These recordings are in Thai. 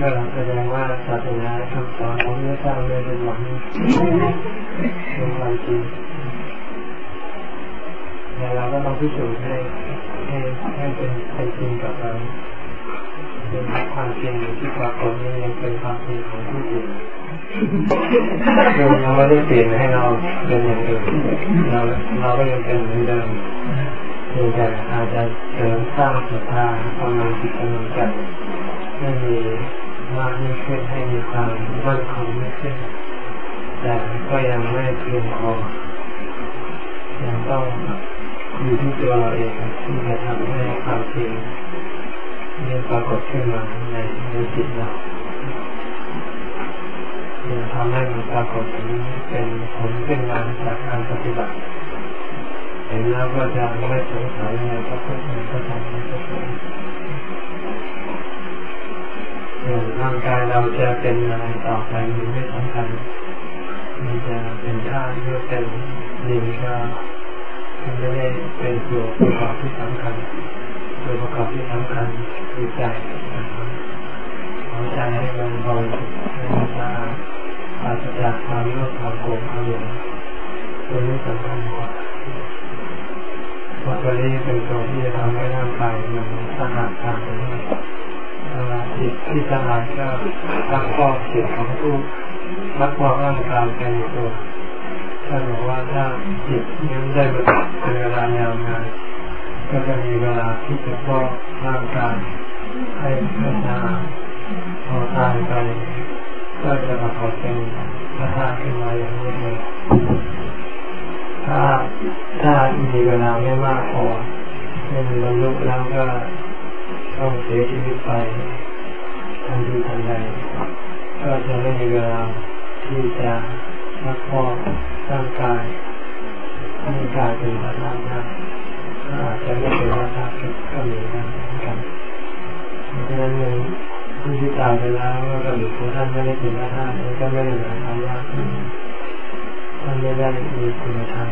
ก็แสดงว่าศาสนาคำสอนของพระเจ้าเลยเป็นหวังเป็นความจริงแต่เราก็ต้องพิสูจน์ให้ให้ให้เป็นเป็นจริงกับเราเป็นความจริงที่ปรากฏนี้ยังเป็นความจริงของผู้อื่นเราไม่ได้เปลี่ยนให้เราเป็นอย่างอื่นเราเราก็ยังเป็นเหมือนเดิมเพียงแต่อาจจะเสริมสร้างศรัทธากำลังจิตกำลังใจ ให้มีมากยิ่งขึ้นให้มีความมั่นคงยิ่งขึ้น แต่ก็ยังไม่เพียงพอยังต้องอยู่ที่ตัวเราเองที่จะทำให้ความจริงมีปรากฏขึ้นมาในในจิตเราจะทำให้มันปรากฏนี้เป็นผลขึ้นมาจากการปฏิบัติเห็นแล้วก็จะไม่สงสัยในพระพุทธในพระธรรมในพระสงฆ์ ร่างกายเราจะเป็นอะไรต่อไปมันไม่สำคัญมันจะเป็นธาตุหรือเป็นดินก็มันไม่ได้เป็นตัวประกอบที่สำคัญตัวประกอบที่สำคัญคือใจหัวใจให้มันบริสุทธิ์ให้มันสะอาดปราศจากความโลภความโกรธความหลงตัวนี้สำคัญกว่าเพราะตัวนี้เป็นตัวที่จะทำให้ร่างกายมันสะอาดตา มไปจิตที่สะอาดก็รักพอกจิตของผู้รักพอกร่างกายเป็นตัวท่านบอกว่าถ้าจิตยังได้เป็นเวลายาวนานก็จะมีเวลาที่จะพอกร่างกายให้ให้สะอาพอตายไปก็จะปรากฏเป็นพระธาตุขึ้นมาอย่างนี้เลยถ้าถ้ามีเวลาไม่มากพอเป็นบรรลุแล้วก็ ต้องเสียชีวิตไปทันทีทันใดก็จะไม่มีเวลาที่จะรักพอร่างกายให้กายเป็นพระธาตุได้อาจจะไม่เป็นพระธาตุก็มีได้เหมือนกันเพราะฉะนั้นเองผู้ที่ตายไปแล้วก็กระดูกของท่านไม่ได้เป็นพระธาตุก็ไม่ได้หมายความว่าท่านไม่ได้มีคุณธรรม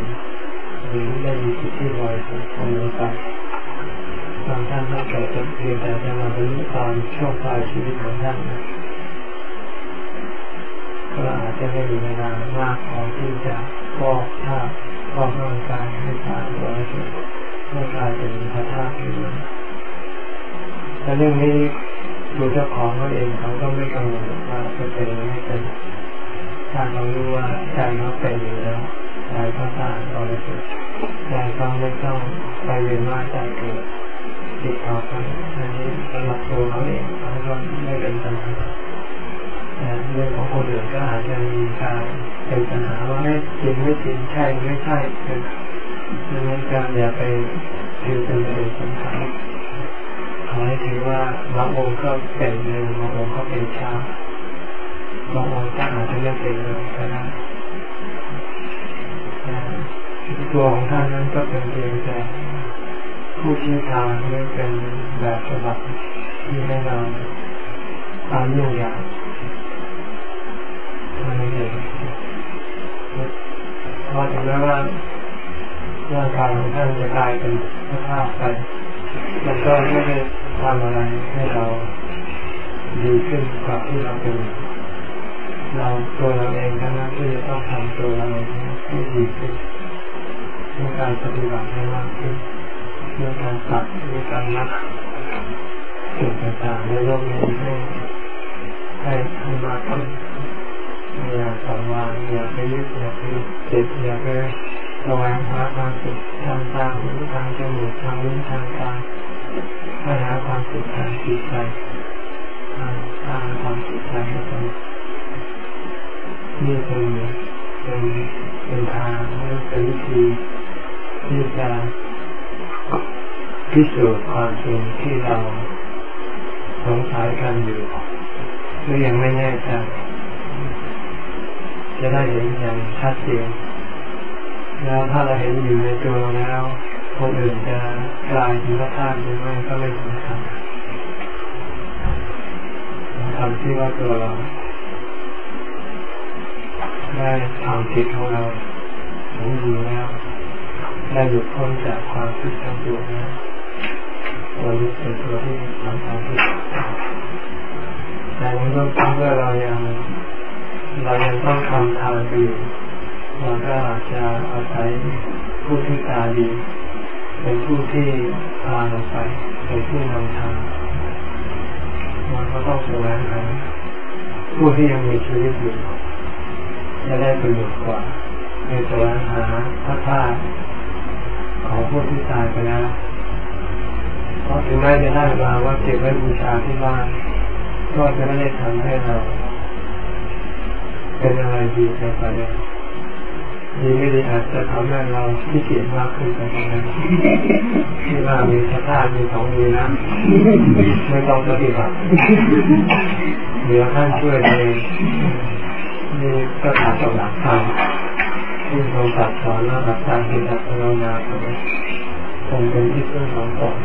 หรือได้มีจิตที่บริสุทธิ์ของลงไป บางท่านก็เกิดจากเพียงแต่จะมาบรรลุตอนช่วงปลายชีวิตของท่านนะก็อาจจะไม่มีเวลามากพอที่จะฟอกธาตุฟอกร่างกายให้สะอาดบริสุทธิ์ให้กลายเป็นพระธาตุขึ้นมาแต่เรื่องนี้ดูเจ้าของเขาเองเขาก็ไม่กังวลว่าจะเป็นไม่เป็นถ้าเขารู้ว่าใจเขาเป็นอยู่แล้วใจเขาสะอาดบริสุทธิ์ใจเขาไม่ต้องไปเวียนว่ายใจเกิด ติดต่อกันอันนี้สำหรับตัวเขาเองเขาก็ไม่เป็นปัญหาเรื่องของคนอื่นก็อาจจะมีการเป็นปัญหาว่าไม่จริงไม่จริงใช่ไม่ใช่คือดังนั้นการอย่าไปถือเป็นประเด็นสำคัญขอให้ถือว่าบางองค์ก็เป็นเร็วบางองค์ก็เป็นช้าบางองค์ก็อาจจะไม่เป็นเลยก็ได้ตัวของท่านนั้นก็เป็นเพียงแต่ ผู้ชี้ทางหรือเป็นแบบฉบับที่ให้เราตามเรื่องอย่างเท่านั้นเองพอถึงแม้ว่าร่างกายของท่านจะกลายเป็นสภาพไปมันก็ไม่ได้ทำอะไรให้เราดีขึ้นกว่าที่เราเป็นเราตัวเราเองทั้งนั้นที่จะต้องทำตัวเราเองให้ดีขึ้นในการปฏิบัติให้มากขึ้น ในการตัดในการนับสิ่งต่างๆในโลกนี้ให้ให้ให้มากขึ้นอย่าสังวางอย่าไปยึดอย่าไปติดอย่าไประแวงหาความสุขทางตาหูทางจมูกทางลิ้นทางกายให้หาความสุขทางจิตใจทางทางความสุขใจให้สงบนี่เป็นเป็นเป็นทางเป็นวิธีที่จะ พิสูจน์ความจริงที่เราสงสัยกันอยู่หรือยังไม่แน่ใจจะได้เห็นอย่างชัดเจนแล้วถ้าเราเห็นอยู่ในตัวแล้วคนอื่นจะกลายเป็นพระธาตุหรือไม่ก็ไม่สำคัญทำที่ว่าตัวเราได้ทำจิตของเราเห็นอยู่แล้ว ได้หลุดพ้นจากความคิดทั้งปวงแล้วตัวนี้เป็นตัวที่สำคัญที่สุดแต่แต่ในเบื้องต้นเมื่อเรายังเรายังต้องทำทานอยู่เราก็อาจจะอาศัยผู้ที่ตาดีเป็นผู้ที่พาเราไปเป็นผู้นำทางมันก็ต้องแสวงหาผู้ที่ยังมีชีวิตอยู่จะได้ประโยชน์กว่าในแสวงหาพระธาตุ ของผู้ที่ตายไปแล้วเพราะถึงแม้จะได้มาว่าเก็บไว้บูชาที่บ้านก็จะไม่ได้ทำให้เรา เป็นอะไรดีไปกว่านี้ดีไม่ดีอาจจะทำให้เราที่เกียจมากขึ้นไปตรงนั้ที่ว่ามีพระธาตุมีของดีนะไม่ต้องปฏิบัติเดี๋ยวท่านช่วยเองมีกระถาตหลักธรรม ที่ทรงตัดสอนแล้วหลักการที่ตัดภาวนาคงเป็นที่พึ่งของตน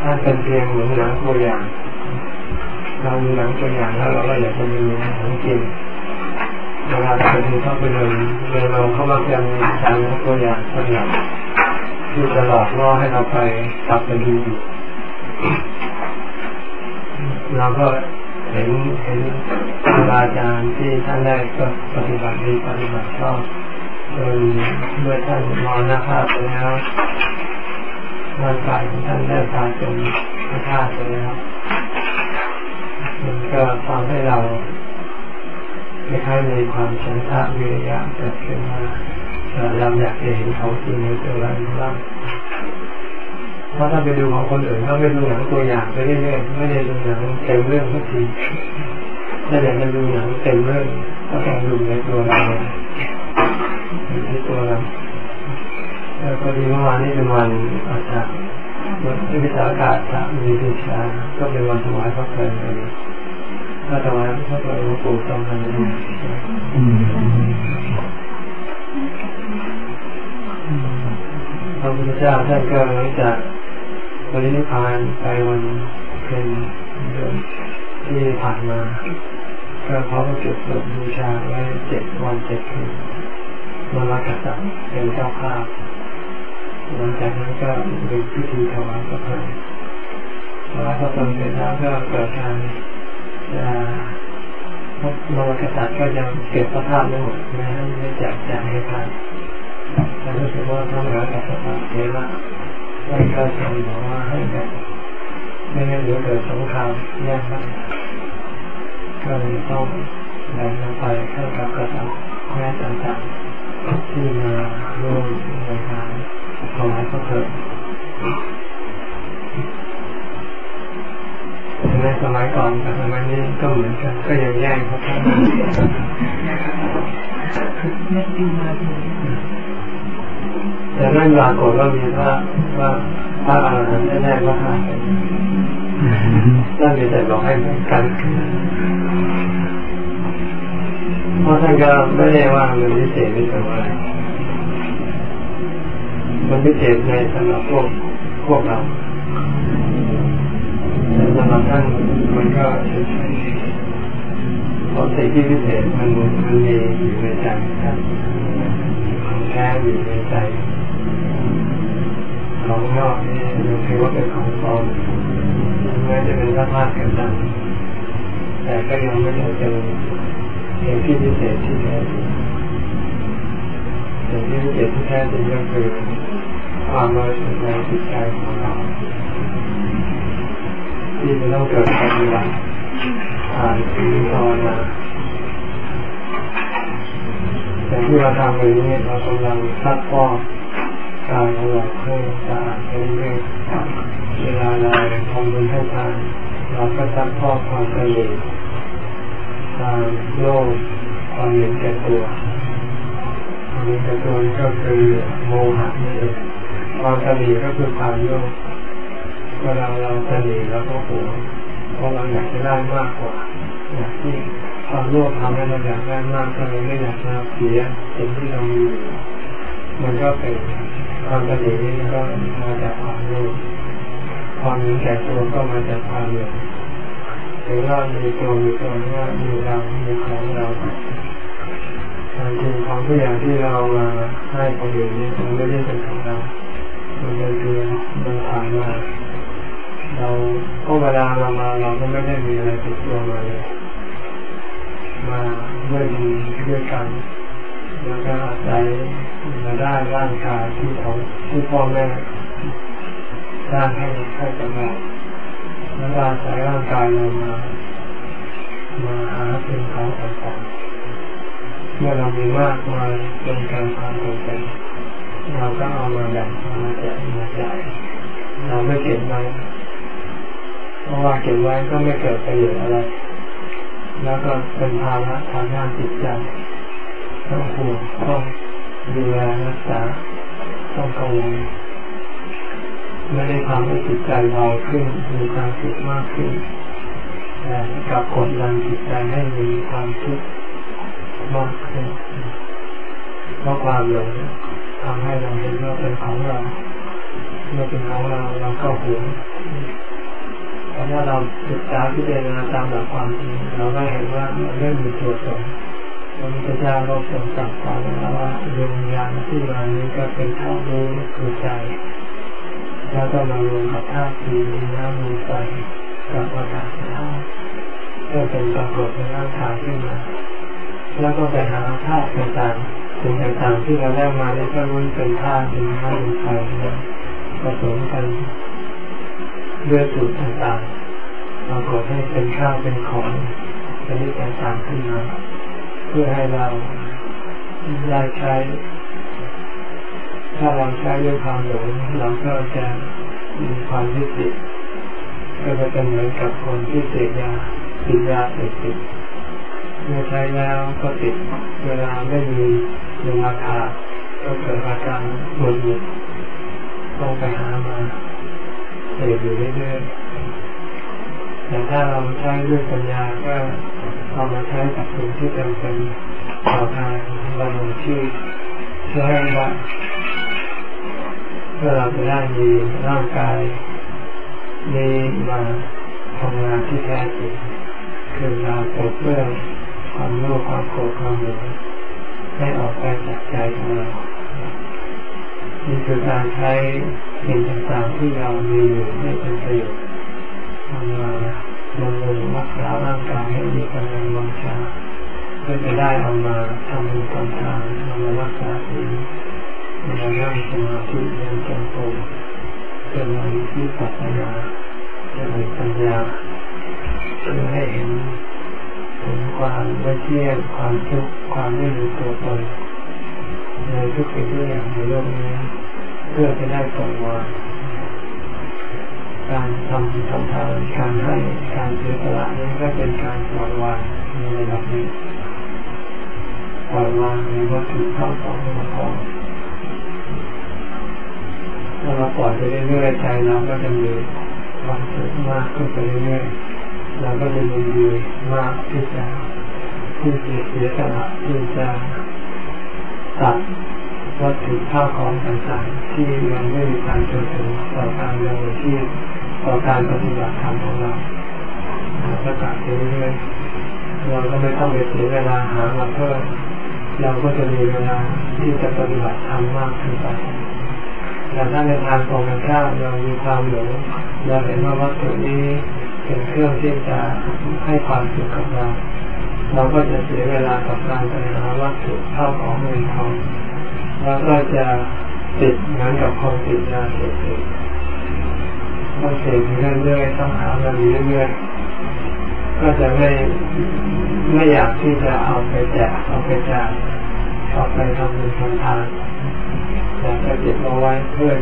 ถ้าเป็นเพียงหมือนหนังตัวอย่าง เรามีหนังตัวอย่างแล้วเราก็อยากจะมีหนังจริงเวลาไปดูเข้าไปเลยเเราเข้ามาจะมีหนังตัวอย่างตัวอย่างที่จะหลอกล่อให้เราไปกลับไปดูเราก็ เห็นเห็นครูบาอาจารย์ที่ท่านได้ก็ปฏิบัติดีปฏิบัติชอบจนเมื่อท่านมรณภาพไปแล้วร่างกายของท่านได้กลายเป็นพระธาตุไปแล้วมันก็ทำให้เราไม่ค่อยมีความฉันทะวิริยะเกิดขึ้นมาเราอยากจะเห็นเขาจริงในตัวเราบ้าง เพราะถ้าไปดูของคนอื่นเขาไปดูหนังตัวอย่างไปเรื่อยๆไม่ได้ดูหนังเต็มเรื่องทุกทีถ้าอยากจะดูหนังเต็มเรื่องก็ต้องดูในตัวเราในตัวเราแล้วพอดีเมื่อวานนี้เป็นวันอาจารย์วันวิสาขะมีพิชาก็เป็นวันถวายพระเพลิงเลยก็ถวายพระเพลิงหลวงปู่จอมพันธ์พระพุทธเจ้าท่านก็หลังจาก บริณิพานไปวันเป็นเดือนที่ผ่านมาก็เขาก็จุดศพบูชาไว้เจ็ดวันเจ็ดคืนมาลากษัตริย์เป็นเจ้าภาพหลังจากนั้นก็เป็นพิธีถวายพระเพลิงถวายพระเพลิงเสร็จแล้วก็เกิดการจะมรกษัตริย์ก็จะเก็บพระธาตุไว้หมดไม่ให้ไม่แจกจ่ายให้ใครแต่รู้สึกว่าพระมหากษัตริย์เทระ ได้ก็ทรงบอว่าให้แบบไม่งั้นเดี๋ยวเกิดสงครามแย่งกันก็เลยต้องแบ่งลงไปให้กับกริย์แม่ต่างๆที่มาร่วมในการถวายพระเพลิงในสมัยก่อนกับสมัยนี้ก็เหมือนกันก็ยังแย่งพระพุทธ แต่ไม่ปรากฏว่ามีพระว่าพระอรหันต์ได้แย่งพระธาตุนั่นมีแต่บอกให้กันเพราะท่านก็ไม่ได้ว่ามันพิเศษไม่ใช่อะไรมันพิเศษในสำหรับพวกพวกเราแต่สำหรับท่านมันก็เฉยๆเพราะสิ่งที่พิเศษมันมันมีอยู่ในใจท่านของแท้อยู่ในใจ ของนอกนี่ยังถือว่าเป็นของปลอมแม้จะเป็นพระธาตุกันดังแต่ก็ยังไม่ได้เป็นสิ่งที่พิเศษที่แท้จริงสิ่งที่พิเศษที่แท้จริงก็คือความบริสุทธิ์ในจิตใจของเราที่จะต้องเกิดปฏิบัติผ่านสิ่งภาวนาแต่ที่เราทำไปนี้เรากำลังซักฟอก กายของเราให้สะอาดเรื่อยๆเวลาเราทำบุญให้ทานเราก็ซักฟอกความกระเยดความโลภความเห็นแก่ตัวความเห็นแก่ตัวก็คือโมหะนี่เองความกระเยดก็คือความโลภเวลาเราจะหนีเราก็หวงเพราะเราอยากจะได้มากกว่าอยากที่ความโลภทำให้เราอยากได้มากก็เลยไม่อยากจะเสียสิ่งที่เรามีมันก็เป็น ความกระดีนี่ก็มาจากความโลภความมีแก่ตัวก็มาจากความเหนื่อยถึงเรามีตัวมีตนว่ามีเรามีของเราการจริงของทุกอย่างที่เรามาให้คนอื่นนี่มันไม่ได้เป็นของเรามันเป็นเพียงมันผ่านมาเราเราก็เวลาเรามาเราก็ไม่ได้มีอะไรติดตัวมาเลยมาด้วยดีด้วยกัน แล้วก็อาศัยมาได้ร่างกายที่ของที่พ่อแม่สร้างให้ให้กับเราแล้วอาศัยร่างกายเรามามาหาสิ่งของต่างๆเมื่อเรามีมากมายเป็นการความจำเป็นเราก็เอามาแบ่งเอามาแจกมาจ่ายเราไม่เก็บไว้เพราะว่าเก็บไว้ก็ไม่เกิดประโยชน์อะไร แล้วก็เป็นภาระทางด้านจิตใจ ต้องห่วงต้องดูแลรักษาต้องกังวลไม่ได้ทำให้จิตใจเราขึ้นมีความสุขมากขึ้นแต่กับกดดันจิตใจให้มีความทุกข์มากขึ้นเพราะความหลงทำให้เราเห็นว่าเป็นของเราเมื่อเป็นของเราเราก็หวงเพราะว่าเราศึกษาพิจารณาตามหลักความจริงเราก็เห็นว่ามันไม่มีตัวตน ระพุทธเจ้าเราทรงสั่งสอนว่าดวงวิญญาณที่มานี้ก็เป็นธาตุรู้คือใจ แล้วก็มารวมกับธาตุสี่น้ำมีไฟกับอากาศธาตุก็เป็นปรากฏในร่างกายขึ้นมาแล้วก็ไปหาธาตุต่างๆสิ่งต่างๆที่เราได้มาได้ก็รู้เป็นธาตุดินน้ำมีไฟผสมกันด้วยสูตรต่างๆปรากฏให้เป็นข้าวเป็นของชนิดต่างๆขึ้นมา เพื่อให้เราได้ใช้ ถ้าเราใช้ด้วยความหลงเราก็จะมีความยึดติดก็จะเป็นเหมือนกับคนที่เสพยาติดยาเสพติดเมื่อใช้แล้วก็ติดเวลาไม่มีเงินราคาก็เกิดอาการหงุดหงิดต้องไปหามาเสพอยู่เรื่อยๆแต่ถ้าเราใช้ด้วยปัญญาก็ เอามาใช้กับสิ่งที่จำเป็นต่อการดำรงชีพเพื่อให้ว่าเพื่อเราจะได้มีร่างกายนี้มาทำงานที่แท้จริงคือเราปลดเปลื้องความโลภความโกรธความหลงให้ออกไปจากใจของเรานี่คือการใช้สิ่งต่างๆที่เรามีอยู่ให้เป็นประโยชน์ทำมา บำรุงรักษาร่างกายให้มีกำลังวังชาเพื่อจะได้เอามาทำเป็นควาทานเอามารักษาศีลมานั่งสมาธิเรียนจงกรมเพื่อมาที่ปัจจนาจะมีปัญญาเพื่อให้เห็นถึงความไม่เที่ยงความทุกข์ความไม่มีตัวตนในทุกสิ่งทุกอย่างในโลกนี้เพื่อจะได้ปล่อยวาง การทำทำทานการให้การเสียสละนี้ก็เป็นการปล่อยวางในระดับนี้ปล่อยวางในวัตถุเข้าของเงินทองถ้าเราปล่อยไปเรื่อยๆใจเราก็จะมีความสุขมากขึ้นไปเรื่อยๆเราก็จะมีดีมากที่จะที่จะเสียสละที่จะตัดวัตถุข้าวของต่างๆที่ยังไม่มีการจำเป็นต่อการดำเนินชีพ ต่อการปฏิบัติธรรมของเราประกาศไปเรื่อยๆเราก็ไม่ต้องไปเสียเวลาหามาเพิ่มเราก็จะมีเวลาที่จะปฏิบัติธรรมมากขึ้นไปแต่ถ้าในทางตรงกันข้ามเรามีความหลงเราเห็นว่าวัตถุนี้เป็นเครื่องที่จะให้ความสุขกับเรา เราก็จะเสียเวลากับการไปหาวัตถุเข้าของเงินทองแล้วก็จะติดเหมือนกับคนติดยาเสพติด ต้องเสพเรื่อยๆต้องหาเงินเรื่อยๆก็จะไม่ไม่อยากที่จะเอาไปแจกเอาไปจ่ายเอาไปทำบุญทำทานอยากจะเก็บเอาไว้เพื่อ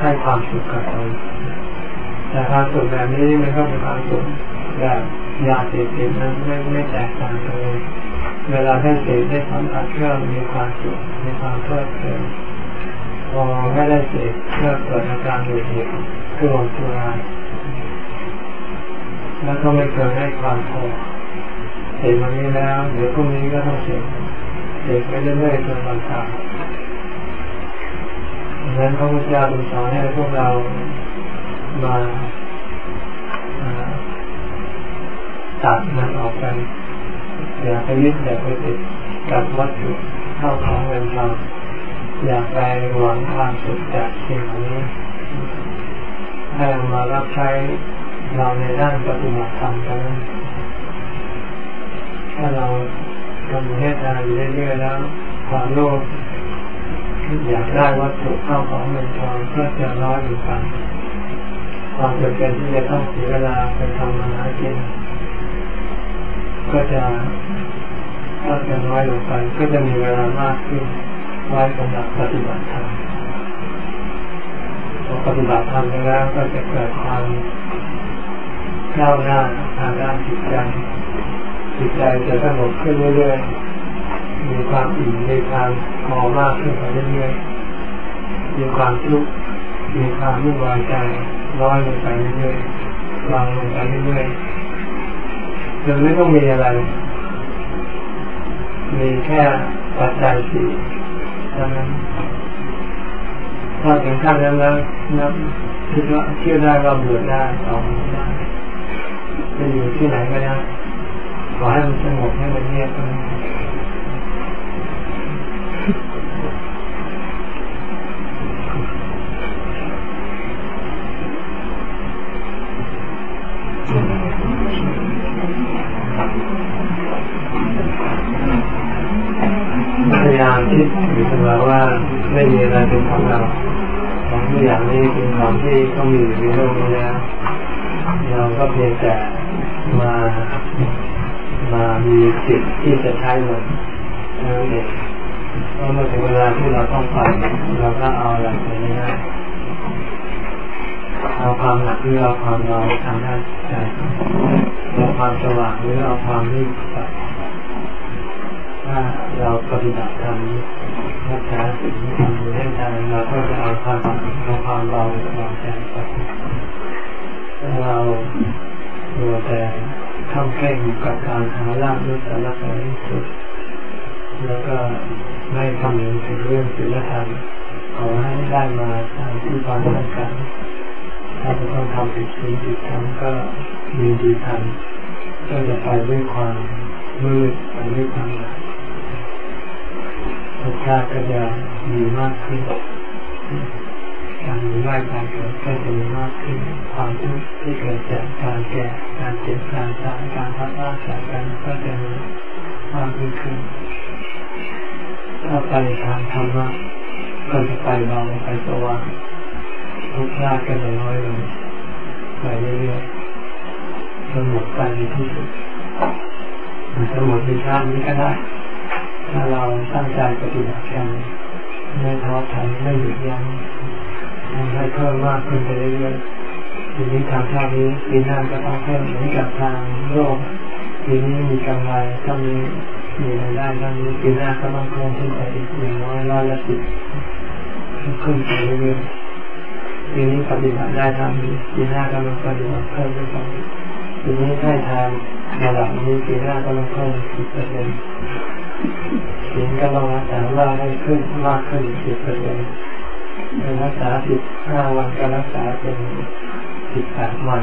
ให้ความสุขกับตนแต่ความสุขแบบนี้มันก็เป็นความสุขแบบยาเสพติดนั้นไม่ไม่แตกต่างกันเลยเวลาได้เสพได้สัมผัสเครื่องมีความสุขมีความเพลิดเพลิน พอไม่ได้เสพเพื่อเกิดอาการหงุดหงิดคือหงตัวแล้วก็ไม่เคยให้ความพอเสพวันนี้แล้ว เดี๋ยวพรุ่งนี้ก็ต้องเสพเสพไปเรื่อยๆจนวันตายดังนั้นพระพุทธเจ้าสอนให้พวกเรามาตัดมันออกไปอย่าไปยึดอย่าไปติดกับวัตถุเข้าของเงินทอง อย่าไปหวังความสุขจากสิ่งนี้ให้มารับใช้เราในด้านปฏิบัติธรรมกันถ้าเราทำให้ทานอยู่เรื่อยๆแล้ว ความโลภอยากได้วัตถุเข้าของเงินทองก็จะน้อยอยู่กันความจำเป็นที่จะต้องเสียเวลาไปทำมาหากินก็จะก็จะน้อยลงไปก็จะมีเวลามากขึ้น ไว้สำหรับปฏิบัติธรรมพอปฏิบัติธรรมแล้วก็จะเกิดความก้าวหน้าทางด้านจิตใจจิตใจจะสงบขึ้นเรื่อยๆ มีความอิ่มมีความพอมากขึ้นไปเรื่อยๆ มีความทุกข์ มีความวุ่นวายใจร้อยลงไปเรื่อยๆวางลงไปเรื่อยๆจนไม่ต้องมีอะไร มีแค่ปัจจัยสี่ ถ้าถึงขั้นนั้นแล้วนับคิดว่าเชื่อได้ว่าเบื่อได้ออกได้จะอยู่ที่ไหนก็ได้ขอให้มันสงบให้มันเงียบก็ได้ คิดอยู่เสมอว่าไม่มีอะไรเป็นของเราของทุกอย่างนี้เป็นของที่ต้องมีอยู่ในโลกนี้แล้วเราก็เพียงแต่มามามีสิทธิ์ที่จะใช้มันนั่นเองเพราะเมื่อถึงเวลาที่เราต้องไปเราก็เอาอะไรไปไม่ได้เอาความหนักหรือเอาความเบาทางด้านใจเอาความสว่างหรือเอาความนิ่ง ถ้าเราปฏิบัติธรรมรักษาสิ่งที่ทำอยู่ให้ใจเราก็จะเอาความเอาความเบาเบาใจไปถ้าเราดูแต่ทำแค่อยู่กับการหาลาบด้วยสารพัดสุดแล้วก็ไม่คำนึงถึงเรื่องศีลธรรมขอให้ได้มาตามที่ความต้องการถ้าจะต้องทำผิดศีลผิดธรรมก็มีดีทำก็จะไปด้วยความมืดไปด้วยความหนัก รสชาติก็จะมีมากขึ้นการมีไหวการเกิดก็จะมีมากขึ้น ความทุกข์ที่เกิดจากการแก่การเจ็บการตายการพัดพลาดจากกันก็จะมีมากขึ้นขึ้นถ้าไปทางธรรมะก็จะไปเบาไปสว่างทุกชาติก็จะน้อยลงไปเรื่อยๆจนหมดไปในที่สุดมันจะหมดในชาตินี้ก็ได้ ถ้าเราตั้งใจปฏิบัติกันไม่ท้อถอยไม่หยุดยั้งทำให้เพิ่มมากขึ้นไปเรื่อยๆทีนี้ทางชาตินี้ปีหน้าก็ต้องเพิ่มเหมือนกับทางโลกปีนี้มีกำไรถ้ามีมีรายได้ตอนนี้ปีหน้าก็ต้องเพิ่มขึ้นไปอีกอย่างน้อยร้อยละสิบขึ้นไปเรื่อยๆปีนี้ปฏิบัติได้ทำนี้ปีหน้าก็ต้องปฏิบัติเพิ่มขึ้นไปปีนี้ให้ทานระดับนี้ปีหน้าก็ต้องเพิ่มสิบเปอร์เซ็นต์ สินก็ต้องรักษาว่าให้ขึ้นมากขึ้นสิบเปอร์เซ็นต์รักษาสิบห้าวันก็รักษาเป็นสิบแปดวัน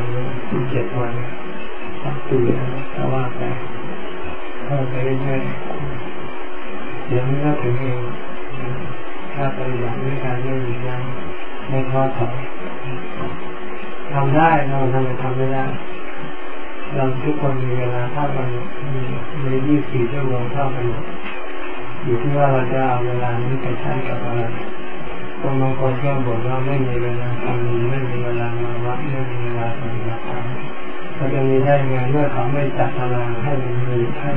สิบเจ็ดวันสักปีนะถ้าว่าไปเพิ่มไปเรื่อยๆเดี๋ยวนี้ก็ถึงเองถ้าปฏิบัติด้วยการไม่หยุดยั้งไม่ท้อถอยทำได้เราทำไมทำไม่ได้ เราทุกคนมีเวลาเท่ากันมีในยี่สิบสี่ชั่วโมงเท่ากันอยู่ที่ว่าเราจะเอาเวลานี้ไปใช้กับอะไรบางคนก็บอกว่าไม่มีเวลาทำไม่มีเวลามาวัดไม่มีเวลาปฏิบัติธรรมเขาจะมีได้ไงเมื่อเขาไม่จัดตารางให้มันมีให้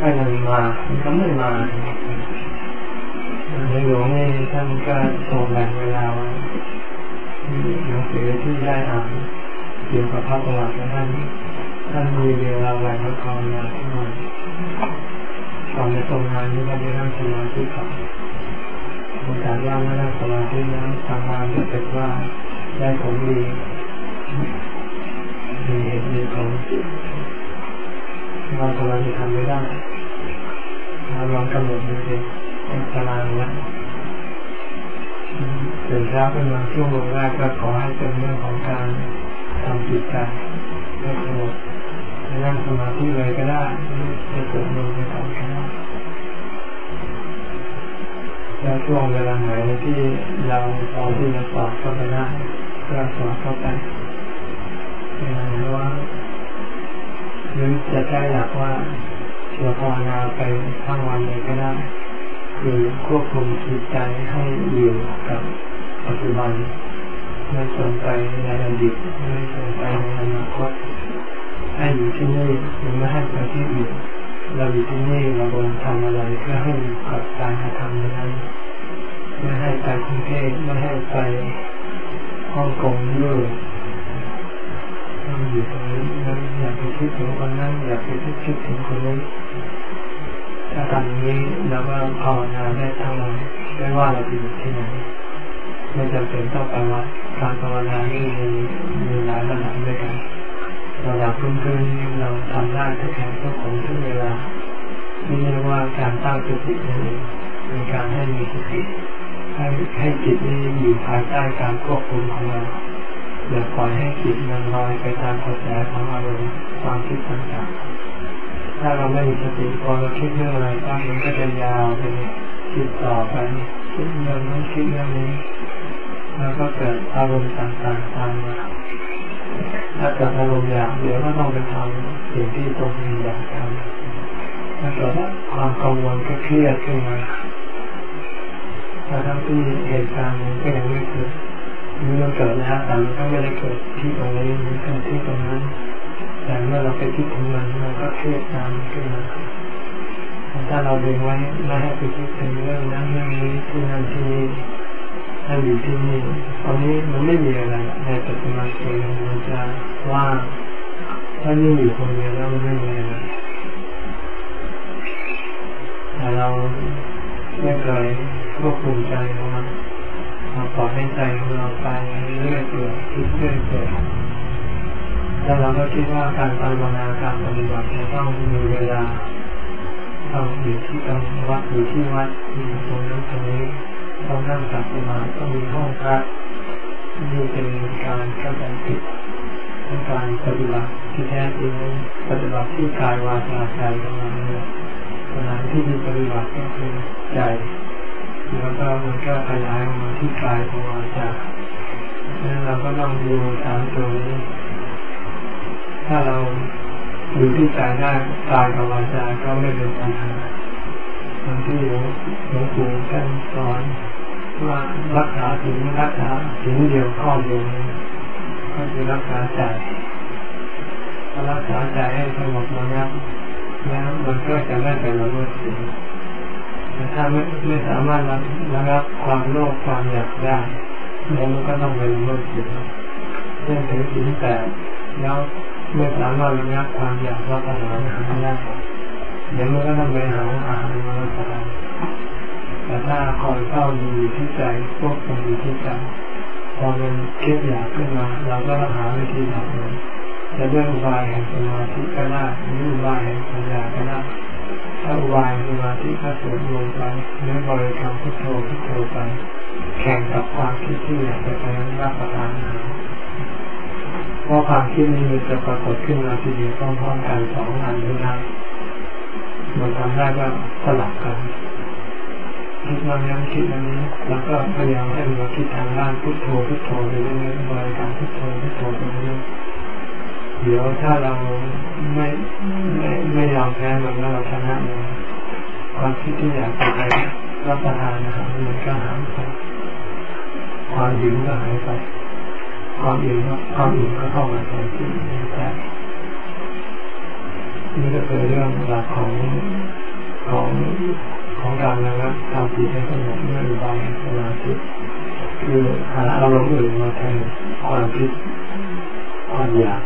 ให้มันมามันก็ไม่มาในหลวงนี่ท่านก็ทรงแบ่งเวลาไว้หนังสือที่ได้อ่าน เกี่ยวกับพระประวัติท่านท่านมีเวลาแบ่งละครมาทุกวันก่อนจะทำงานนี้ก็จะนั่งสมาธิก่อนโอกาสว่างไม่นั่งสมาธินั้นทำงานก็เป็นว่าได้ผลดีมีเหตุมีผลเราสมาธิทำไม่ได้เราลองกำหนดดูสิตารางไว้ตื่นเช้าขึ้นมาช่วงแรกก็ขอให้เป็นเรื่องของการ ทำจิตใจให้สงบนั่งสมาธิเลยก็ได้จะสวดมนต์ไปก่อนก็ได้แล้วช่วงเวลาไหนที่เราตอนที่เราสอบก็ไปได้ก็สอนเข้าไปหรือว่าหรือจะใช้หลักว่าเราภาวนาไปทั้งวันเลยก็ได้คือควบคุมจิตใจให้อยู่กับปัจจุบัน ไม่สนไปในอดีตไม่สนไปในอนาคตให้อยู่ที่นี่หรือไม่ให้ไปที่อื่นเราอยู่ที่นี่เราบนทำอะไรเพื่อให้อยู่กับการกระทำนั้นไม่ให้ไปกรุงเทพไม่ให้ไปฮ่องกงด้วยต้องอยู่ตรงนี้อยากไปคิดถึงคนนั้นอยากไปคิดถึงคนนี้ถ้าทำนี้แล้วก็ภาวนาได้ทั้งวันไม่ว่าเราจะอยู่ที่ไหนไม่จำเป็นต้องไปวัด การภาวนานี่มีมีหลายระดับด้วยกันระดับพื้นเราทำได้ทุกแห่งทุกคนทุกเวลานี่เรียกว่าการตั้งสตินั่นเองเป็นการให้มีสติให้ให้จิตนี้อยู่ภายใต้การควบคุมของเราอย่าปล่อยให้จิตมันลอยไปตามกระแสของอารมณ์ความคิดต่างๆถ้าเราไม่มีสติพอเราคิดเรื่องอะไรบ้งมันก็จะยาวไปคิดต่อไปคิดเรื่องนั้นคิดเรื่องนี้ แล้วก็เกิดอารมณ์ต่างๆตามมาถ้าเกิดอารมณ์อยากเดี๋ยวก็ต้องไปทำสิ่งที่ตรงนี้อยากทำถ้าเกิดความกังวลก็เครียดขึ้นมาถ้าทั้งที่เหตุการณ์มันก็ยังไม่เกิดมันเกิดแล้วแต่มันก็ไม่ได้เกิดที่ตรงนี้มันเกิดที่ตรงนั้น แต่เมื่อเราไปคิดถึงมันมันก็เครียดตามขึ้นมาถ้าเราดึงไว้ไม่ให้ไปคิดถึงเรื่องนั้นเรื่องนี้ที่นั่นที่นี่ ถ้าอยู่ที่นี่ตอนนี้มันไม่มีอะไรในปัจจุบันเองมันจะว่างถ้านี่อยู่คนเดียวแล้วมันไม่มีอะไรแต่เราไม่เคยควบคุมใจของเราเราปล่อยให้ใจของเราไปเรื่อยเปื่อยคิดเรื่อยเปื่อยแล้วเราก็คิดว่าการภาวนาการปฏิบัติจะต้องมีเวลาต้องอยู่ที่ตรงวัดอยู่ที่วัดอยู่ตรงนั้นตรงนี้ ต้องนั่งปฏิบัติต้องมีห้องพระนี่เป็นการเข้าใจผิดต้องการปฏิบัติที่แท้จริงปฏิบัติที่กายวาจาใจของเราเนี่ยสถานที่ที่ปฏิบัติก็คือใจแล้วก็มันก็ขยายออกมาที่กายของเราจากนั้นเราก็ต้องดูสามตัวนี้ ถ้าเราดูที่ใจได้กายกับวาจาก็ไม่เป็นปัญหาบางที่หลวงปู่ท่านสอน ว่ารักษาถึงรักษาถึงเดียวข้อเดียวก็คือรักษาใจถ้ารักษาใจให้สงบระงับแล้วมันก็จะไม่เป็นละเมิดสิ่งแต่ถ้าไม่ไม่สามารถระงับความโลภความอยากได้แล้วมันก็ต้องเป็นละเมิดสิ่งเช่นถึงสิ่งแต่แล้วไม่สามารถระงับความอยากรับประทานอาหารได้เดี๋ยวมันก็ต้องไปหาอาหารมารับประทาน แต่ถ้าคอยเฝ้าดูที่ใจควบคุมอยู่ที่ใจพอมันคิดอยากขึ้นมา เราก็หาวิธีทำมันจะด้วยอุบายแห่งสมาธิก็ได้หรืออุบายแห่งปัญญาก็ได้ถ้าอุบายสมาธิก็สวดมนต์ไปเนื้อบริกรรมพุทโธพุทโธไปแข่งกับความคิดที่อยากจะไปรับประทานอาหารเพราะความคิดนี้มันจะปรากฏขึ้นมาทีเดียวพร้อมๆกันสองอันด้มันทำได้ก็สลับกัน คิดว่านั้นคิดอันนี้แล้วก็พยายามให้เราคิดทางด้านพุทโธพุทโธไปเรื่อยๆบริกรรมพุทโธพุทโธไปเรื่อยเดี๋ยวถ้าเราไม่ไม่ไม่ยอมแพ้มันแล้วเราชนะมันความคิดที่อยากจะไปรับประทานนะครับมันก็หายไปความหิวก็หายไปความอิ่มความอิ่มก็เข้ามาแทนที่ใจนี่ก็คือเรื่องหลักของของ ของการนะครับทำจิตให้สงบเมื่อใบสมาธิคือหาอารมณ์อื่นมาแทนความคิดความอยาก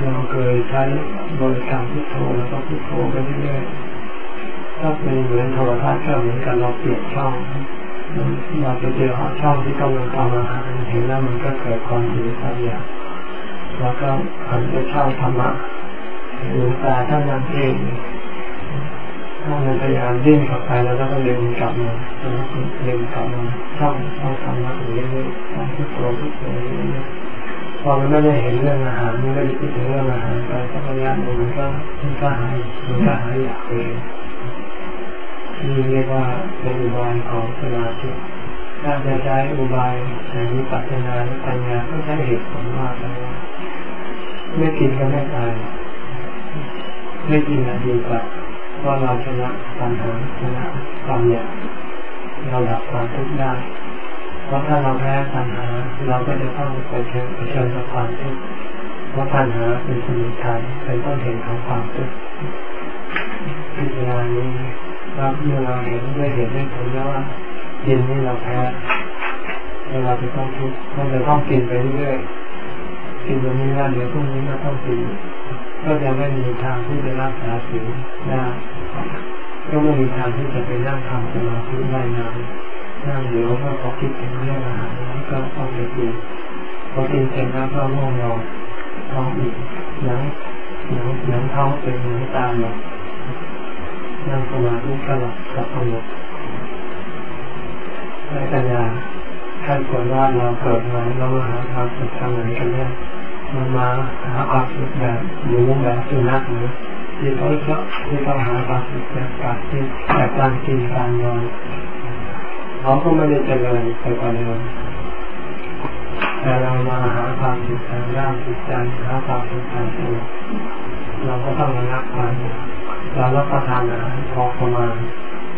เราเคยใช้บริกรรมพุทโธแล้วก็พุทโธไปเรื่อยๆถ้าเป็นเหมือนโทรทัศน์ก็เหมือนกันเราเปลี่ยนช่องเราไปเจอช่องที่กำลังทำอาหารเห็นแล้วมันก็เกิดความหิวความอยากแล้วก็หันไปช่องธรรมะหลวงตาท่านยังเอง ถ้ามันพยายามดิ้นกลับไปแล้วก็เดินกลับมาเดินกลับมาช่องช่องธรรมะอย่างนี้ช่องพุทโธพุทโธอย่างนี้พอมันไม่ได้เห็นเรื่องอาหารไม่ได้คิดถึงเรื่องอาหารไปสักระยะหนึ่งมันก็มันก็หายมันก็หายอยากเองนี่เรียกว่าเป็นอุบายของสมาธิถ้าจะใช้อุบายใช้วิปัสสนาปัญญาก็ใช้เหตุผลมากเลยไม่กินก็ไม่ตายไม่กินอะดีกว่า เพราะเราชนะปัญหาชนะความอยากเราดับความทุกข์ได้ เพราะถ้าเราแพ้ปัญหาเราก็จะต้องไปเชิญไปเชิญกับความทุกข์เพราะปัญหาเป็นสมุทัยเป็นต้นเหตุของความทุกข์พิจารณานี้รับเมื่อเราเห็นด้วยเหตุด้วยผลแล้วว่ากินนี่เราแพ้เราจะต้องทุกข์มันจะต้องกินไปเรื่อยๆกินตรงนี้แล้วเดี๋ยวพรุ่งนี้ก็ต้องกิน ก็จะไม่มีทางที่จะรักษาศีลได้ก็ไม่มีทางที่จะไปนั่งทำสมาธิได้นานนั่งเดี๋ยวก็พอคิดถึงเรื่องอาหารก็ต้องไปกินพอกินเสร็จแล้วก็ง่วงนอนท้องอีกหนังหนังหนังท้องเป็นหนังตาหลับนั่งสมาธิก็หลับกับสงบในปัญญาท่านควรว่าเราเกิดมาเรามาหาความสุขทางไหนกันเนี่ย มันมาหาความสุขแบบหมูแบบสุนัขหรือที่เขาชอบที่เขาหาความสุขจากการที่จากการกินการนอนเขาก็ไม่ได้เจริญไปกว่าเดิมแต่เรามาหาความสุขทางด้านจิตใจหาความสุขทางตัวเราก็ต้องระงับมันเรารับประทานอาหารพอประมาณ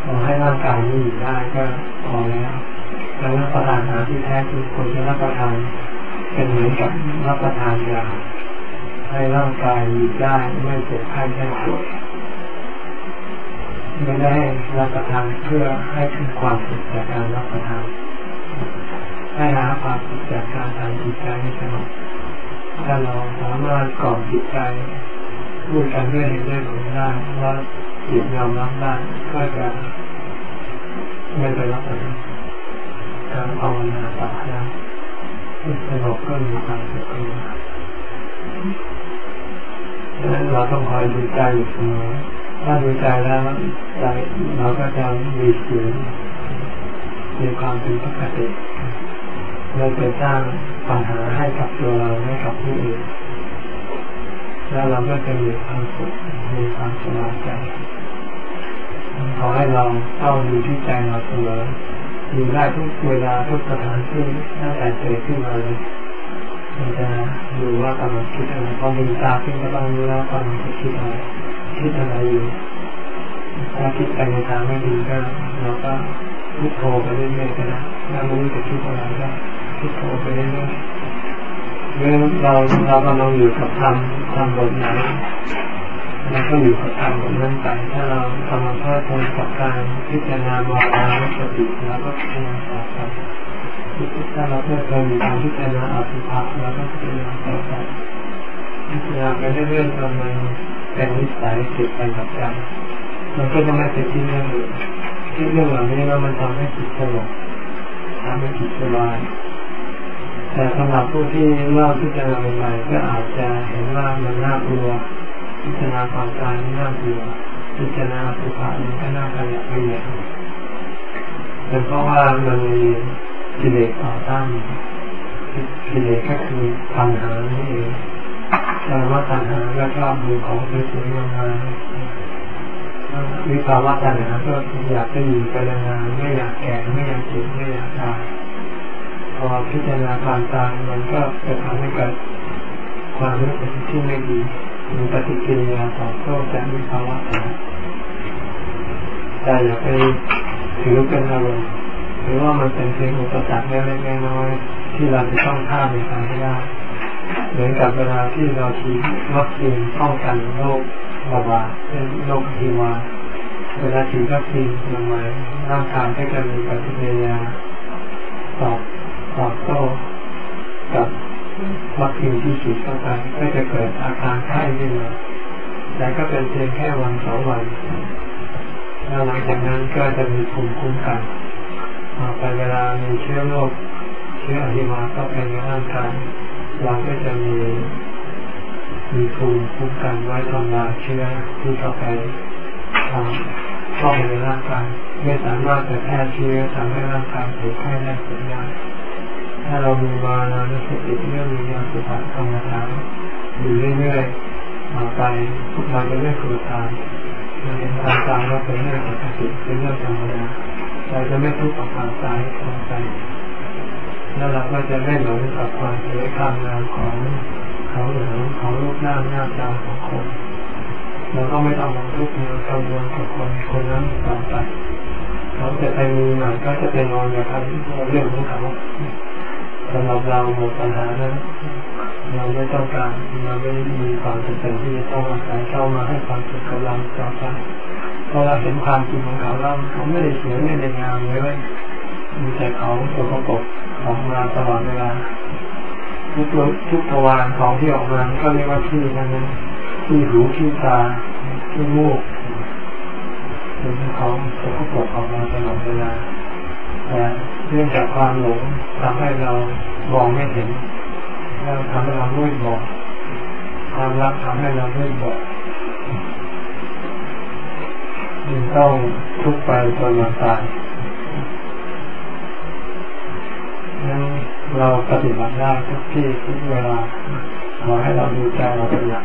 พอให้ร่างกายนี้อยู่ได้ก็พอแล้วการรับประทานอาหารที่แท้จริงควรจะรับประทาน เป็นเหมือนกับรับประทานยาให้ร่างกายอยู่ได้ไม่เจ็บไข้ได้ปวยไม่ได้รับประทานเพื่อให้ถึงความสุขจากการรับประทานให้หาความสุขจากการทำจิตใจให้สงบถ้าเราสามารถก่อจิตใจพูดกันด้วยเห็นด้วยผลได้ว่าจิตยอมรับได้ก็จะไม่ไปรับประทานการภาวนาต่อได้ สงบก็มีความสุขขึ้นดังนั้นเราต้องคอยดูใจอยู่เสมอถ้าดูใจแล้วใจเราก็จะมีเสียงมีความเป็นปกติเราไปสร้างปัญหาให้กับตัวเราให้กับผู้อื่นแล้วเราก็จะมีความสุขมีความสบายใจขอให้เราเข้าดูที่ใจเราเสมอ อยู่ได้ทุกเวลาทุกสถานที่ตั้งแต่เกิดขึ้นมาเลยมันจะดูว่ากำลังคิดอะไรพอมีตาขึ้นก็ต้องรู้แล้วกำลังคิดอะไรคิดอะไรอยู่ถ้าคิดไปในทางไม่ดีก็เราก็พุทโธไปเรื่อยๆก็ได้ถ้ารู้จะคิดอะไรก็พุทโธไปเรื่อยๆเรื่อเราเรากำลังอยู่กับธรรมธรรมบทไหน เราก็อยู่กับธรรมบทนั้นไปถ้าเรากำลังเพลิดเพลินกับการพิจารณามองตาสติแล้วก็พิจารณาต่อไปถ้าเราเพลิดเพลินอยู่การพิจารณาอสุภะแล้วก็พิจารณาต่อไปพิจารณาไปเรื่อยๆจนมันเป็นนิสัยติดไปกับใจมันก็จะไม่ติดที่เรื่องอื่นที่เรื่องเหล่านี้แล้วมันทำให้จิตสงบทำให้จิตสบายแต่สำหรับผู้ที่เล่าพิจารณาใหม่ๆก็อาจจะเห็นว่ามันน่ากลัว พิจารณาความตายน่ากลัวพิจารณาสุภาพมันก็น่าขยับขยบเป็นเพราะว่ามันมีกิเลสต่อต้านกิเลสก็คือปัญหานี่เองแต่ว่าปัญหาก็ชอบดูของสวยๆงามๆวิภาวะตัณหาก็อยากจะอยู่ไปนานๆไม่อยากแก่ไม่อยากเจ็บไม่อยากตายพอพิจารณาความตายมันก็จะทำให้เกิดความรู้สึกที่ไม่ดี มีปฏิกิริยาต่อโต้จากวิภาวะตัณหาแต่อย่าไปถือเป็นอารมณ์หรือว่ามันเป็นเพียงอุปสรรคเล็กๆน้อยๆที่เราจะต้องข้ามไปทางให้ได้เหมือนกับเวลาที่เราฉีดวัคซีนป้องกันโรคระบาดเช่นโรคฮิวาเวลาฉีดวัคซีนลงมาร่างกายก็จะมีปฏิกิริยาตอบตอบโต้กับ วัคซีนที่ฉีดเข้าไปก็จะเกิดอาการไข้ขึ้นมาแต่ก็เป็นเพียงแค่วันสองวันแล้วหลังจากนั้นก็จะมีภูมิคุ้มกันต่อไปเวลามีเชื้อโรคเชื้ออหิวาเข้าไปในร่างกายเราก็จะมีมีภูมิคุ้มกันไว้ทำลายเชื้อที่เข้าไปทำเข้าไปในร่างกายไม่สามารถจะแพร่เชื้อทำให้ร่างกายเจ็บไข้ได้ผลได้ ถ้าเรามีวานานุสติเรื่องมีงานสุภาพธรรมฐานอยู่เรื่อยๆต่อไปทุกเราจะไม่กลัวตายเราเห็นตามตามว่าเป็นเรื่องปกติเป็นเรื่องธรรมดาเราจะไม่ทุกข์กับความตายของใจแล้วเราก็จะไม่หลงกับความสวยงามของเขาหลือของรูปหน้าหน้าตาของคนเราก็ไม่ต้องมาทุกข์มากังวลกับคนคนนั้นต่อไปเขาจะไปมีหม่ก็จะเป็นนอนอย่างนั้นเรื่องของเขา สำหรับเราหมดปัญหาแล้วเราไม่ต้องการเราไม่มีความจำเป็นที่จะต้องอาศัยเข้ามาให้ความสุขกับเราต่อไปเพราะเราเห็นความจริงของเขาเราเขาไม่ได้สวยไม่ได้งามเลยมีแต่เขาตัวประกบออกมาตลอดเวลาทุกตัวทุกทวารของที่ออกมาก็เรียกว่าที่นั่นนะที่หูที่ตาที่มูกเป็นเขาตัวประกบออกมาตลอดเวลา แต่เรื่องจากความหลงทำให้เรามองไม่เห็นแล้วทำให้เราไม่บอกความรักทำให้เราไม่บอกมันต้องทุกไปจนวันตายนั้นเราปฏิบัติได้ทุกที่ทุกเวลาขอให้เราดูใจเราเป็นหลัก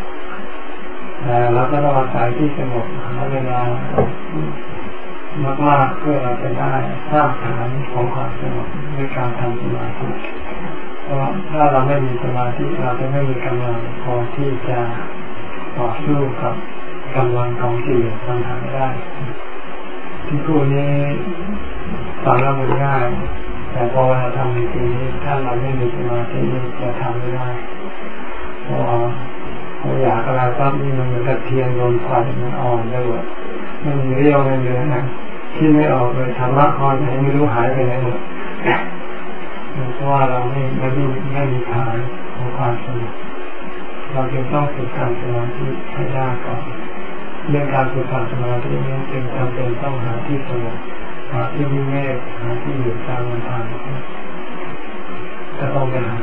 แต่เราก็ต้องอาศัยที่สงบเวลา มากๆเพื่อเราจะได้สร้างฐานของความสงบในการทำสมาธิเพราะถ้าเราไม่มีสมาธิเราจะไม่มีกำลังพอที่จะต่อสู้กับกำลังของจิตปัญหาได้ ที่พูดนี้ฟังแล้วมันง่าย แต่พอเราทำจริงๆถ้าเราไม่มีสมาธิจะทำไม่ได้เพราะเราอยากอะไรปั๊บนี่มันเหมือนกับเทียนโดนไฟมันอ่อนไปหมดมันมีเรี่ยวไม่เยอนะที่ไม่ออกเลยธรรมะคอนไหนไม่รู้หายไปไหนหมดเพราะว่าเราไม่ไม่มีไม่มีฐานของความสงบเราจึงต้องฝึกการสมาธิให้ได้ก่อนเรื่องการฝึกการสมาธินี้จึงจำเป็นต้องหาที่สงบหาที่มีเมฆหาที่อยู่ตามลำพังก็ต้องไปหา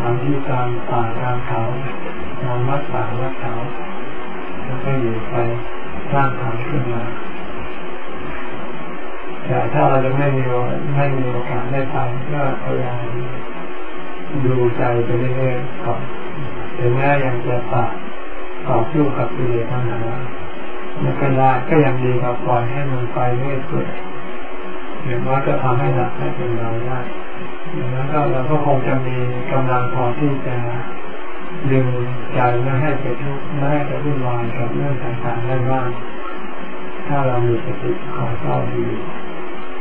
ทาที่ตามป่าตามเขา ตามวัดป่าวัดเขาแล้วก็อยู่ไปสร้างฐานขึ้นมาแต่ถ้าเราจะไม่มีไม่มีโอกาสได้ไปก็พยายามดูใจไปเรื่อยๆก่อนถึงแม้ยังจะปะต่อสู้กับกิเลสปัญหาไม่เป็นไรก็ยังดีกว่าปล่อยให้มันไปเรื่อยๆอย่างว่าก็ทำให้หนักให้เป็นเราได้อย่างนั้นก็เราก็คงจะมีกำลังพอที่จะ ดึงใจไม่ให้ไปทุกข์ไม่ให้ไปวุ่นวายกับเรื่องต่างๆได้บ้างถ้าเรามีสติคอยเฝ้าดู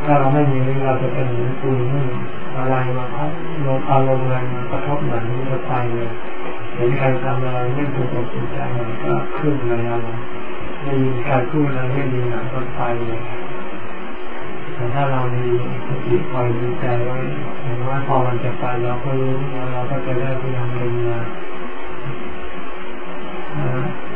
ถ้าเราไม่มีเราจะเป็นเหมือนปูนี่อะไรมาพัดลมอารมณ์อะไรมากระทบแบบนี้ก็ไปเลยเห็นใครทำอะไรไม่ถูกอกถูกใจมันก็ขึ้นเลยอารมณ์ไม่มีใครพูดอะไรไม่ดีหนักก็ไปเลยแต่ถ้าเรามีสติคอยดูใจไว้เห็นว่าพอมันจะไปเราก็รู้เราก็จะได้พยายามดึงมา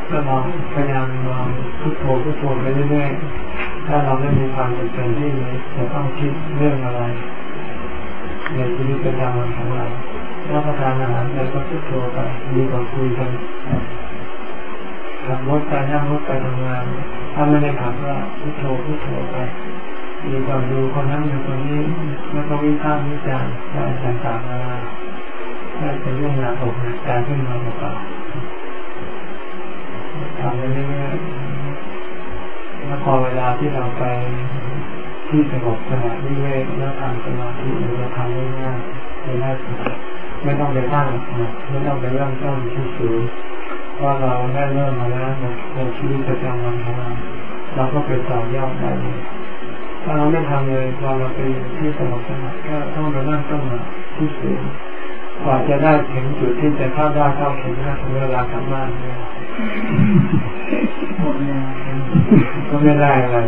ก็ลองพยายามลองพุทโธพุทโธไปเรื่อยๆถ้าเราไม่มีความจำเป็นที่จะต้องคิดเรื่องอะไรในชีวิตประจำวันของเรารับประทานอาหารแล้วก็พุทโธไปดีกว่าคุยกันขับรถไปนั่งรถไปทำงาน ถ้าไม่ได้ขับก็พุทโธพุทโธไปดีกว่าดูคนนั้นอยู่คนนี้แล้วก็วิพากษ์วิจารณ์ได้ต่างๆนานาได้เป็นเรื่องหนักอกหนักใจขึ้นมาเปล่า ทำไปเรื่อยๆแล้วพอเวลาที่เราไปที่สงบขณะที่เวทแล้วทำสมาธิเราทำง่ายจะได้ไม่ต้องไปตั้งไม่ต้องไปเริ่มต้นที่สูงว่าเราได้เริ่มมาแล้วในชีวิตประจำวันของเราเราก็ไปต่อยอดได้เลยถ้าเราไม่ทำเลยพอเราไปที่สงบสงัดก็ต้องไปนั่งต้นที่สูง กว่าจะได้ถึงจุดที่จะเข้าได้เข้าถึงนะถึงเวลากลับบ้านเนี่ยก็ไม่ได้อะไร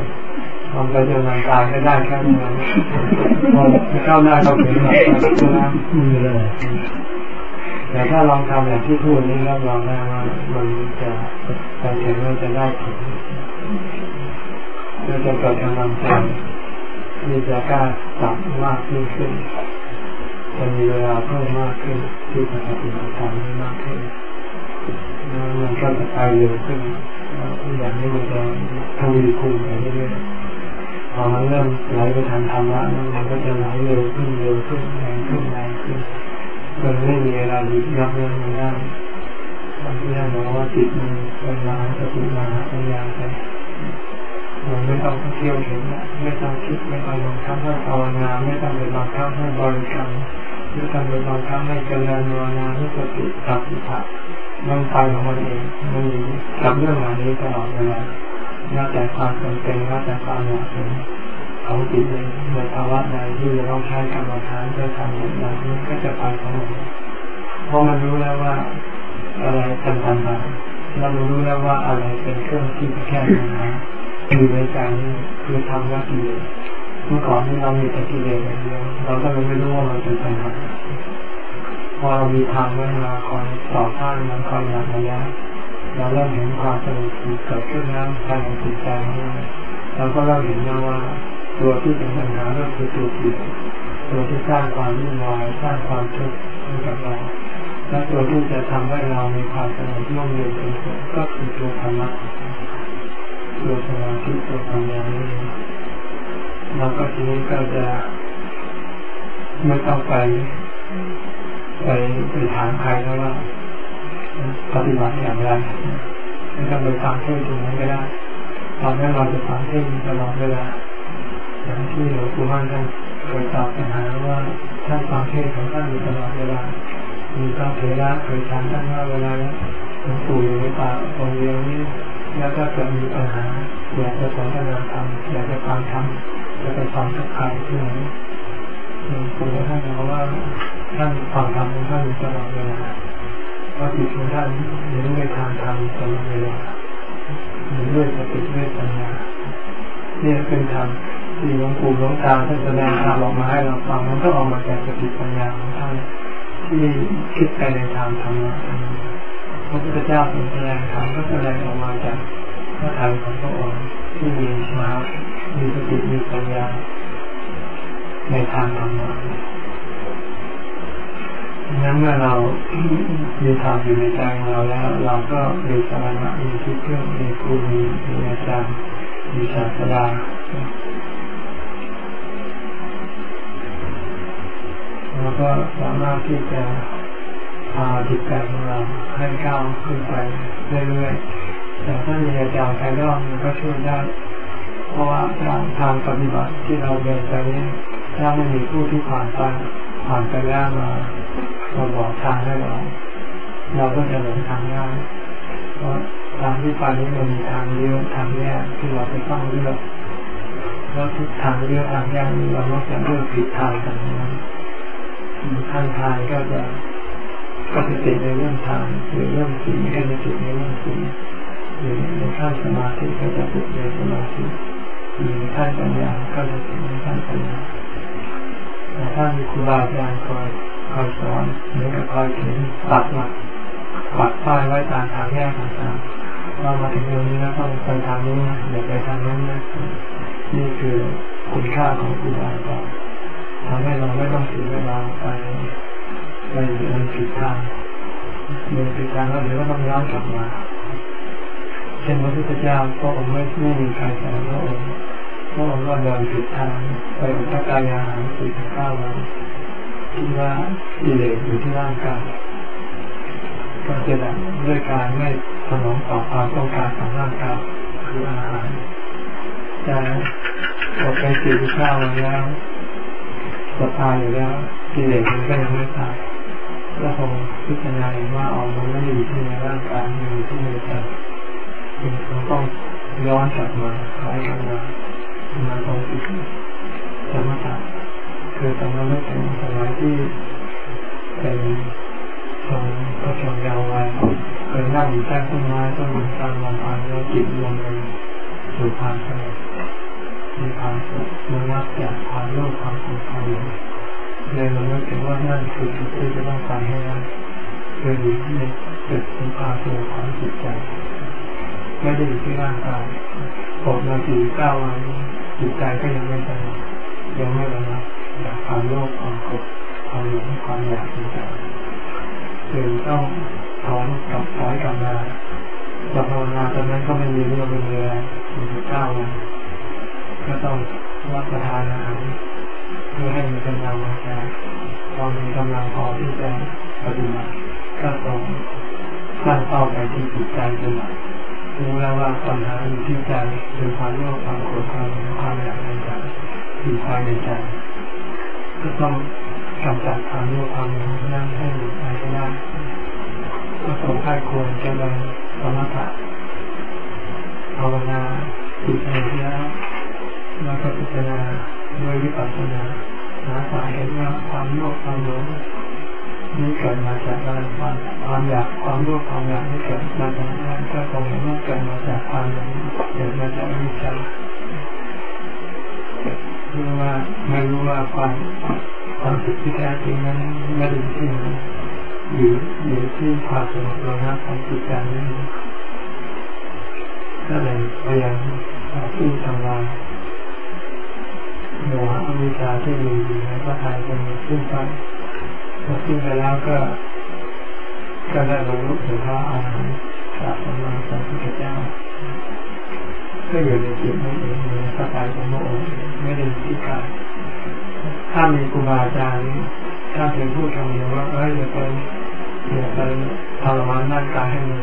ทำไปจนมันตายไม่ได้แค่นั้นพอเข้าได้เข้าถึงหลักนะแต่ถ้าลองทำอย่างที่พูดนี้รับรองได้ว่ามันจะไปถึงมันจะได้ถึงมันจะเกิดกำลังใจมีจะกล้าตับมากขึ้น จะมีเวลาเพิ่มมากขึ้นที่จะปฏิบัติธรรมมากขึ้นแล้วมันก็จะไปเร็วขึ้นอย่างนี้มันจะทวีคูณไปเรื่อยๆพอมันเริ่มไหลไปทางธรรมะมันก็จะไหลเร็วขึ้นเร็วขึ้นแรงขึ้นแรงขึ้นมันไม่มีอะไรหยุดยั้งมันได้บางทีเราบอกว่าจิตมันเป็นมาสติมาปัญญาไปมันไม่ต้องเที่ยวเห็นไม่ ต้องคิดไม่ต้องบังคับให้ภาวนาไม่ต้องไปบังคับให้บริกรรมไม่ต้องไปบังคับให้เจริญภาวนาให้สติสัมผัสมันไปของมันเองมันมีกับเรื่องเหล่านี้ตลอดเวลาแล้วแต่ความจำเป็นแล้วแต่ความอยากเป็นของจิตเลยในภาวะใดที่จะต้องใช้กรรมฐานเพื่อทำอย่างนี้ก็จะไปของมันเพราะมันรู้แล้วว่าอะไรจำเป็นมาเรารู้แล้วว่าอะไรเป็นเครื่องที่แค่นั้น อยู่ในใจนี่คือทำว่ากิเลสเมื่อก่อนที่เรามีแต่กิเลสอย่างเดียวเราก็เลยไม่รู้ว่ามันเป็นปัญหาพอเรามีทางไว้มาคอยต่อต้านมันคอยหยับระยะเราเริ่มเห็นความสงบเกิดขึ้นแล้วภายในจิตใจเราก็เริ่มเห็นแล้วว่า ตัวที่เป็นปัญหาก็คือตัวจิตตัวที่สร้างความวุ่นวายสร้างความทุกข์ให้กับเราและตัวที่จะทำให้เรามีความสงบร่มเย็นเป็นสุขก็คือตัวธรรมะ ตัวสมาธิตัวปัญญานี่เราก็ทีนี้ก็จะไม่ต้องไป ไปไปถามใครแล้วว่าปฏิบัติอย่างไรไม่ต้องไปฟังเทศตรงนั้นก็ได้ตอนนั้นเราจะฟังเทศตลอดเวลาอย่างที่หลวงปู่มั่นท่านเคยตอบปัญหาว่าท่านฟังเทศของท่านอยู่ตลอดเวลา มีพระเถระเคยถามท่านว่าเวลาหลวงปู่อยู่ในป่าองค์เดียวนี้ แล้วก็จะมีปัญหาอยากจะสอนนาธรรมอยากจะฟังธรรมจะไปฟังกับใครที่ไหนหลวงปู่ท่านบอกว่าท่านฟังธรรมของท่านอยู่ตลอดเวลาเพราะจิตของท่านอยู่ในทางธรรมตลอดเวลาอยู่ด้วยสติด้วยปัญญาเนี่ยเป็นธรรมที่หลวงปู่หลวงตาท่านแสดงธรรมออกมาให้เราฟังมันก็ออกมาจากสติปัญญาของท่านที่คิดไปในทางธรรมะ ระพุทธเจ้าทรงแสดงธรรมก็แสดงออกมาจากพระทัยของพระองค์ที่มีมามีสติมีปัญญาในทางธรรมะนั้นเมื่อเรามีธรรมอยู่ในใจของเราแล้ว เราก็มีสมาธิมีที่เพื่อมีครูมีมีอาจารย์มีศาสดาเราก็สามารถที่จะ พาจิตใจของเราให้ก้าวขึ้นไปเรื่อยๆแต่ถ้ามีอาจารย์ภายนอกมันก็ช่วยได้เพราะว่าการทางปฏิบัติที่เราเดินไปนี้ถ้าไม่มีผู้ที่ผ่านไปผ่านไปแล้วมามาบอกทางให้เราเราก็จะหลงทางได้เพราะทางที่ไปนี้มันมีทางเลี้ยวทางแยกที่เราจะต้องเลือกแล้วทุกทางเลี้ยวทางแยกนี้เราก็จะเลือกผิดทางกันนั้นทานทายก็จะ ก็จะติดในเรื่องทางหรือเรื่องสีก็จะติดในเรื่องสีหรือในขั้นสมาธิก็จะติดในสมาธิหรือในขั้นปัญญาก็จะติดในขั้นปัญญาแต่ถ้ามีครูบาอาจารย์คอยคอยสอนหรือคอยถึงปักหลักปักป้ายไว้ตามทางแยกต่างๆว่ามาถึงตรงนี้แล้วต้องไปทางนี้นะอย่าไปทางนั้นนะนี่คือคุณค่าของครูบาอาจารย์ทำให้เราไม่ต้องเสียเวลาไป ไปเดินผิดทางเดินผิดทางแล้วเดี๋ยวก็ต้องย้อนกลับมาเช่นพระพุทธเจ้าก็องค์ไม่ไม่มีใครแต่พระองค์พระองค์ก็เดินผิดทางไปอุตกายาหารสี่เก้าวันคิดว่ากิเลสอยู่ที่ร่างกายก็จะแบบด้วยการไม่สนองต่อความต้องการของร่างกายคืออาหารแต่ออกไปสี่เก้าวันแล้วจะตาอยู่แล้วกิเลสมันก็ยังไม่ตาย ก็คงพิจารณาเห็นว่าออกมันไม่ได้อยู่ที่ในร่างกายอยู่ที่ในใจจึงต้องย้อนกลับมาคล้ายกันมามาตรงที่ธรรมชาติคือตอนนั้นไม่ถึงสมัยที่เป็นทรงพระชนยาววัยเคยนั่งอยู่ใต้ต้นไม้ต้นไม้ตามลำพังแล้วจิตรวมเลยสู่ทางสงบมีความสุขมันนับจากความโลภความโกรธความหลง เลยมันนึกถึงว่านั่นคือจุดที่จะต้องการให้ได้คืออยู่ที่จุดของความสงบของจิตใจไม่ได้อยู่ที่ร่างกายหกนาทีเก้าวันจิตใจก็ยังไม่สงบยังไม่ระงับจากความโลภความโกรธความหลงความอยากต่างๆคือต้องถอนกลับถอยกลับมาจะภาวนาตอนนั้นก็ไม่มีเรื่องเป็นเรือมีเก้าวันก็ต้องรับประทานอาหาร เพื่อให้มีกำลังมาใช้พอมีกำลังพอที่จะปฏิบัติก็ต้องตั้งเป้าไปที่จิตใจเป็นหลักรู้แล้วว่าปัญหาอยู่ที่ใจคือความโลภความโกรธความหลงความอยากในใจอยู่ภายในใจก็ต้องกำจัดความโลภความหลงนั่งให้หลุดไปให้ได้ก็สมให้ควรจะเริญสมถะภาวนาจิตเองแล้วแล้วก็พิจารณา ด้วยวิปัสสนาหาสาเหตุว่าความโลภความหลงนี่เกิดมาจากอะไรความความอยากความโลภความอยากที่เกิดมาจากอะไรก็คงเห็นว่าเกิดมาจากความหลงเกิดมาจากวิจารรู้ว่าไม่รู้ว่าความความสุขที่แท้จริงนั้นไม่ได้ที่ไหนอยู่อยู่ที่ความสงบระงับของจิตใจนั้นก็เลยพยายามที่ทำลาย หัวอวิชาที่มีอยู่ในพระทัยจะมีขึ้นไปพอขึ้นไปแล้วก็ก็ได้บรรลุถึงพระอาหารหันต์จากพระมาสัมพุทธเจ้าก็อยู่ในจิตนั่นเองในพระทัยของพระองค์ไม่ได้ที่กายถ้ามีครูบาอาจารย์ถ้าเป็นผู้ทำเดียวว่าเอ้ยอย่าไปอย่าไปทรมานร่างกายให้มัน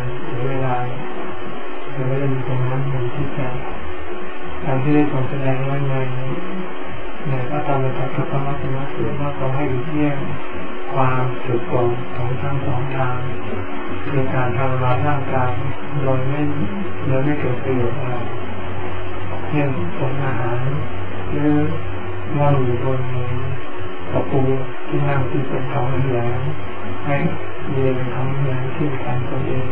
เวลาจะไม่ได้มีตรงนั้นในที่ใจตามที่ได้ทรงแสดงไว้ใน ในพระธรรมกัปพระมัชฌิมสูตรว่าเขาให้หลีกเลี่ยงความสุดโต่งของทั้งสองทางคือการทำลายร่างกายโดยไม่โดยไม่เกิดประโยชน์อะไรเช่นผลอาหารหรือว่าอยู่บนกระปูที่นั่งที่เป็นของเหลืองให้มีเป็นของเหลืองที่ทนตัวเอง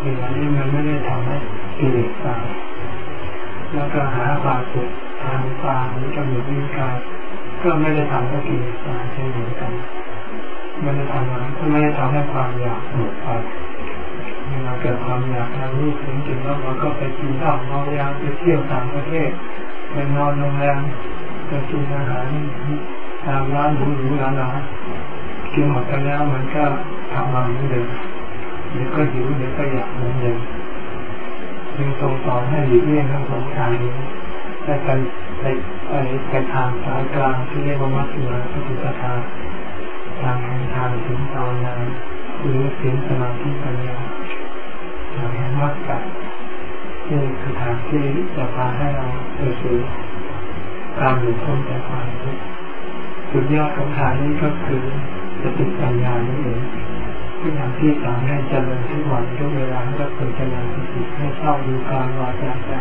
อย่างนี้มันไม่ได้ทำให้กิเลสตายแล้วก็หาความสุข ทางตาหรือจมูกนิ้วกายก็ไม่ได้ทำให้กิเลสตายเช่นเดียวกันไม่ได้ทำก็ไม่ได้ทำให้ความอยากหมดไปเวลาเกิดความอยากทางรูปถึงจุดแล้วเราก็ไปกินเหล้าเมายาไปเที่ยวต่างประเทศไปนอนโรงแรมไปกินอาหารตามร้านหรูๆร้านๆกินหมดไปแล้วมันก็ทำมาเหมือนเดิมเดี๋ยวก็หิวเดี๋ยวก็อยากเหมือนเดิมจึงทรงสอนให้หลีกเลี่ยงทั้งสองทางนี้ ได้ไปไปไปไปทางสายกลางที่เรียกว่ามัชฌิมาปฏิปทาทางทางถึงภาวนาหรือถึงสมาธิปัญญาทางแห่งมรรคนี่คือทางที่จะพาให้เราไปสู่การหลุดพ้นจากความทุกข์สุดยอดของทางนี้ก็คือสติปัญญานี่เองที่ทางที่สอนให้เจริญทุกวันทุกเวลาก็คือเจริญสติให้เข้าดูการวาจาใจ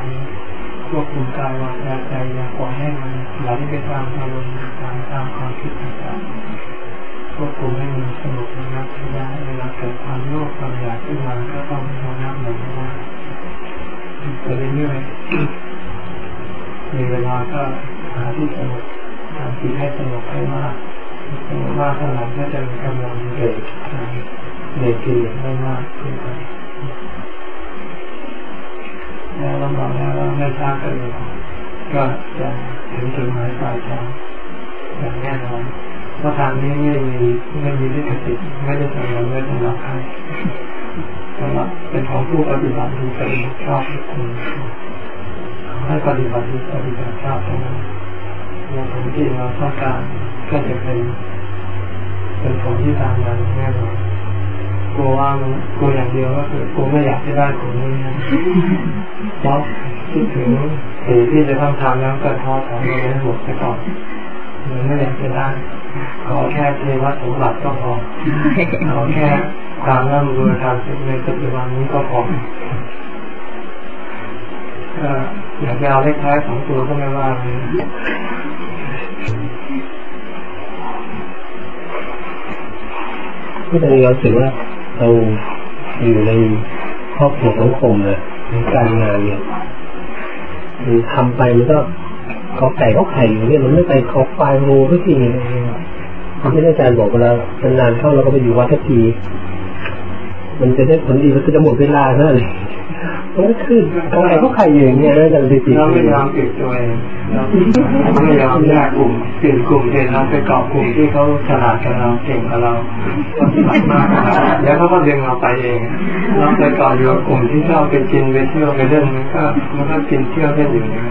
ควบคุมกายวาจาใจอย่าปล่อยให้มันไหลไปตามอารมณ์ตามตามความคิดต่างๆควบคุมให้มันสงบนะครับได้เวลาเกิดความโลภความอยากขึ้นมาก็ต้องระงับมันให้ได้ไปเรื่อยๆมีเวลาก็หาที่สงบทำจิตให้สงบให้มากสงบมากเท่าไหร่ก็จะมีกำลังเกิดเด็กกิเลสได้มากขึ้นไป แล้วเราบอกแล้วว่าไม่ช้าก็เร็วก็จะถึงจุดหมายปลายทางอย่างแน่นอนเพราะทางนี้ไม่มีไม่มีลิขสิทธิ์ไม่ได้สำหรับไม่สำหรับใครสำหรับเป็นของผู้ปฏิบัติที่เป็นชอบทุกคนให้ปฏิบัติที่ปฏิบัติชอบเท่านั้นในผลที่เราต้องการก็จะเป็นเป็นผลที่ตามมาแน่นอน กลัวว่ากลัวอย่างเดียวก็คือกลัวไม่อยากจะได้ผลนี้เพราะคิดถึงสิ่งที่จะต้องทำแล้วก็ท้อถอยไปหมดไปก่อนมันไม่อยากจะได้ขอแค่เทวสมบัติก็พอขอแค่ความร่ำรวยทางในปัจจุบันนี้ก็พอก็อยากจะเอาเลขท้ายสองตัวก็ไม่ว่าเลยที่ตรงนี้เราถือว่า เราอยู่ในครอบครัวสังคมเลยในการงานเนี่ยคือทำไปมันก็เขาไก่เขาไข่อยู่เนี่ยมันไม่ไปขอควายงูทุกทีเลยที่อาจารย์บอกเวลานานเข้าเราก็ไปอยู่วัดทุกทีมันจะได้ผลดีมันก็จะหมดเวลาเท่านั้นเลย มันก็คือขอไก่เขาไข่อยู่องเงี้ยนะอาจารย์จริงๆเราไม่ยอมปิดตัวเองเราไม่ยอมแยกกลุ่มเปลี่ยนกลุ่มเปลี่นเราไปเกาะกลุ่มที่เขาฉลาดกับเราเก่งกับเราปฏิบัติมากแล้วเขาก็ดึงเราไปเองเราไปเกาะอยู่กับกลุ่มที่ชอบไปกินไปเที่ยวไปเล่นมันก็มันก็กินเที่ยวเล่นอยู่นะ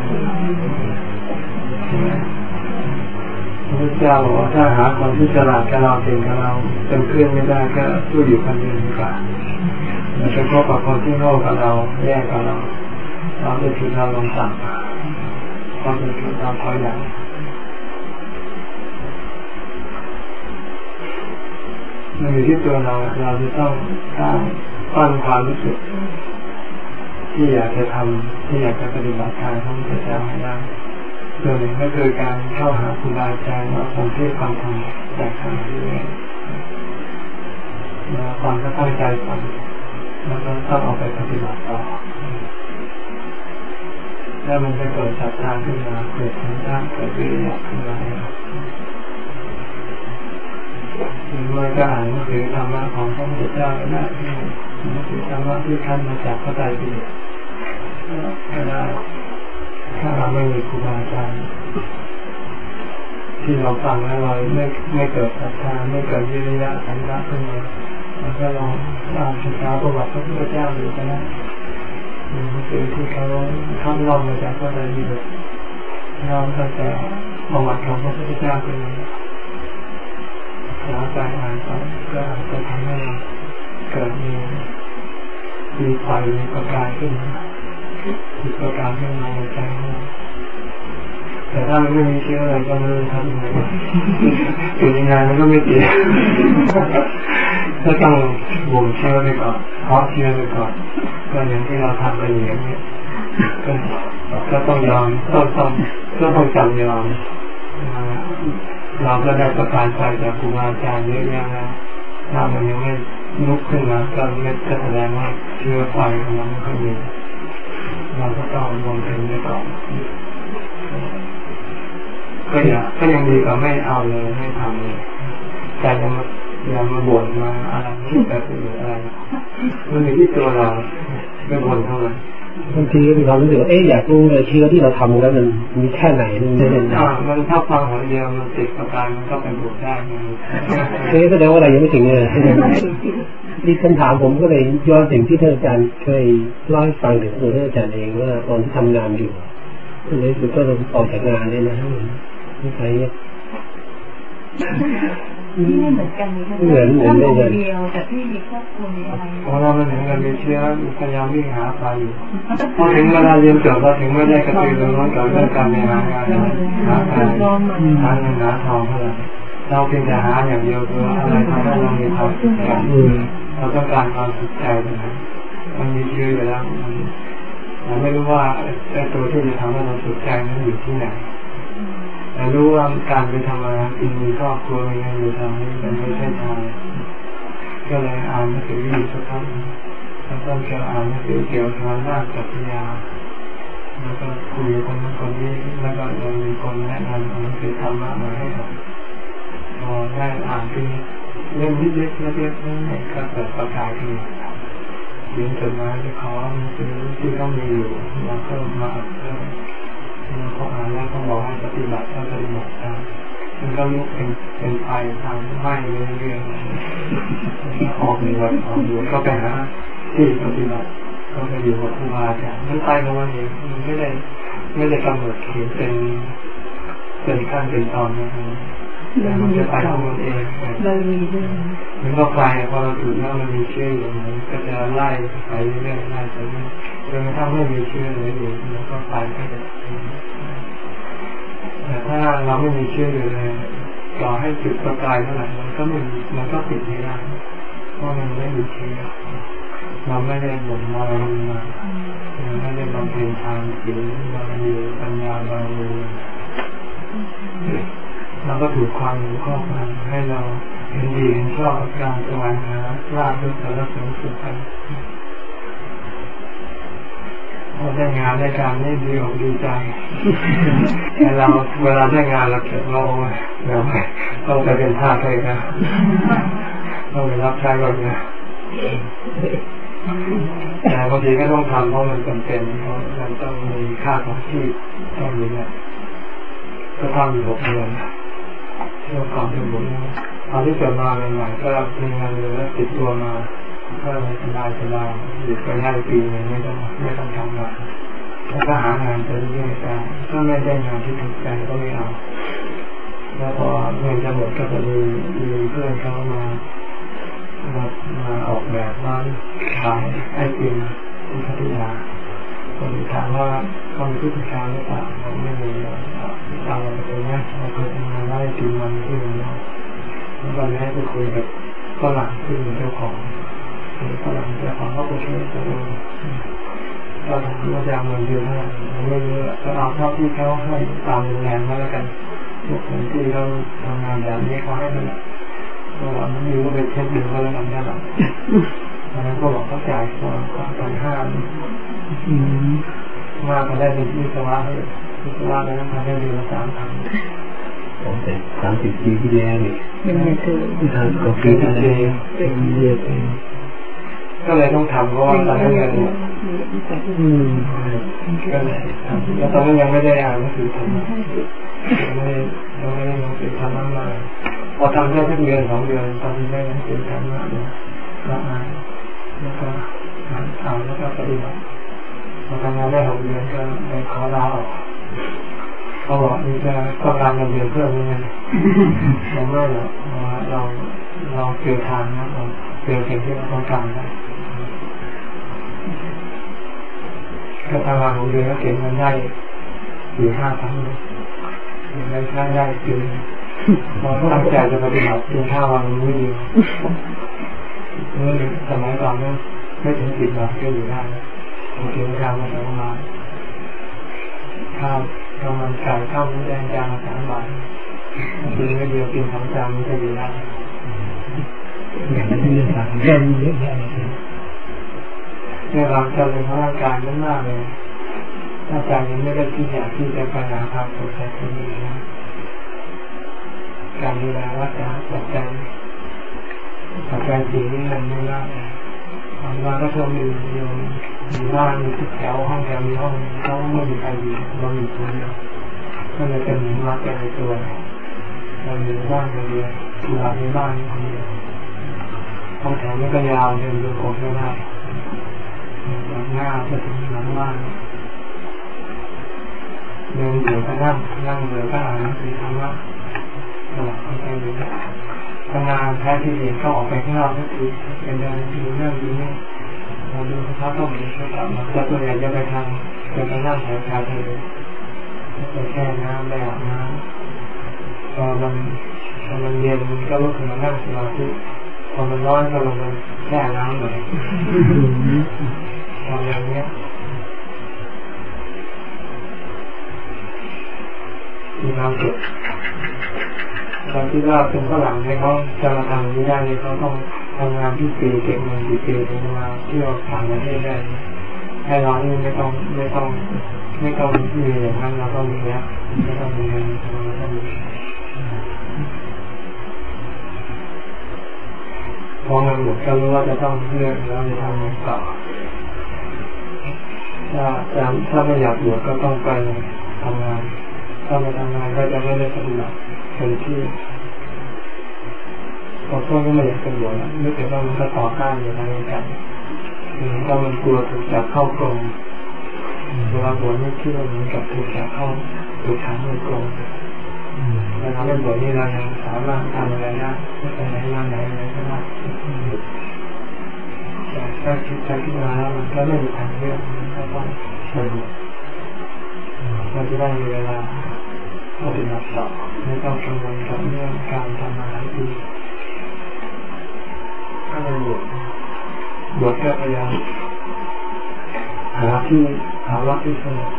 พระเจ้าบอกว่าถ้าหาคนที่ฉลาดกับเราเก่งกับเราเป็นเพื่อนไม่ได้ก็สู้อยู่คนเดียวดีกว่า มันจะพบกับคนที่โง่กับเราแย่กับเราเราจะถือเราลงต่ำเราจะถือเราคอยอย่างมันอยู่ที่ตัวเราเราจะต้องสร้างตั้งความรู้สึก ที่อยากจะทำที่อยากจะปฏิบัติการของพระเจ้าให้ได้ส่วนหนึ่งก็คือการเข้าหาครูบาอาจารย์ว่าผมที่ความทำแต่ทำที่นี่มาฟังก็ตั้งใจฟัง แล้วก็ต้องเอาไปปฏิบัติต่อถ้ามันจะเกิดศรัทธาขึ้นมาเกิดสันเกิดวิริยะขึ้นมาหรือว่าก็อ่านหนังสือธรรมะของพระพุทธเจ้าก็ได้หนังสือธรรมะที่ท่านมาจากพระไตรปิฎกก็ได้ถ้าเราไม่มีครูบาอาจารย์ที่เราฟังแล้วเราไม่ไม่เกิดศรัทธาไม่เกิดวิริยะสันตขึ้นมา เราก็ลองอ่านศึกษาประวัติพระพุทธเจ้าดูก็ได้หนังสือที่เขาทำลองมาจากพระไตรปิฎกเราตั้งแต่ประวัติของพระพุทธเจ้าเป็นหาใจอ่านไปก็จะทำให้เกิดมีมีไฟมีประกายขึ้นมีประกายขึ้นมาในใจแต่ถ้ามันไม่มีเชื้ออะไรก็ไม่รู้ทำยังไงอยู่ยังไงมันก็ไม่ติด ก็ต้องบ่มเชื้อไปก่อนเพาะเชื้อไปก่อนก็อย่างที่เราทำไปอย่างนี้ก็ต้องยอมต้องต้องก็ต้องจำยอมเราก็ได้ประการใจจากครูอาจารย์เยอะแยะแล้วถ้ามันยังไม่ลุกขึ้นมาก็ไม่ก็แสดงว่าเชื้อไฟของมันไม่ค่อยมีเราก็ต้องลงเป็นไว้ก่อนก็อย่าก็ยังดีกว่าไม่เอาเลยไม่ทำเลยแต่ยัง ยังมาบ่นมาอะไรนี่แบบหรืออะไรมันอยู่ที่ตัวเราไม่บ่นเท่าไหร่บางทีก็มีความรู้สึกว่าเอ๊ะอยากรู้เลยเชื้อที่เราทำแล้วมันมีแค่ไหนมันไม่เป็นอ่ามันถ้าฟังหัวเดียวมันติดประการมันก็เป็นบวกได้ไงเอ๊ะแสดงว่าเรายังไม่ถึงเลยนี่คำถามผมก็เลยย้อนถึงที่ท่านอาจารย์เคยเล่าให้ฟังถึงตัวท่านอาจารย์เองว่าตอนที่ทำงานอยู่เลยสุดก็ออกจากงานเนี่ยนะไม่ใช่เนี่ยที่ ไม่เหมือนกันเลยเหมือนเหมือนไม่ไม่เหมืเหมือนอนเดียวแต่ที่มีครอบครัวมีอะไรของเรามันเหมือนกันมีเชื้อพยายามวิ่งหาไฟอยู่พอถึงเวลาเรียนจบเราถึงไม่ได้กระตือรือร้นกับเรื่องการหางานหาการหาเงินหาทองเท่าไหร่เราเพียงแต่หาอย่างเดียวคืออะไรทำให้เรามีความสุขใจเราต้องการความสุขใจนะมันมีเชื้ออยู่แล้วมันเราไม่รู้ว่าไอ้ตัวที่จะทำให้เราสุขใจนั้นอยู่ที่ไหน แต่รู้ว่าการไปทำงานอินมีครอบครัวมีเงินอยู่ทางนี้มันไม่ใช่ทางก็เลยอ่านหนังสืออยู่สักพักแล้วก็จะอ่านหนังสือเกี่ยวกับด้านปรัชญาแล้วก็คุยกับคนนั้นคนนี้แล้วก็เรามีคนแนะนำหนังสือธรรมะมาให้เราพอได้อ่านที่เล่มนิดๆเล็กๆนั่นเองก็เกิดประกายขึ้นเขียนจดหมายไปขอหนังสือที่ต้องมีอยู่มาเพิ่มมา เขาอ่านแล้วเขาบอกให้ปฏิบัติก็ปฏิบัติตามมันก็ลุกเป็นเป็นไฟทางไหม้เรื่อยๆออกบวชออกบวชก็ไปหาที่ปฏิบัติก็ไปอยู่กับครูบาอาจารย์มันตายของมันเองมันไม่ได้ไม่ได้กำหนดเขียนเป็นเป็นขั้นเป็นตอนนะครับมันจะไปของมันเองมันก็ไฟพอเราถูกแล้วมันมีเชื่ออยู่มันก็จะไล่ไปเรื่อยๆไล่ไปเรื่อยๆ จนกระทั่งไม่มีเชื่อเลยอยู่แล้วก็ไฟก็จะแต่ถ้าเราไม่มีเชื่ออยู่เลยต่อให้จุดประกายเท่าไหร่มันก็ไม่มันก็ติดไม่ได้เพราะมันไม่มีเชื่อเราไม่ได้บ่มมาเรามาเราไม่ได้บำเพ็ญทางศีลบารมีปัญญาบารมีเราก็ถูกความรู้ครอบงำให้เราเห็นดีเห็นชอบการแสวงหาลาภด้วยสารสนสุขกัน พอได้งานได้การนี่ดีอกดีใจแต่เราเวลาได้งานเราเก็บเราเราต้องไปเป็นทาสเลยนะต้องไปรับใช้ก่อนนะแต่บางทีก็ต้องทำเพราะมันจำเป็นเพราะมันต้องมีค่าของที่ต้องมีเนี่ยก็ทำอยู่หกเดือนเมื่อก่อนถึงผมตอนที่เกิดมาใหม่ๆก็มีเงินเลยแล้วติดตัวมา ก็เลยสบายสบายอยู่ไปได้ปีนึงไม่ต้องไม่ต้องทำงานแล้วก็หางานไปเรื่อยๆแต่ก็ไม่ได้งานที่ถูกใจก็ไม่เอาแล้วพอเงินจะหมดก็จะมีมีเพื่อนเขามามามาออกแบบร้านขายไอติมที่พัทยาคนถามว่าเขามีพฤติการหรือเปล่าผมไม่มีตามมาตรงนี้เราเคยทำงานไล่ติมมันที่มันแล้วก็ให้ไปคุยกับฝรั่งที่เป็นเจ้าของ ฝรั่งเจ้าของก็ไปช่วยตัวเองก็ถามว่าจะเงินเดือนเท่าไหร่ไม่รู้ก็เอาเท่าที่เขาให้ตามโรงแรมมาแล้วกันทุกคนที่เราทำงานแบบนี้เขาให้ไปแล้วก็ว่าไม่รู้ก็ไปเช็คดูก็แล้วกันได้หรอแล้วก็บอกเขาจ่ายก่อนก่อนตอนห้ามาก็ได้เป็นที่สวะให้ที่สวะแล้วมาได้เดือนละสามพันผมแต่สามสิบปีที่แล้วนี่ยังไงคือทางกาแฟอะไรเป็นเรียกเป็น ก็เลยต้องทำเพราะว่าตอนนั้นยังอืมก็เลยแล้วตอนนั้นยังไม่ได้อ่านหนังสือธรรมะยังไม่ยังไม่ได้หนังสือธรรมะมาพอทำได้สักเดือนสองเดือนตอนนี้ได้หนังสือธรรมะเนี่ยก็อ่านแล้วก็อ่านอ่านแล้วก็ปฏิบัติพอทำงานได้หกเดือนก็ไปขอลาออกเขาบอกนี่จะต้องการเงินเดือนเพิ่มยังไงผมไม่หรอกเราเราเจอทางนะเราเจอสิ่งที่เราต้องการนะ ก็ทำงานหกเดือนก็เก็บเงินได้สี่ห้าพันเลยเงินใช้ได้จริงเราตั้งใจจะปฏิบัติเพียงห้าวันไม่ดีเมื่อสมัยก่อนเนี่ยไม่ถึงสิบบาทก็อยู่ได้ผมกินข้าวมาสองมาข้าวข้าวมันไก่ข้าวมันแดงจานสามบาทกินไม่เดียวกินสองจานมันจะอยู่ได้อย่างนั้เรื่องต่างเรื่องเยอะแยะ เนี่ยเราจะเป็นร่างกายนั้นมากเลยร่างกายยังไม่ได้ที่อยากที่จะไปหาความสุขใจคนนี้นะการดูแลรักษาจิตใจจิตใจสีนี่มันไม่มากเลยเราก็ชมอยู่อยู่อยู่บ้านมีทุกแถวห้องแถวมีห้องเขาไม่มีใครอยู่เราอยู่คนเดียวก็เลยเป็นหมือนรักในตัวเราอยู่บ้านคนเดียวเราในบ้านคนเดียวห้องแถวนี้ก็ยาวเดินดูโคตรได้ หลังหน้าไปถึงหลังบ้านเดินอยู่ก็นั่งนั่งเลยก็อ่านหนังสือธรรมะตลอดไปอยู่ทำงานแท้ที่ดีก็ออกไปข้างนอกทุกทีเป็นเดินดูเรื่องดูนี่เราดูสภาพต้องมีก็กลับมาแต่ตัวใหญ่จะไปทางจะไปนั่งแถวชาทะเลไปแช่น้ำไปอาบน้ำพอมันพอมันเย็นก็ลุกขึ้นมานั่งสมาธิพอมันร้อนก็ลงมาแช่น้ำเลย ทำอย่างเนี้ยมีความสุขเราคิดว่าเป็นฝรั่งเนี่ยเขาจะมาทำนี้ได้เนี่ยเขาต้องทำงานที่ปีเก็บเงินที่ปีถึงมาเที่ยวต่างประเทศได้ให้เรานี่ไม่ต้องไม่ต้อง ไม่ต้องมีอย่างนั้นเราต้องมีนี้ยไม่ต้องมีเงินเราต้องมีพอเงินหมดก็รู้ว่าจะต้องเลือกแล้วจะทำยังไงต่อ ถ้าถ้าไม่อยากบวชก็ต้องไปทำงาน ถ้าไม่ทำงานก็จะไม่ได้ปฏิบัติเต็มที่พอต้นก็ไม่อยากเป็นบวชนึกถึงว่ามันก็ต่อต้านอยู่ในกันก็มันกลัวถูกจับเข้ากรงเวลาบวชนี่คิดว่าเหมือนกับถูกจับเข้าถูกขังในกรงเวลาเป็นบวชนี่เรายังสามารถทำอะไรได้ไม่ไปไหนมาไหนอะไรก็ได้ แต่ถ้าคิดไปคิดมาแล้วมันก็ไม่มทางเลือกมันก็ต้องเฉยเราจะได้มีเวลาปฏิบัติต่อไม่ต้องกังวลกับเรื่องการทำอาหารที่ก็เลยบวชบวชก็พยายามหาที่หาวัดที่สงบ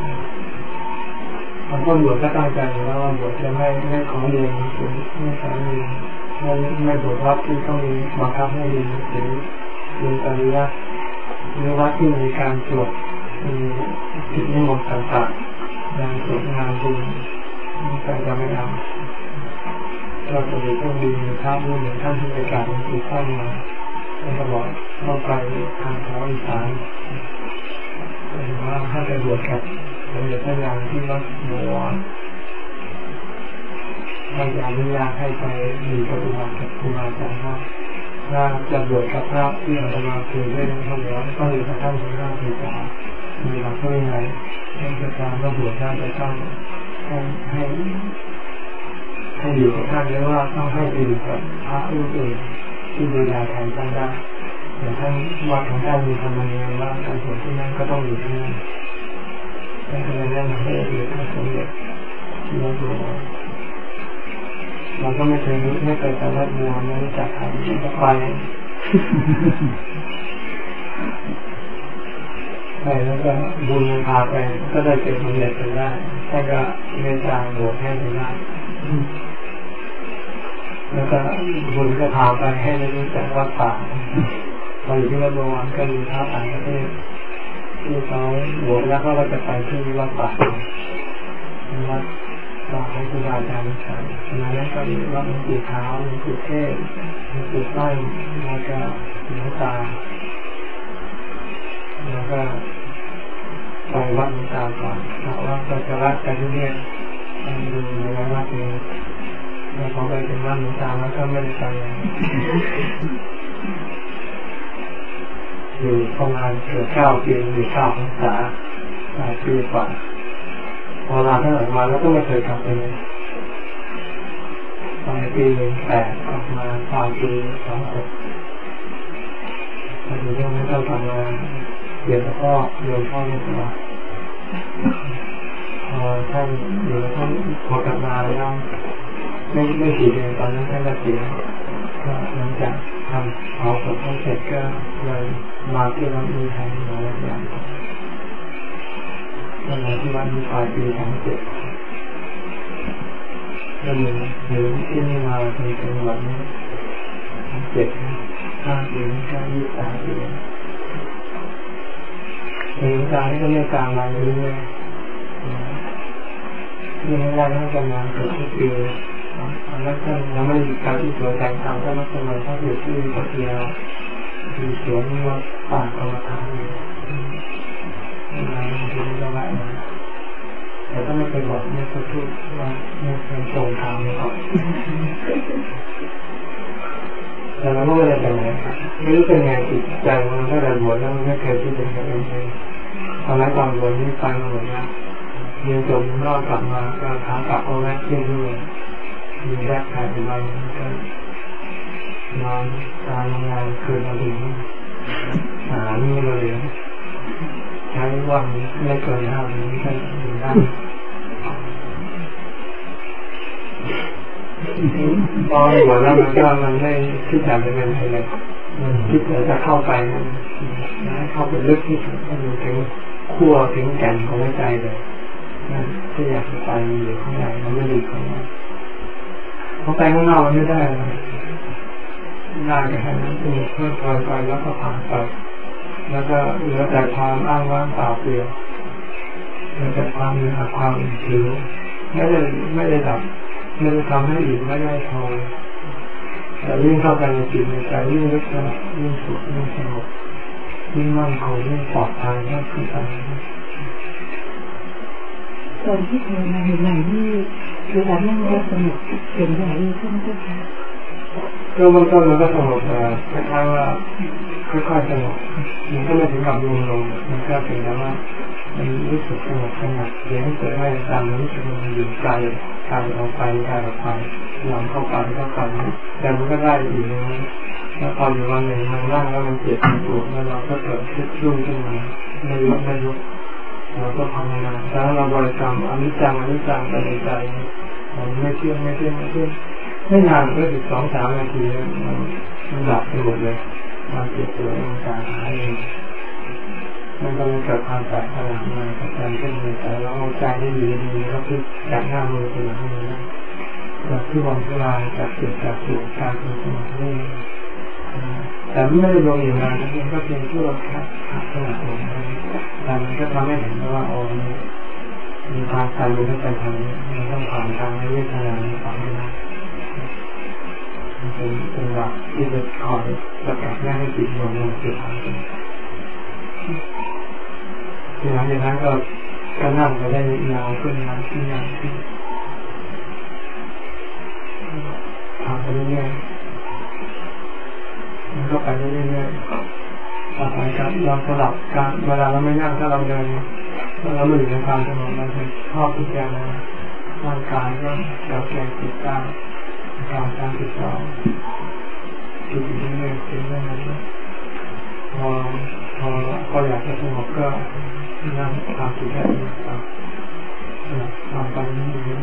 บางคนบวชก็ตั้งใจแล้วว่าบวชจะไม่ไม่ของเรียนหรือไม่ขอเรียนไม่ไม่บวชวัดที่ต้องมีบังคับให้เรียนหรือ เรียนปริยัติหรือวัดที่มีการตรวจมีกิจนิมนต์ต่างๆงานตรวจงานจริงก็จะไม่เอาเราจะมีต้องมีพระรูปหนึ่งท่านที่ไปกราบหลวงปู่เข้ามาท่านก็บอกเข้าไปทางแถวอีสานเห็นว่าถ้าไปบวชกับสมเด็จพระยาที่วัดบัวท่านจะอนุญาตให้ไปมีปฏิบัติกับครูบาอาจารย์ว่า ถ้าจะบวชกับพระที่อาตมาคือได้ทั้งทั้งแล้วต้องอยู่กับท่านที่หน้าที่สามีหลักเพื่อไงให้ประการว่าบวชได้ไปต้องต้ให้ให้อยู่กับท่านหรือว่าต้องให้ไปอยู่กับพระรูปอื่นที่ดูแลแทนท่านได้อย่ท่านวัดของท่านมีธรรมเนียมว่าการสวดที่นั่นก็ต้องอยู่ที่นั่นท่านก็เลยแนะนำให้อยู่ที่สมเด็จที่วัดหลวง เราก็ไม่เคยรู้ไม่เคยไปวัดบัวไม่รู้จักทำก็ไปไปแล้วก็บุญพาไปก็ได้เป็นสมเด็จไปได้ท่านก็เมตตาโบสถ์ให้ไปได้แล้วก็บุญก็พาไปให้ได้รู้จักวัดป่าพออยู่ที่วัดบัวก็มีพระต่างประเทศที่เขาบวชแล้วก็จะไปที่วัดป่าวัด ป่าของครูบาอาจารย์ใช่มาแล้วก็มีวัดหลวงปู่ขาวหลวงปู่เทศหลวงปู่ตั้งแล้วก็หลวงตาแล้วก็ไปวัดหลวงตาก่อนเราะว่าก็จะรักกันที่เนี่ยดูในวัดนี้แล้วพอไปถึงวัดหลวงตาแล้วก็ไม่ได้ไปอยู่ประมาณเกือบเก้าปีอยู่เก้าพรรษาปีกว่า พอลาเท่านออกมาแล้วก็ไม่เคยกลับไปเลยปลายปีแปดออกมาปลายปีสองหกตอนนี้ไม่ต้องทำงานเดี๋ยวพ่อโยนพ่อไม่สบายพอท่านอยู่ท่านพอกลับมาแล้วไม่ไม่กี่เดือนตอนนั้นท่านก็เสียก็หลังจากทำเผาศพท่านเสร็จก็เลยมาที่วัดมีไทยมาแล้วอย่าง ก็มาที่วัดมีปลายปีสองเจ็ดก็อยู่อที่นี่มาเป็นจังหวัดนี้เจ็ดห้าปีก็ยี่สิบสามปีเองการที่เขาเรียกการมาเรื่อยๆที่ไม่ได้ท่านจะมาเกิดทุกปีแล้วท่านยังไม่ได้การที่สวยแต่งตามท่านนักสมัยท่าอยู่ที่พัทยามีสวนว่าป่ากรรมฐาน แต่ก็ไม่เคยบอกไม่เคยพูดว่าไม่เคยส่งทางเลยครับแต่เราก็ไม่ได้ไปไหนไม่รู้เป็นไงจิตใจมันก็เลยบวชแล้วมันไม่เคยที่จะเป็นเองตอนแรกตอนบวชนี่ไปหมดแล้วเรียนจบรอดกลับมาก็ขากลับเอาแวะเที่ยวด้วยมีแรกขายไปบ้างก็นอนการงานคืนมาถึงหานี่เลย ใช้วันไม่เกินห้านี้ก็อยู่ได้พอหมดแล้วมันก็มันไม่คิดอยากจะเป็นอะไรเลยคิดจะเข้าไปนะเข้าไปลึกที่สุดให้มันถึงขั้วถึงแก่นของหัวใจเลยที่อยากจะไปอยู่ข้างในมันไม่ดีของมันเขาไปข้างนอกมันไม่ได้ได้แค่นั้นเองเพิ่มเติมไปแล้วก็ผ่านไป แล้วก็เหลือแต่ความอ้างว้างเปล่าเปลี่ยวเหลือแต่ความเหนือความหิวไม่ได้ไม่ได้ดับไม่ได้ทำให้อิ่มไม่ได้ทองแต่ยิ่งเข้าไปในจิตในใจยิ่งลึกซึ้งยิ่งสุขยิ่งสงบยิ่งมั่นคงยิ่งปลอดภัยมากขึ้นไปตอนที่เธอมาใหม่ๆนี่เวลานั่งแล้วสงบเห็นอย่างนี้ใช่ไหมเจ้าคะก็เบื้องต้นมันก็สงบแต่คล้ายๆว่า ค่อยๆสงบมันก็ไม่ถึงกับรวมลงมันก็เป็นแต่ว่ามันรู้สึกสงบสงัดเสียงเกิดไม่ตามนรู้สึกมันอยู่ไกลไกลออกไปไกลออกไปหลังเข้าไปเข้าไปแต่มันก็ได้อยู่นะแล้วพออยู่วันหนึ่งมันนั่งแล้วมันเจ็บมันปวดแล้วเราก็เกิดคิดรุ่งขึ้นมาไม่ยกไม่ยกเราก็ภาวนาแล้วเราบริกรรมอนิจจังอนิจจังไปในใจมันไม่เชื่อไม่เชื่อไม่เชื่อไม่นานก็ถึงสองสามนาทีมันมันดับไปหมดเลย มันเจ็บปวดมันจางหายเองมันก็เลยเกิดความแตกต่างมากับการขึ้นในใจเราเอาใจได้ดีดีก็คือจากหน้ามือไปหลังมือจากที่วันที่ลายจากเกิดจากสุขการเป็นสมาธิแต่ไม่ได้ลงอยู่นานมันก็เพียงชั่วแค่ขณะหนึ่งแต่มันก็ทำให้เห็นว่าโอ้มีทางการมันต้องไปทางนี้มันต้องผ่านทางเวทนาต่อไปนะมัน เป็นเป็นหลักที่จะคอยประกาศแยกให้จิตรวมลงสู่ทางตรงทีหลังจากนั้นก็ก็นั่งไปได้ยาวขึ้นยาวขึ้นยาวขึ้นทำไปเรื่อยๆมันก็ไปเรื่อยๆต่อไปครับเราสลับการเวลาเราไม่นั่งถ้าเราเดินเราไม่อยู่ในความสงบเราจะชอบพิจารณาร่างกายก็เราแก่ติดตา มความการติดต่อจิตเรื่อยๆเรื่อยพอพออยากจะสงบก็นั่งทำจิตแค่นี้ต่อทำไปนี้นี้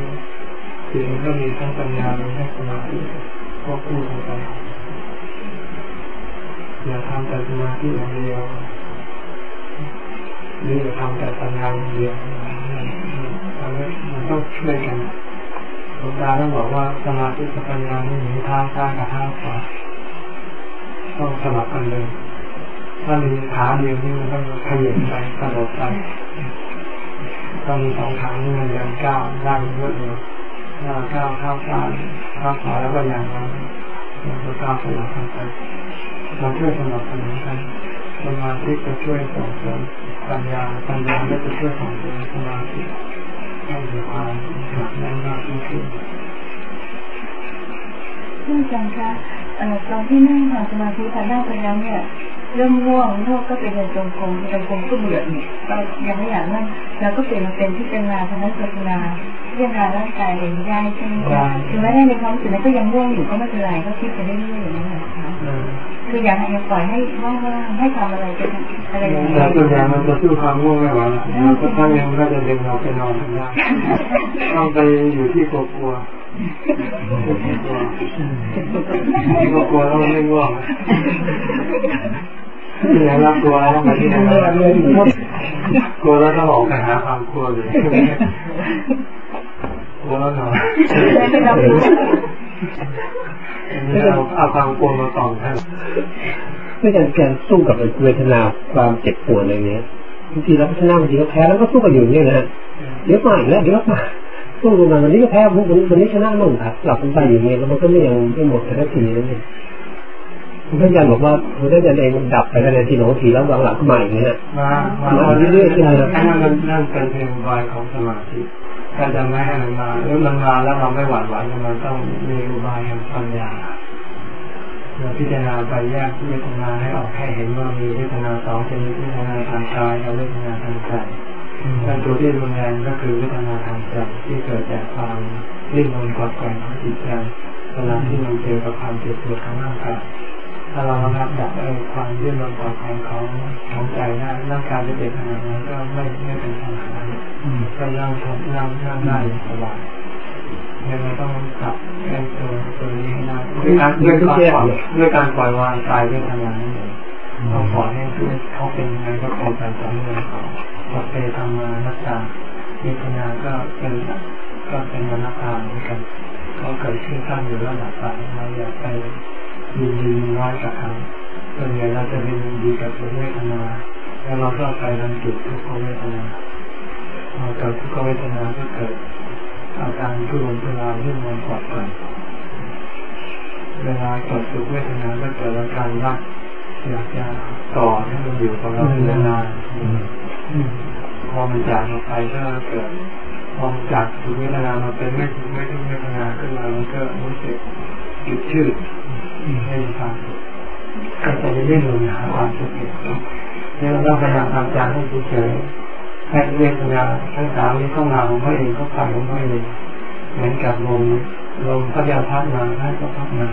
จิตมันก็มีทั้งปัญญาและทั้งสมาธิก็คู่กันไปอย่าทำแต่สมาธิอย่างเดียวหรืออย่าทำแต่ปัญญาอย่างเดียวมันต้องช่วยกัน หลวงตาต้องบอกว่าสมาธิกับปัญญานี่หนีทางซ้ายกับทางขวาต้องสลับกันเลยถ้ามีขาเดียวนี่มันต้องขยับไปกระโดไปต้องมีสองขานี่มันเดินก้าวได้เยอะเลยถ้าก้าวข้าวซ้ายข้าวขวาแล้วก็อย่างนั้นมันก็ก้าวสลับกันไปเราช่วยสนับสนุนกันสมาธิจะช่วยส่งเสริมปัญญาปัญญาก็จะช่วยส่งเสริมสมาธิ ให้มีความหนักแน่นมากยิ่งขึ้นท่านอาจารย์คะตอนที่นั่งทำสมาธิพอนั่งไปแล้วเนี่ยเริ่มง่วงง่วงก็ไปเดินจงกรมจงกรมก็เบื่อเนี่ยเรายังไม่อยากนั่งเราก็เปลี่ยนมาเป็นพิจารณาพนันพิจารณาพิจารณาร่างกายเองได้ใช่ไหมคะถึงแม้ในความรู้สึกนั้นก็ยังง่วงอยู่ก็ไม่เป็นไรก็คิดไปเรื่อยๆอย่างนั้นนะ คะคืออยากให้ปล่อยให้ว่างๆให้ทำอะไรก็อะไรอย่างแต่เงี้ยส่วนใหญ่มันจะสู้ความง่วงไม่ไหวแล้วก็ตั้งยังก็จะดึงเราไปนอนกันได้ต้องไปอยู่ที่กลัวกลัวที่กลัวกลัวแล้วมันไม่ง่วงที่ไหนเรากลัวแล้วไปที่ไหนกลัวแล้วต้องออกไปหาความกลัวเลยกลัวแล้วนอนนี่ เราเอาความกลัวมาต่อท่านไม่ใช่การสู้กับเวทนาความเจ็บปวดอะไรเงี้ยบางทีเราชนะบางทีเราแพ้แล้วก็สู้กันอยู่เนี่ยนะเดี๋ยวมาอีกแล้วเดี๋ยวมาสู้กันมาวันนี้ก็แพ้วันนี้วันนี้ชนะมั่งครับหลับกันไปอยู่เนี่ยแล้วมันก็ไม่ยังไม่หมดแต่ละทีนั่นเองท่านอาจารย์บอกว่าท่านอาจารย์เองดับไปกันในทีหนงทีแล้วหลังๆก็มาอย่างเงี้ยมามาเรื่อยๆใช่ไหมครับนั่นนั่นเป็นเพียงวายของสมาธิ ถ้าจะไม่ให้มันมาหรือมันมาแล้วเราไม่หวั่นไหวมันต้องมีอุบายแห่งปัญญาเราพิจารณาไปแยกเวทนาให้ออกให้เห็นว่ามีเวทนาสองชนิดเวทนาทางกายกับเวทนาทางใจแต่ตัวที่รุนแรงก็คือเวทนาทางใจที่เกิดจากความดิ้นรนกดแกงของจิตใจเวลาที่มันเจอกับความเจ็บปวดของร่างกายถ้าเราระงับดับเออความดิ้นรนกดแกงของของใจได้ร่างกายจะเป็นขนาดนั้นก็ไม่ไม่เป็นปัญหา ก็นั่งทำนั่งนั่งได้สบายยังไงต้องตัดไอ้ตัวตัวนี้ให้ได้ด้วยการด้วยการปล่อยด้วยการปล่อยวางกายด้วยทำงานนั่นเองต้องปล่อยให้เขาเป็นยังไงก็เป็นไปตามเรื่องเขาปกติทำมานักษามีปัญญาก็เป็นก็เป็นมนักกาเหมือนกันเขาเกิดขึ้นตั้งอยู่แล้วหลับไปเราอยากไปยินดีน้อยกับเขาส่วนใหญ่เราจะเป็นดีกับตัวเวทนาแล้วเราก็ไปรังจุดทุกขเวทนา กิดทุกขเวทนาก็เกิดอาการทุรนทุรายที่มันกดกันเวลาเกิดทุกเวทนาก็เกิดอาการรักอยากจะต่อให้มันอยู่กับเรานานพอมันจากไปก็เกิดพอมันจากทุกเวทนามาเป็นไม่ทุกไม่ทุกเวทนาขึ้นมามันก็รู้สึกจุดชื่อให้ความก็จะได้เรื่องหาความสุขเนี่ยเราต้องพยายามทำใจให้เฉย ให้เวทนาทั้งสามนี้เข้ามาของเขาเองเขาไปของเขาเองเหมือนกับลมลมเขาจะพัดมาให้ก็พัดมา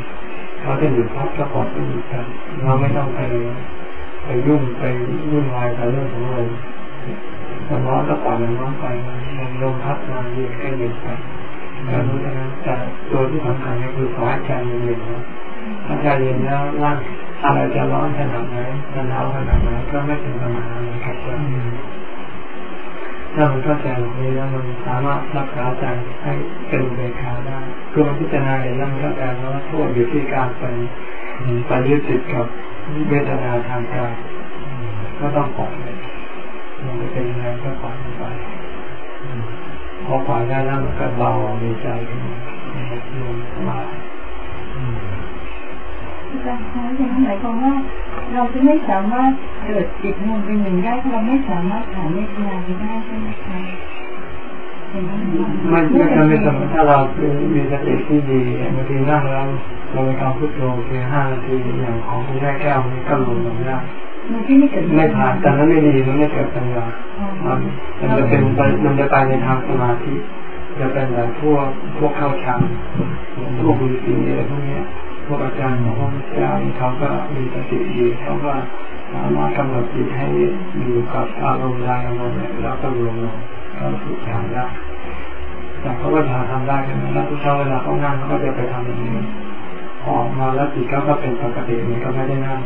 เขาจะหยุดพัดก็ปล่อยไปหยุดกันเราไม่ต้องไปไปยุ่งไปวุ่นวายกับเรื่องของลมลมร้อนก็ปล่อยมันร้อนไปลมลมพัดมาเย็นก็เย็นไปการรู้ฉะนั้นแต่ตัวที่สำคัญก็คือขอให้ใจเย็นๆนะถ้าใจเย็นแล้วร่างอะไรจะร้อนขนาดไหนจะหนาวขนาดไหนก็ไม่เป็นปัญหานะครับ ถ้ามันเข้าใจแบบนี้แล้วมันสามารถรักษาใจให้เป็นเบคาได้คือมันพิจารณาเห็นแล้วมันก็แปลว่าโทษอยู่ที่การไปไปยึดติดกับเวทนาทางกายก็ต้องปล่อยมันจะเป็นยังไงก็ปล่อยมันไปพอปล่อยได้แล้วมันก็เบาดีใจขึ้นมาลงสบายอาจารย์คะอย่างนั้นหมายความว่า เราจะไม่สามารถ เกิดจิตรวมเป็นหนึ่งได้ถ้าเราไม่สามารถผ่านเมตตาได้ใช่ไหมคะมันไม่ทำให้สมมติถ้าเรามีสติที่ดีบางทีนั่งแล้วเราไปทำพุทโธเพียงห้านาทีอย่างของคุณแม่แก้วนี้ก็ลงลงได้มันที่ไม่เกิดไม่ผ่านแต่นั้นไม่ดีมันไม่เกิดปัญญามันมันจะเป็นมันจะไปในทางสมาธิจะเป็นแบบพวกพวกเข้าฌานพวกบุญสีอะไรพวกนี้พวกอาจารย์ของพระพุทธเจ้าเขาก็มีสติดีเขาก็ สามารถกำหนดจิตให้อยู่กับอารมณ์ใดอารมณ์หนึ่งแล้วก็รวมลงเข้าสู่ฌานได้แต่เขาก็จะทำได้ใช่ไหมแล้วทุกเช้าเวลาเขานั่งเขาก็จะไปทำอย่างนี้ออกมาแล้วจิตก็เป็นปกติมันก็ไม่ได้นั่ง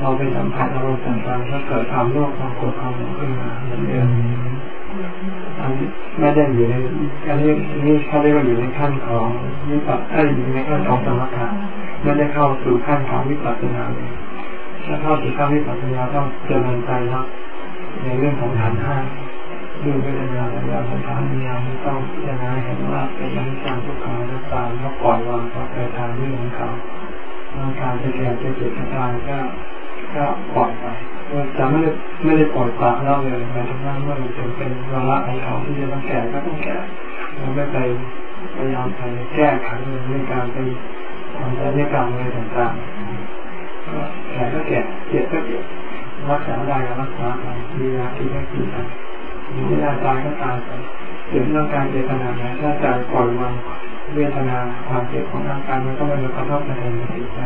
เราไปสัมผัสอารมณ์ต่างๆก็เกิดความโลภความโกรธความหลงขึ้นมาเหมือนเดิมอันไม่ได้อยู่ในอันนี้นี่เขาเรียกว่าอยู่ในขั้นของวิปัสสนาอยู่ในขั้นของสมถะไม่ได้เข้าสู่ขั้นของวิปัสสนาเลย ถ้าเข้าสู่ขั้นวิปัสสนาต้องเจริญใจนะในเรื่องของฐานห้าดูเวทนาและยาของฐานยาไม่ต้องพิจารณาเห็นว่าเป็นอนิจจังทุกขังนัตตาแล้วปล่อยวางต่อไปทางเรื่องของเขาร่างกายจะแก่จะเจ็บจะตายก็ก็ปล่อยไปจะไม่ได้ไม่ได้ปล่อยปละเล่าเลยหมายถึงว่าเมื่อมันเป็นวาระของเขาที่จะต้องแก่ก็ต้องแก่เราไม่ไปพยายามไปแก้ไขในการไปทำศัลยกรรมอะไรต่างๆ แก่ก็แก่เจ็บก็เจ็บรักษาได้ก็รักษาไปมียาที่ได้กินไปมีไม่ได้ตายก็ตายไปเจ็บร่างกายเจ็บขนาดไหนถ้าใจปล่อยวางเวทนาความเจ็บของร่างกายมันก็ไม่มากระทบกระเทือนจิตใจ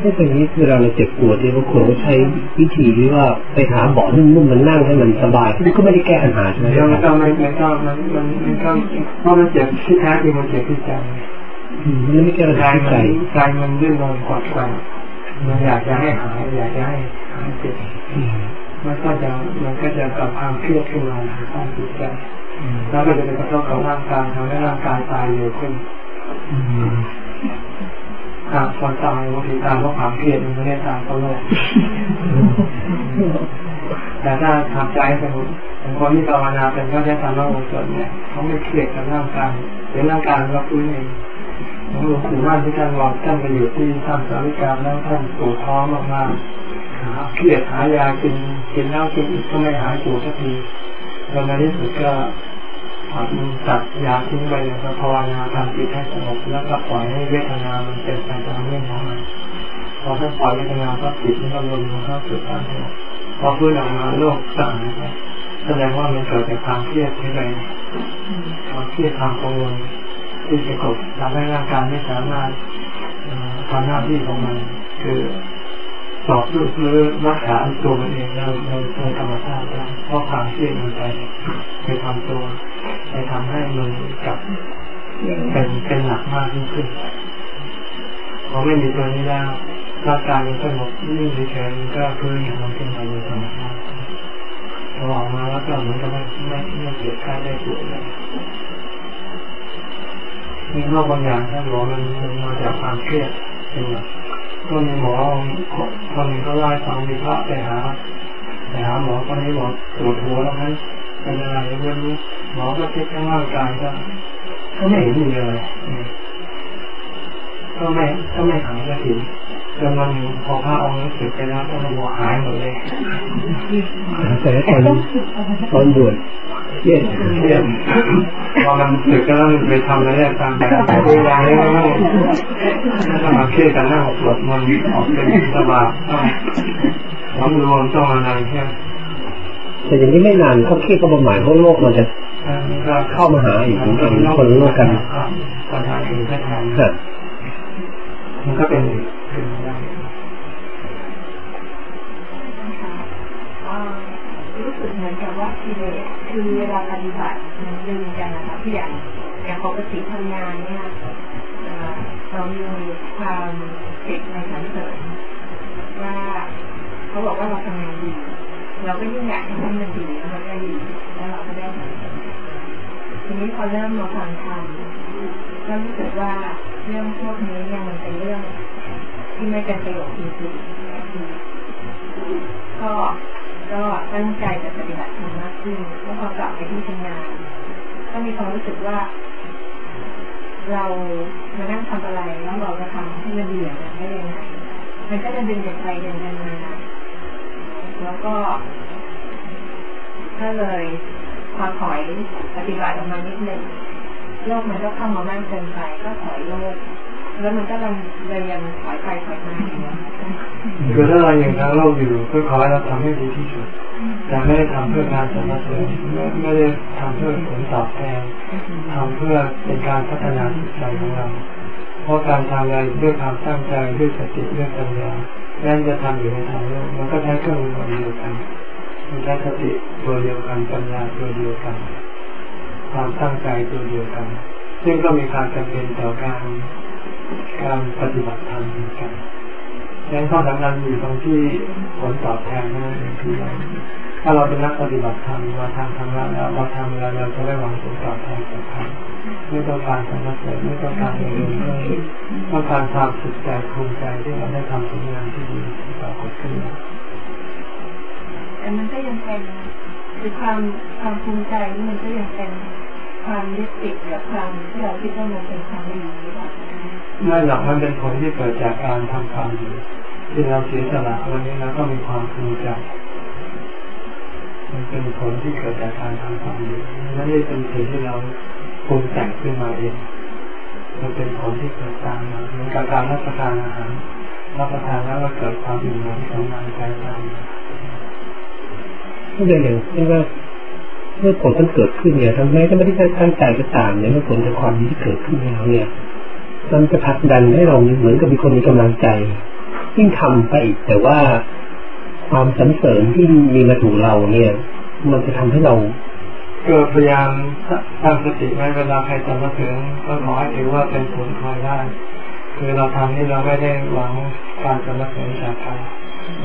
ที่ตรงนี้เวลาเราเจ็บปวดเนี่ยบางคนก็ใช้วิธีที่ว่าไปหาเบาะนุ่มๆมันนั่งให้มันสบายนี่ก็ไม่ได้แก้ปัญหาใช่ไหมครับมันก็ไม่ไม่ก็มันมันมันก็เพราะมันเจ็บที่แท้จริงมันเจ็บที่ใจมันไม่แก้ปัญหาใจใจมันดื้อนอนกอดกัน มันอยากจะให้หายอยากจะให้หายเจ็บมันก็จะมันก็จะกับความเครียดขึ้นมาทางจิตใจแล้วก็จะเป็นกระทบกับร่างกายทำให้ร่างกายตายเร็วขึ้นหากคนตายบางทีตายเพราะความเครียดมันไม่ได้ตายเพราะโรคแต่ถ้าทำใจสงบอย่างคนที่ภาวนาเป็นก็ได้ทำร่างกายเนี่ยเขาไม่เครียดกับร่างกายเดี๋ยวร่างกายรับรู้เอง ลวงปู่ม่านที่ท่านวางท่านไปอยู่ที่ท่านสาวิกาแล้วท่านปวดท้องมากๆหาเครียดหายากินกินแล้วกินอีกก็ไม่หายปวดสักทีแล้วในที่สุดก็ตัดยาทิ้งไปเลยก็ภาวนาทำจิตให้สงบแล้วก็ปล่อยให้เวทนามันเป็นไปตามเรื่องของมันพอท่านปล่อยเวทนาก็จิตมันก็รวมมันเข้าสู่ความสงบพอพื้นออกมาโลกต่างนะครับแสดงว่ามันเกิดจากความเครียดใช่ไหมความเครียดความกังวล ที่จะกดทำให้ร่างกายไม่สามารถทำหน้าที่ของมัน คือต่อสู้หรือรักษาตัวมันเองเราเราในธรรมชาติได้เพราะความเครียดมันไปไปทำตัวไปทำให้มันกับเป็นเป็นหนักมากยิ่งขึ้นพอไม่มีตัวนี้แล้วร่างกายมันสงบนิ่งเฉยๆก็คือมันขึ้นมาอยู่ธรรมชาติพอออกมาแล้วก็เหมือนกับไม่ไม่ไม่เกิดค่าได้ป่วเลย มีโรคบางอย่างท่านบอกมันมาจากความเครียดเป็นแบบก็มีหมอคนหนึ่งก็ไล่ฟังมีพระไปหาไปหาหมอคนนี้บอกตรวจหัวแล้วนั้นเป็นอะไรไม่รู้หมอก็เช็คทั้งร่างกายก็ก็ไม่เห็นมีอะไรก็ไม่ก็ไม่หายก็ถึงจนวันพอพระองค์รู้สึกไปแล้วก็เลยบอกหายหมดเลยแต่ตอนตอนบวช เครียดเครียดพอมันสึกก็ต้องไปทำอะไรตามไปเวลาเนี่ยต้องต้องมาเครียดกันนั่งสวดมันออกเป็นสบายต้องรวมต้องอะไรแค่แต่อย่างนี้ไม่นานเขาเครียดก็ประหมายเพราะโลกมันจะเข้ามาหาอีกเหมือนกันคนโลกกันปัญหาถึงแค่ทางมันก็เป็นรู้สึกเหมือนกับว่าทีเด คือเวลาปฏิบัติมันดึงกันนะคะที่อย่างอย่างปกติทำงานเนี่ยเรามีความติดในสรรเสริญว่าเขาบอกว่าเราทำงานดี เราก็ยิ่งอยากให้มันดีแล้วมันได้ดีแล้วเราก็ได้สรรเสริญทีนี้พอเริ่มมาฟังธรรมก็รู้สึกว่าเรื่องพวกนี้เนี่ยมันเป็นเรื่องที่ไม่เป็นประโยชน์จริงๆก็ ก็ตั้งใจจะปฏิบัติธรรมมากขึ้นแล้วพอกลับไปที่ทำงานก็มีความรู้สึกว่า เรามานั่งทำอะไรแล้วเราจะทำให้มันดีอย่างได้ยังไงมันก็จะดึงเด็กไปเดินกันมาแล้วก็ก็เลยพอถอยปฏิบัติออกมานิดหนึ่งโลกมันก็เข้ามามากเกินไปก็ถอยโลก แล้วมันก็เลยยังถอยไปถอยมาอยู่ คือถ้าเรายังทั้งโลกอยู่ก็ขอให้เราทำให้ดีที่สุดแต่ไม่ได้ทำเพื่อการสรรเสริญไม่ได้ทำเพื่อผลตอบแทนทำเพื่อเป็นการพัฒนาจิตใจของเรา เพราะการทำอะไรด้วยความตั้งใจด้วยสติด้วยปัญญานั่นจะทำอยู่ในทางโลกมันก็ใช้เครื่องมือเดียวกันมันใช้สติตัวเดียวกันปัญญาตัวเดียวกัน ความตั้งใจตัวเดียวกัน ซึ่งก็มีความจำเป็นต่อการการปฏิบัติธรรมเหมือนกัน งั้นข้อสำคัญอยู่ตรงที่ผลตอบแทนนั่นเองที่ถ้าเราเป็นนักปฏิบัติธรรมมาทำธรรมะแล้วเราทำแล้วเราจะได้หวังผลตอบแทนจากธรรมไม่ต้องการสรรเสริญไม่ต้องการเงินต้องการความสุขใจภูมิใจที่เราได้ทำผลงานที่ดีที่ปรากฏขึ้นแต่มันก็ยังเป็นคือความความภูมิใจนี่มันก็ยังเป็นความยึดติดกับความที่เราคิดว่ามันเป็นความดี หรือเปล่าไม่หรอกมันเป็นผลที่เกิดจากการทำความดีที่เราเสียสละวันนี้เราก็มีความภูมิใจมันเป็นผลที่เกิดจากการทำความดีไม่ได้เป็นสิ่งที่เราปรุงแต่งขึ้นมาเองมันเป็นผลที่เกิดตามมาเหมือนกับการรับประทานอาหารรับประทานแล้วก็เกิดความอิ่มหนำสำราญใจตามมาก็เลยอย่างเช่นว่าเมื่อผลมันเกิดขึ้นเนี่ยทำไมก็ไม่ได้ตั้งใจก็ตามเนี่ยเมื่อผลจากความดีที่เกิดขึ้นแล้วเนี่ย มันจะผลักดันให้เราเหมือนกับมีคนมีกำลังใจ ยิ่งทำไปอีกแต่ว่าความสันเสริญที่มีมาถูกเราเนี่ย มันจะทำให้เราก็พยายามตั้งสติไว้เวลาใครจะมาถึงก็ขอให้ถือว่าเป็นผลพลอยได้ คือเราทำนี่เราไม่ได้หวังการสำเร็จจากใคร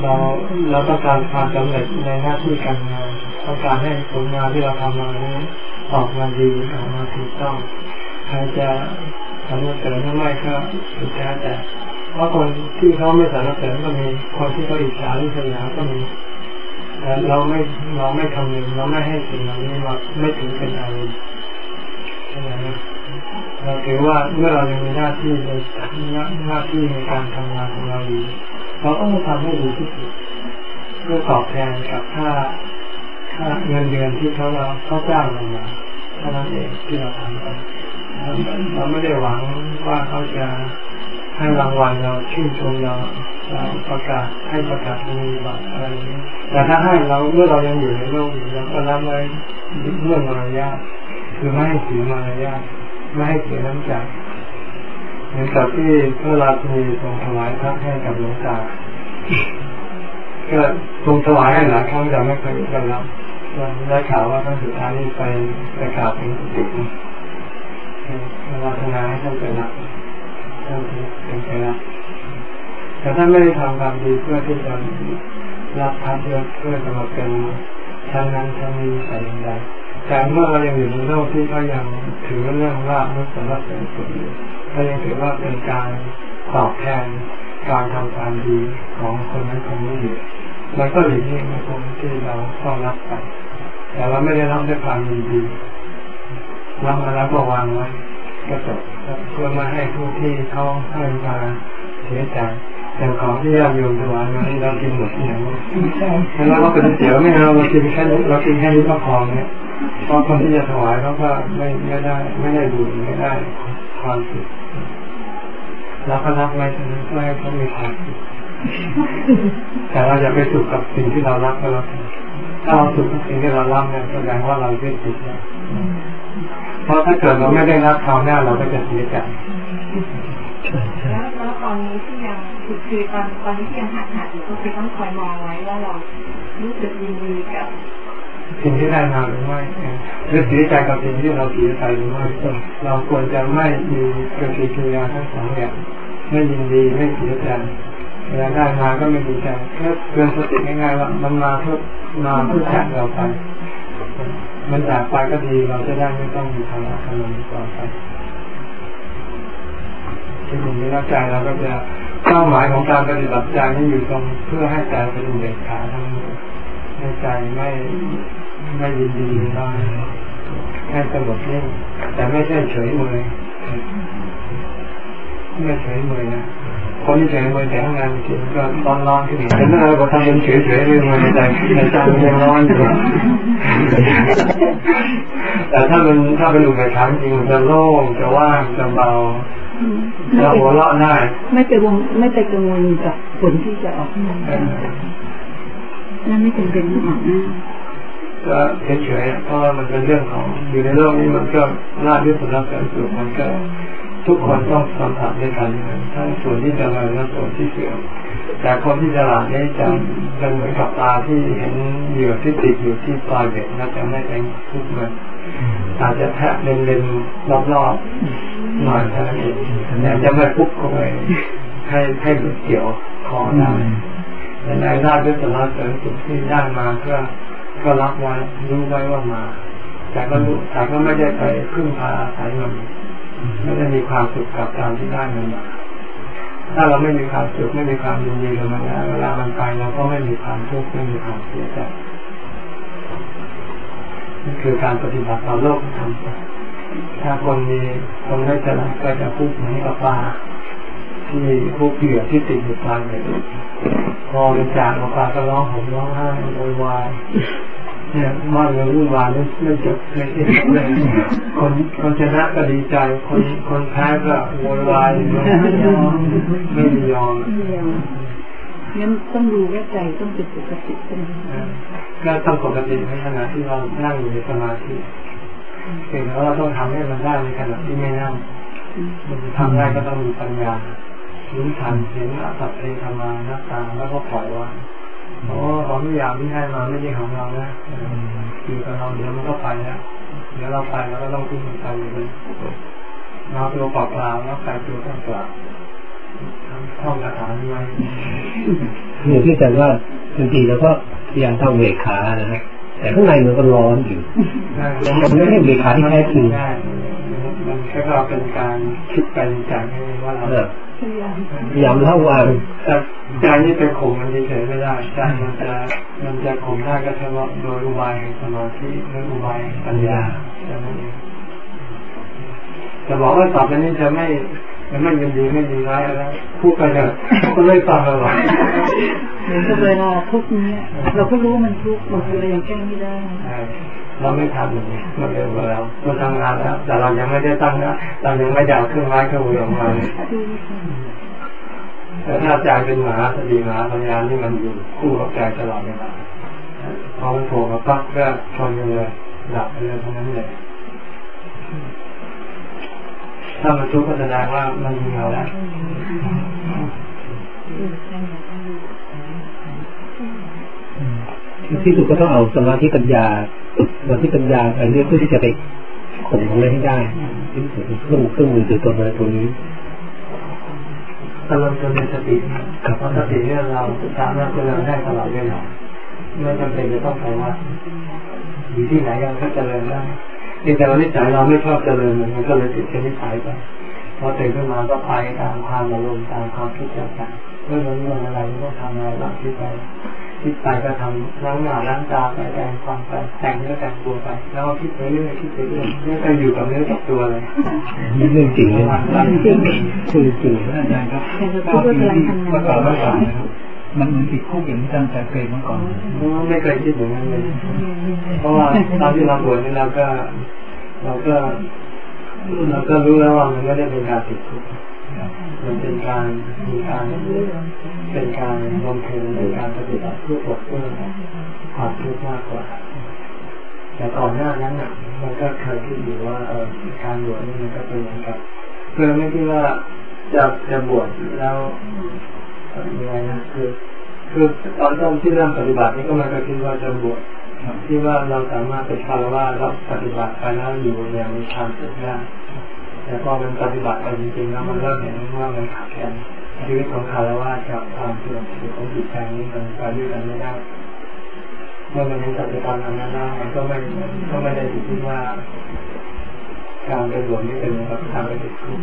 เราเราต้องการความสำเร็จในหน้าที่การงานต้องการให้ผลงานที่เราทำมานี้ออกมาดีออกมาถูกต้องใครจะ สำเสร็จหรือไม่ก็สุดแท้แต่เพราะคนที่เขาไม่สรรเสริญก็มีคนที่เขาอิจฉาริษยาก็มีแต่เราไม่เราไม่ทำหนึ่งเราไม่ให้สิ่งเหล่านี้มาไม่ถึงเป็นอารมณ์เราถือว่าเมื่อเรายังมีหน้าที่ในหน้าที่ในการทำงานของเราอยู่เราต้องทำให้ดีที่สุดเพื่อตอบแทนกับค่าค่าเงินเดือนที่เขาเราเขาจ้างเรามาเท่านั้นเองที่เราทำไป เราไม่ได้หวังว่าเขาจะให้รางวัลเราชื่นชมเราเราประกาศให้ประกาศมีบัตรอะไรนี้แต่ถ้าให้เราเมื่อเรายังอยู่ในโลกอยู่เราก็รับไว้เรื่องมารยาทคือไม่ให้เสียมารยาทไม่ให้เสียน้ำใจเหมือนกับที่พระราชีทรงถวายพระให้กับหลวงตาก็ทรงถวายให้หลายครั้งแต่ไม่เคยได้รับได้ข่าวว่าครั้งสุดท้ายนี่ไปไปกราบถึงสุด เวลาทำงานให้ท่านไปรับท่านเป็นไปรับแต่ท่านไม่ได้ทำความดีเพื่อที่จะรับพัดเพื่อจะมาเป็นชั้นนั้นชั้นนี้แต่อย่างใดแต่เมื่อเรายังอยู่ในโลกที่เขายังถือเรื่องลาบเรื่องสารเสริญสุดอยู่เขายังถือว่าเป็นการตอบแทนการทำความดีของคนนั้นคนนี้อยู่มันก็หลีกเลี่ยงไม่พ้นที่เราต้องรับไปแต่เราไม่ได้รับด้วยความยินดี รับมาแล้วก็วางไว้ก็จบเพื่อมาให้ผู้ที่เขาให้มาเสียใจอย่ของที่ญาติโยมถวายมาเรากินหมดอย่างนี้แล้วเราเป็นเสียวไม่เอาเรากินแค่เรากินแค่นี้ก็พอเนี่ยเพราะคนที่จะถวายเขาก็ไม่ไม่ได้ ไม่ได้ดูไม่ได้ความสุขเราก็รับไว้ฉะนั้นเพื่อให้เขามีความสุขแต่เราอย่าไปสุขกับสิ่งที่เรารับก็แล้วกันถ้าเราสุขกับสิ่งที่เรารับเนี่ยแสดงว่าเราเยึดติดแล้ว เพราะถ้าเกิดเราไม่ได้รับคราวหน้าเราก็จะเสียใจแล้วแล้วตอนนี้ที่ยังคือคือตอนตอนนี้ที่ยังหัดหัดอยู่ก็คือต้องคอยมองไว้ว่าเรารู้สึกยินดีกับสิ่งที่ได้มาหรือไม่หรือเสียใจกับสิ่งที่เราเสียใจหรือไม่เราควรจะไม่มีปฏิกิริยาทั้งสองอย่างไม่ยินดีไม่เสียใจเวลาได้มาก็ไม่ดีใจแค่เตือนสติง่ายๆว่ามันมาเพื่อมาเพื่อแทนเราไป มันจากไปก็ดีเราจะได้ไม่ต้องมีภาระอะไรต่อไปที่ตรงนี้แล้วใจเราก็จะเป้าหมายของการปฏิบัติใจนี่อยู่ตรงเพื่อให้ใจเป็นอุเบกขาทั้งหมดให้ใจไม่ไม่ยินดีน้อยแค่สงบนิ่งแต่ไม่ใช่เฉยเมยไม่เฉยเมยนะ คนที่เฉยเมยแต่ทำงานจริงก็ร้อนร้อนขึ้นแต่เมื่อเราทำเป็นเฉยเฉยเรื่องมันในใจในใจมันยังร้อนอยู่แต่ถ้ามันถ้าเป็นอุเบกขาจริงมันจะโล่งจะว่างจะเบาเราหัวเราะได้ไม่ไปวงไม่ไปกังวลกับผลที่จะออกมาแล้วไม่จำเป็นต้องออกหน้าก็เฉยๆเพราะว่ามันเป็นเรื่องของอยู่ในโลกนี้มันก็ลาบที่สุดแล้วแต่สุดมันก็ ทุกคนต้องสัมผัสด้วยกันทั้งส่วนที่จะมาและส่วนที่เสื่อมแต่คนที่ฉลาดนี่จะจะเหมือนกับปลาที่เห็นเหยื่อที่ติดอยู่ที่ปลายเบ็ดนะจะไม่เป็นทุกมันอาจจะแทะเลนๆรอบๆหน่อยเท่านั้นเองแต่จะไม่ปุ๊บเข้าไปให้ให้หลุดเกี่ยวคอได้แต่ในได้ด้วยสาระเสริมสิ่งที่ได้มาก็ก็รับไว้รู้ไว้ว่ามา แต่ก็รู้แต่ก็ไม่ได้ไปพึ่งพาอาศัยมัน ไม่ได้มีความสุขกับการที่ได้มันมาถ้าเราไม่มีความสุขไม่มีความยินดีกับมันนะเวลามันไปเราก็ไม่มีความทุกข์ไม่มีความเสียใจนี่คือการปฏิบัติต่อโลกทำถ้าคนมีคนไม่ฉลาดก็จะพูดเหมือนกับปลาที่พวกเหยื่อที่ติดอยู่ปลายเลยพอเป็นจากมาปลาก็ร้องห่มร้องไห้โวยวาย เนี่ยมากเลยวุ่นวายไม่ไม่จบไม่สิ้นเลยคนคนชนะก็ดีใจ คนคนแพ้ก็โวยวายไม่ยอมไม่ยอมงั้นต้องดูว่าใจต้องเป็นปกติใช่ไหมก็ต้องปกติในขณะที่เรานั่งอยู่ในสมาธิเพียงแต่ว่าเราต้องทำให้มันได้ในขณะที่ไม่นั่งมันจะทำได้ก็ต้องมีปัญญารู้ทันเห็นอัตตเตธรรมานัตตาแล้วก็ปล่อยวาง โอ้ของทุกอย่างที่ให้มาไม่ใช่ของเรานะอยู่กับเราเดี๋ยวมันก็ไปแล้วเดี๋ยวเราไปเราก็ต้องทิ้งมันไปเลยเราตัวเปล่าๆแล้วกายตัวต้องเปล่าท่องคาถานี้ไว้อย่างที่อาจารย์ว่าบางทีเราก็พยายามทำเวขานะฮะแต่ข้างในมันก็ร้อนอยู่มันไม่ใช่เวขาที่แท้จริงได้มันแค่เราเป็นการคิดไปใจว่าเราเออพยา ยามระวังแต่ใจนี่เป็นข่มมันเฉยไม่ได้ใจมันจะมันจะข่มได้ก็เฉพาะโดยอุบายแห่งสมาธิหรืออุบายปัญญาแค่นั้นเองจะบอกว่าต่อไปนี้จะไม่จะไม่ยินดีไม่ยินร้ายอะไรพูดไปเถอะก็ไม่ฟังเราหรอกเหมือนกับเวลาทุกเนี้ยเราก็รู้ว่ามันทุกข์บางทีเรายังแก้ไม่ได้ เราไม่ทำอย่างนี้มันเร็วกว่าเราทำงานแล้ว แต่เรายังไม่ได้ตั้งนะเรายังไม่ได้เอาเครื่องไม้เครื่องมือออกมาแต่ถ้าใจเป็นหมาสติหมาปัญญาที่มันอยู่คู่กับใจตลอดเวลาพอมันโผล่มาปั๊บก็ชนกันเลยดับไปเลยทั้งนั้นเลยถ้ามันทุกข์ก็แสดงว่ามันมีเราแล้วที่สุดก็ต้องเอาสมาธิปัญญา สมาธิปัญญาอันนี้เพื่อที่จะไปข่มตรงนี้ให้ได้ที่สุดเครื่องเครื่องมือคือตัวนั้นตัวนี้กำลังจะมีสติกับเพราะสติเนี่ยเราสามารถเจริญได้ตลอดเวลาไม่จำเป็นจะต้องไปวัดอยู่ที่ไหนยังก็เจริญได้แต่ว่านิสัยเราไม่ชอบเจริญมันก็เลยติดเชื้อนิสัยไปพอตื่นขึ้นมาก็ไปตามความอารมณ์ตามความคิดต่างๆเรื่องเรื่องอะไรก็ทำอะไรบ้างที่ไป คิดไปก็ทำล้างหน้าล้างตาไปแต่งความไปแต่งเนื้อแต่งตัวไป แล้วก็คิดไปเรื่อยคิดไปเรื่อยนี่ก็อยู่กับเนื้อกับตัวเลยนี่เรื่องจริงเลยจริงจริงจริงอาจารย์ครับแต่เราพูดว่าพลังทำงานประกอบไว้ก่อนนะครับมันเหมือนติดคุกอย่างที่อาจารย์เคยมาก่อนไม่เคยคิดอย่างนั้นเลย เพราะว่าตอนที่เราบวชนี่เราก็ เราก็ เราก็รู้แล้วว่ามันไม่ได้เป็นการติดคุก มันเป็นการมีการเป็นการบำเพ็ญเป็นการปฏิบัติเพื่อปลดเปลื้องความทุกข์มากกว่า แต่ก่อนหน้านั้นน่ะ มันก็เคยคิดอยู่ว่าเออการบวชนี่มันก็เป็นเหมือนกับเพื่อไม่คิดว่าจะจะบวชแล้วยังไงนะคือคือตอนต้นที่เริ่มปฏิบัตินี่ก็มันก็คิดว่าจะบวชที่ว่าเราสามารถเป็นคารวะรับปฏิบัติไปแล้วอยู่อย่างมีความสุขได้ แต่พอมันปฏิบัติไปจริงๆแล้วมันเริ่มเห็นว่ามันขาดแคลนชีวิตของคารวะกับความเสื่อมสุขของจิตใจนี้มันไปด้วยกันไม่ได้เมื่อมันยังปฏิบัติทำนั้นได้มันก็ไม่ก็ไม่ได้อยู่ที่ว่าการเป็นหลวงนี่เป็นแบบทางไปติดคุก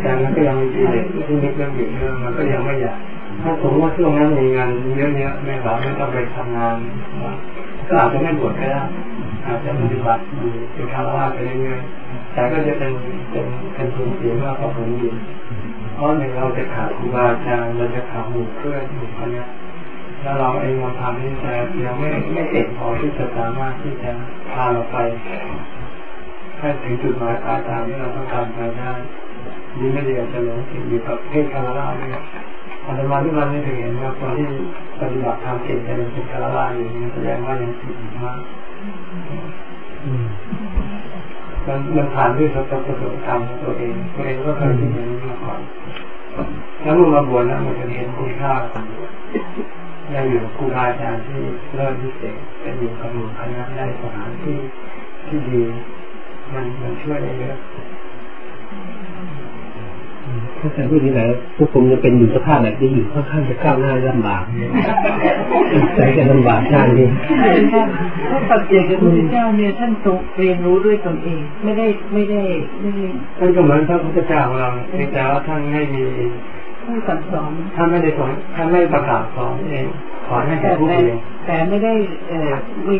แต่มันก็ยังมีกิเลสที่นึกเรื่องอยู่เรื่องมันก็ยังไม่อยากถ้าสมมติว่าช่วงนั้นมีงานเยอะๆไม่หวังไม่ต้องไปทำงาน ก็อาจจะไม่บวชก็ได้อาจจะปฏิบัติอยู่เป็นคารวะไปเรื่อยๆ แต่ก็จะเป็นเป็นเป็นทุนเสียมากกว่าผลดีเพราะหนึ่งเราจะขาดครูบาอาจารย์เราจะขาดหมู่เพื่อนหมู่คณะแล้วเราเองเราทำนี่แต่ยังไม่ไม่เก่งพอที่จะสามารถที่จะพาเราไปให้ถึงจุดหมายปลายทางที่เราต้องการไปได้ดีไม่ดีอาจจะหลงติดอยู่กับเพศคารวะเนี่ยอาตมาที่มันไม่ถึงเห็นว่าคนที่ปฏิบัติธรรมเก่งจะเป็นเพศคารวะอยู่แสดงว่ายังติดมากมั นมันผ่านด้วยประสบการณ์ของตัวเองตัวเองก็เคยคิดอย่างนี้มาก่อนแล้วเมื่อมาบวชแล้วมันจะเห็นคุณค่าของบวชได้อยู่ครูบาอาจารย์ที่เลิศพิเศษได้อยู่กับหมู่คณะได้สถานที่ที่ดี มันมันช่วยได้เยอะ ถ้าแต่พูดนี้แหละพวกผมจะเป็นอยู่สภาพแบบที่อยู่ค่อนข้างจะก้าวหน้าลำบากใจจะลำบากมากนี่ถ้าปัจเจกพระพุทธเจ้าเนี่ยท่านทรงเรียนรู้ด้วยตนเอง ไม่ได้ไม่ได้ไม่ได้ท่านก็เหมือนพระพุทธเจ้าของเราเพียงแต่ว่าท่านไม่มีผู้สั่งสอนท่านไม่ได้สอนท่านไม่ประกาศสอนเองสอนให้แก่แต่ผู้แต่เดียวแต่ไม่ได้เอ่อมี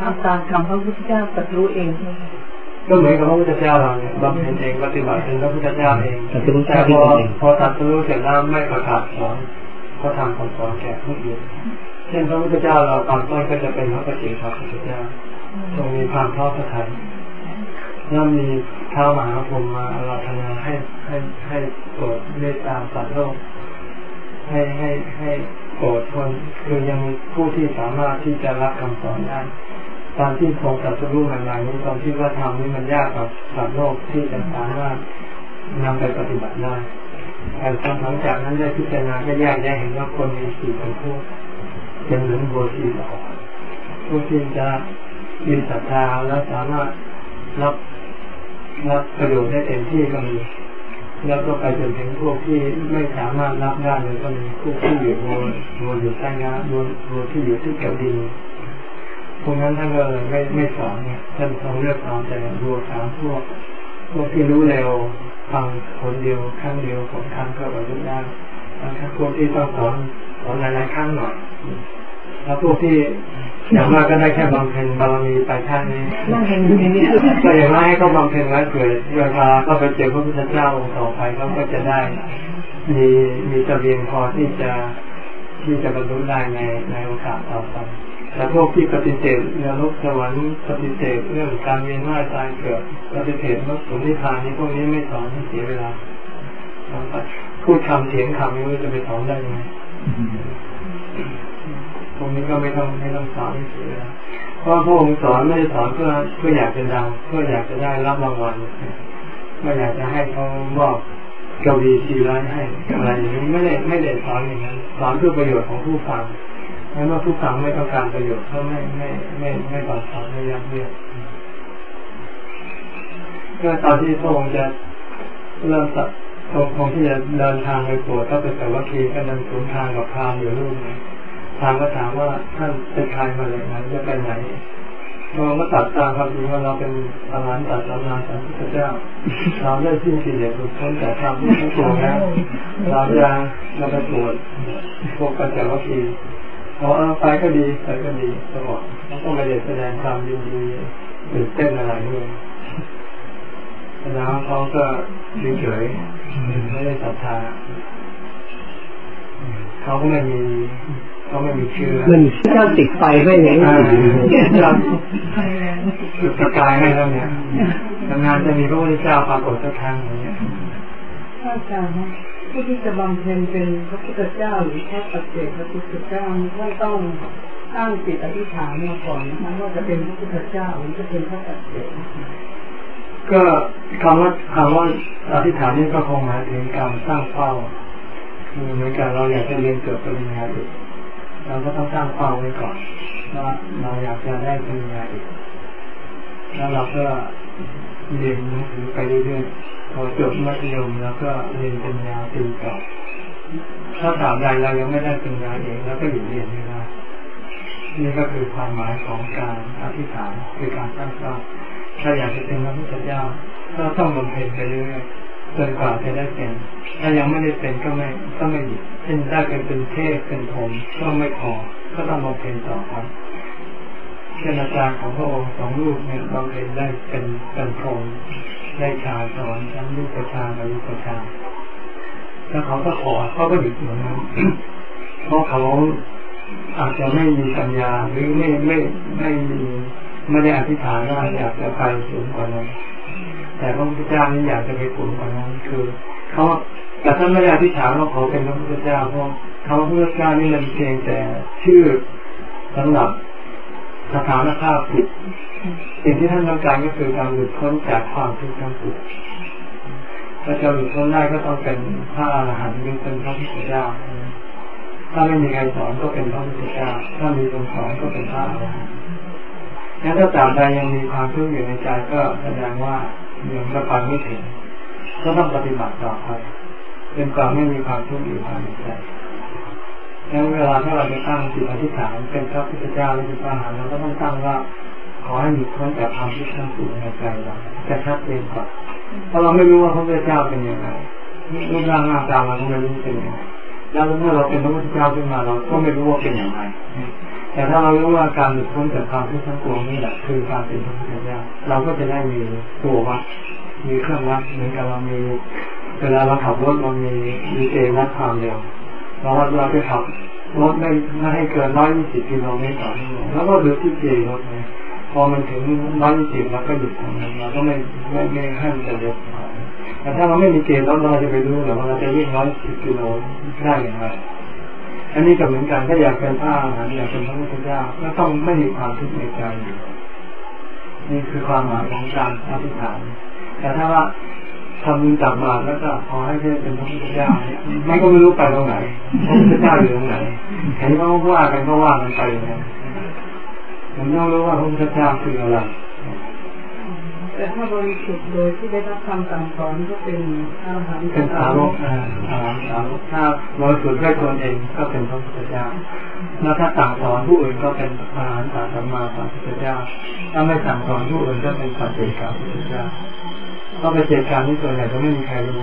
ทำตามคำพระพุทธเจ้าตรัสรู้เองใช่ไหม ก็เหมือนกับพระพุทธเจ้าเราเนี่ยบำเพ็ญเองปฏิบัติเป็นพระพุทธเจ้าเองแต่เป็นรู้แต่ชาพอตัวเองพอตัดรู้เสร็จแล้วไม่ประกาศสอนก็ทำคำสอนแก่ผู้อื่นเช่นพระพุทธเจ้าเราตอนต้นก็จะเป็นพระปฏิภาพุทธเจ้าทรงมีความท้อพระทัยแล้วมีเท้ามหาพรหมมาอาราธนาให้ให้ให้โปรดเมตตาสัตว์โลกให้ให้ให้โปรดคนคือยังผู้ที่สามารถที่จะรับคำสอนได้ ตอนที่ทรงตรัสรู้ใหม่ๆนี้ตอนที่ว่าทำนี่มันยากกับสัตว์โลกที่จะสามารถนำไปปฏิบัติได้แต่หลังจากนั้นได้พิจารณาก็แยกแยะเห็นว่าคนมีสี่ประเภทเป็นเหมือนบัวสีดอกผู้ที่จะมีศรัทธาและสามารถรับรับประโยชน์ได้เต็มที่ก็มีแล้วก็ไปจนถึงพวกที่ไม่สามารถรับได้เลยก็มีพวกที่อยู่บนบนอยู่ใต้น้ำบนบนที่อยู่ที่เกี่ยวดิน พวกนั้นท่านก็เลยไม่ไม่สอนเนี่ยท่านทรงเลือกสอนแต่ดูสามพวก พวกที่รู้เร็วฟังคนเดียวครั้งเดียวผมครั้งก็บรรลุได้แล้วถ้าพวกที่ต้องสอนสอนหลายๆครั้งหน่อยแล้วพวกที่อย่างมากก็ได้แค่บำเพ็ญบารมีไปท่านนี้นั่งเห็อยู่ในนี้ก็อย่างไรก็บำเพ็ญไว้เกิดเวลาก็ไปเจอพระพุทธเจ้าองค์ต่อไปเขาก็จะได้ มีมีเสบียงพอที่จะที่จะบรรลุได้ในในโอกาสต่อไป แต่พวกที่ปฏิเสธนรกสวรรค์ปฏิเสธเรื่องการเวียนว่ายตายเกิดปฏิเสธมรรคผลนิพพานนี้พวกนี้ไม่สอนเสียเวลาพูดคำเถียงคำไม่รู้จะไปสอนได้ยังไงพวกนี้ก็ไม่ต้องไม่ต้องสอนเสียเวลาเพราะพระองสอนไม่ได้สอนเพื่อเพื่ออยากจะดังเพื่ออยากจะได้รับรางวัลไม่อยากจะให้เขามอบกวีชีร้ายให้อะไรอย่างนี้ไม่ได้ไม่ได้สอนอย่างนั้นสอนเพื่อประโยชน์ของผู้ฟัง แล้วเมื่อผู้ฟังไม่ต้องการประโยชน์เขาไม่ไม่ไม่ไม่บอกสอนไม่ยักเยียดก็ตอนที่พระองค์จะเริ่มสัตคงคงที่จะเดินทางไปปวดก็เป็นแต่ว่าคีก็เดินสวนทางกับพรามอยู่รูปนึงพรามก็ถามว่าท่านเป็นใครมาเลยนั้นจะไปไหนเราก็ตัดตามความจริงว่าเราเป็นอรหันต์ตัดสำนานสัมพุทธเจ้าเราได้สิ้นกิเลสหลุดพ้นจากความทุกข์ทั้งปวงแล้วเราจะเราไปปวดพวกปัญจวัคคีย์ เขาเอาไปก็ดีไปก็ดีตลอดแล้วก็ไม่ได้แสดงความยินดีตื่นเต้นอะไรด้วยแล้วเขาก็เฉยๆไม่ได้ศรัทธาเขาก็ไม่มีเขาไม่มีเชื่อมันเจ้าติดไฟไม่ไหนอ่าเราจุดประกายให้แล้วเนี่ยนานๆจะมีพระพุทธเจ้าปรากฏสักครั้งอย่างเงี้ย ผู้ที่จะบำเพ็ญเป็นพระพุทธเจ้าหรือแค่ปัจเจกพระพุทธเจ้านี่ต้องตั้งจิตอธิษฐานมาก่อนนะคะว่าจะเป็นพระพุทธเจ้าหรือจะเป็นพระปัจเจกก็คำว่าคำว่าอธิษฐานนี่ก็คงหมายถึงการสร้างเป้าคือเหมือนกับเราอยากจะเรียนเกิดปริญญาเอกเราก็ต้องสร้างเป้าไว้ก่อนว่าเราอยากจะได้ปริญญาเอกแล้วเราก็เรียนหนังสือไปเรื่อยๆ พอจบมัธยมแล้วก็เรียนปริญญาตรีต่อถ้าถามใดเรายังไม่ได้ปริญญาเอกแล้วก็อยู่เรียนไม่ได้นี่ก็คือความหมายของการอธิษฐานคือการสร้งเป้าถ้าอยากจะเป็นพระพุทธเจ้าก็ต้องบำเพ็ญไปเรื่อยจนกว่าจะได้เป็น ถ้ายังไม่ได้เป็นก็ไม่ก็ไม่หยุดเช่นได้เป็นเป็นเทพเป็นผมก็ไม่พอก็ต้องบำเพ็ญต่อครับเช่นอาจารย์ของพระองค์สองรูปเนี่ยบำเพ็ญได้เป็นเป็นพรหม ได้ชาสอนทั้งรูปชาและรูปชาแล้วเขาก็ขอเขาก็หยุดเหมือนนั้นเพราะเขาอาจจะไม่มีปัญญาหรือไม่ไม่ไม่มีไม่ได้อธิษฐานว่าอยากจะไปสูงกว่านั้น แต่พระพุทธเจ้านี่อยากจะไปสูงกว่านั้นคือเขาแต่ท่านไม่ได้อธิษฐานว่าขอเป็นพระพุทธเจ้าเพราะคำว่าพระพุทธเจ้านี่มันเพียงแต่ชื่อสำหรับสถานภาพจิต สิ่งที่ท่านต้องการก็คือการหลุดพ้นจากความทุกข์ทั้งปวงถ้าจะหลุดพ้นได้ก็ต้องเป็นพระอรหันต์หรือเป็นพระพุทธเจ้า ถ้าไม่มีใครสอนก็เป็นพระพุทธเจ้า ถ้ามีคนสอนก็เป็นพระอรหันต์งั้นถ้าตาบใดยังมีความทุกข์อยู่ในใจก็แสดงว่ายังระไปไม่ถึง ก็ต้องปฏิบัติต่อไปเป็นความไม่มีความทุกข์อยู่ภายในใจงั้นเวลาที่เราจะตั้งจิตอธิษฐานเป็นพระพุทธเจ้าหรือเป็นพระอรหันต์เราก็ต้องตั้งว่า ขอให้หยุดพ้นจากความทุกข์ทั้งปวงในใจเราจะชัดเจนกว่าเพราะเราไม่รู้ว่าพระพุทธเจ้าเป็นยังไงรูปร่างหน้าตาเราก็ไม่รู้เป็นยังไงแล้วเมื่อเราเป็นพระพุทธเจ้าขึ้นมาเราก็ไม่รู้ว่าเป็นอย่างไร แต่ถ้าเรารู้ว่าการหลุดพ้นจากความทุกข์ทั้งปวงนี่แหละคือการเป็นพระพุทธเจ้าเราก็จะได้มีตัววัดมีเครื่องวัดเหมือนกับเรามีเวลาเราขับรถเรามีมีเกณฑ์วัดความเร็วเราวัดเราไปขับรถไม่ไม่ให้เกินร้อยยี่สิบกิโลเมตรต่อชั่วโมงแล้วก็ดูที่เกณฑ์รถนะ พอมันถึงร้อยสิบเราก็หยุดตรงนั้นเราก็ไม่ไม่ไม่ให้มันจะเร็วแต่ถ้าเราไม่มีเกณฑ์รถเราจะไปรู้หรือว่าเราจะวิ่งร้อยสิบกิโลได้อย่างไรอันนี้ก็เหมือนกันถ้าอยากเป็นพระอรหันต์อยากเป็นพระพุทธเจ้าก็ต้องไม่มีความทุกข์ในใจนี่คือความหมายของการอธิษฐานแต่ถ้าว่าทำบุญจับบาตรแล้วก็ขอให้ได้เป็นพระพุทธเจ้าเนี่ยมันก็ไม่รู้ไปตรงไหนพระพุทธเจ้าอยู่ตรงไหนเห็นเขาว่ากันก็ว่ากันไปนะ ผมต้องรู้ว่าพระพุทธเจ้าคืออะไรแต่ถ้าบริสุทธิ์โดยที่ได้รับคำสั่งสอนก็เป็นอาหารเป็นสาวกอ่าสาวกถ้าบริสุทธิ์ด้วยตนเองก็เป็นพระพุทธเจ้าแล้วถ้าสั่งสอนผู้อื่นก็เป็นอาหารสาสัมมาสัมพุทธเจ้า ถ้าไม่สั่งสอนผู้อื่นก็เป็นสัจเจกพุทธเจ้าเพราะเป็นเหตุการณ์ที่ส่วนใหญ่จะไม่มีใครรู้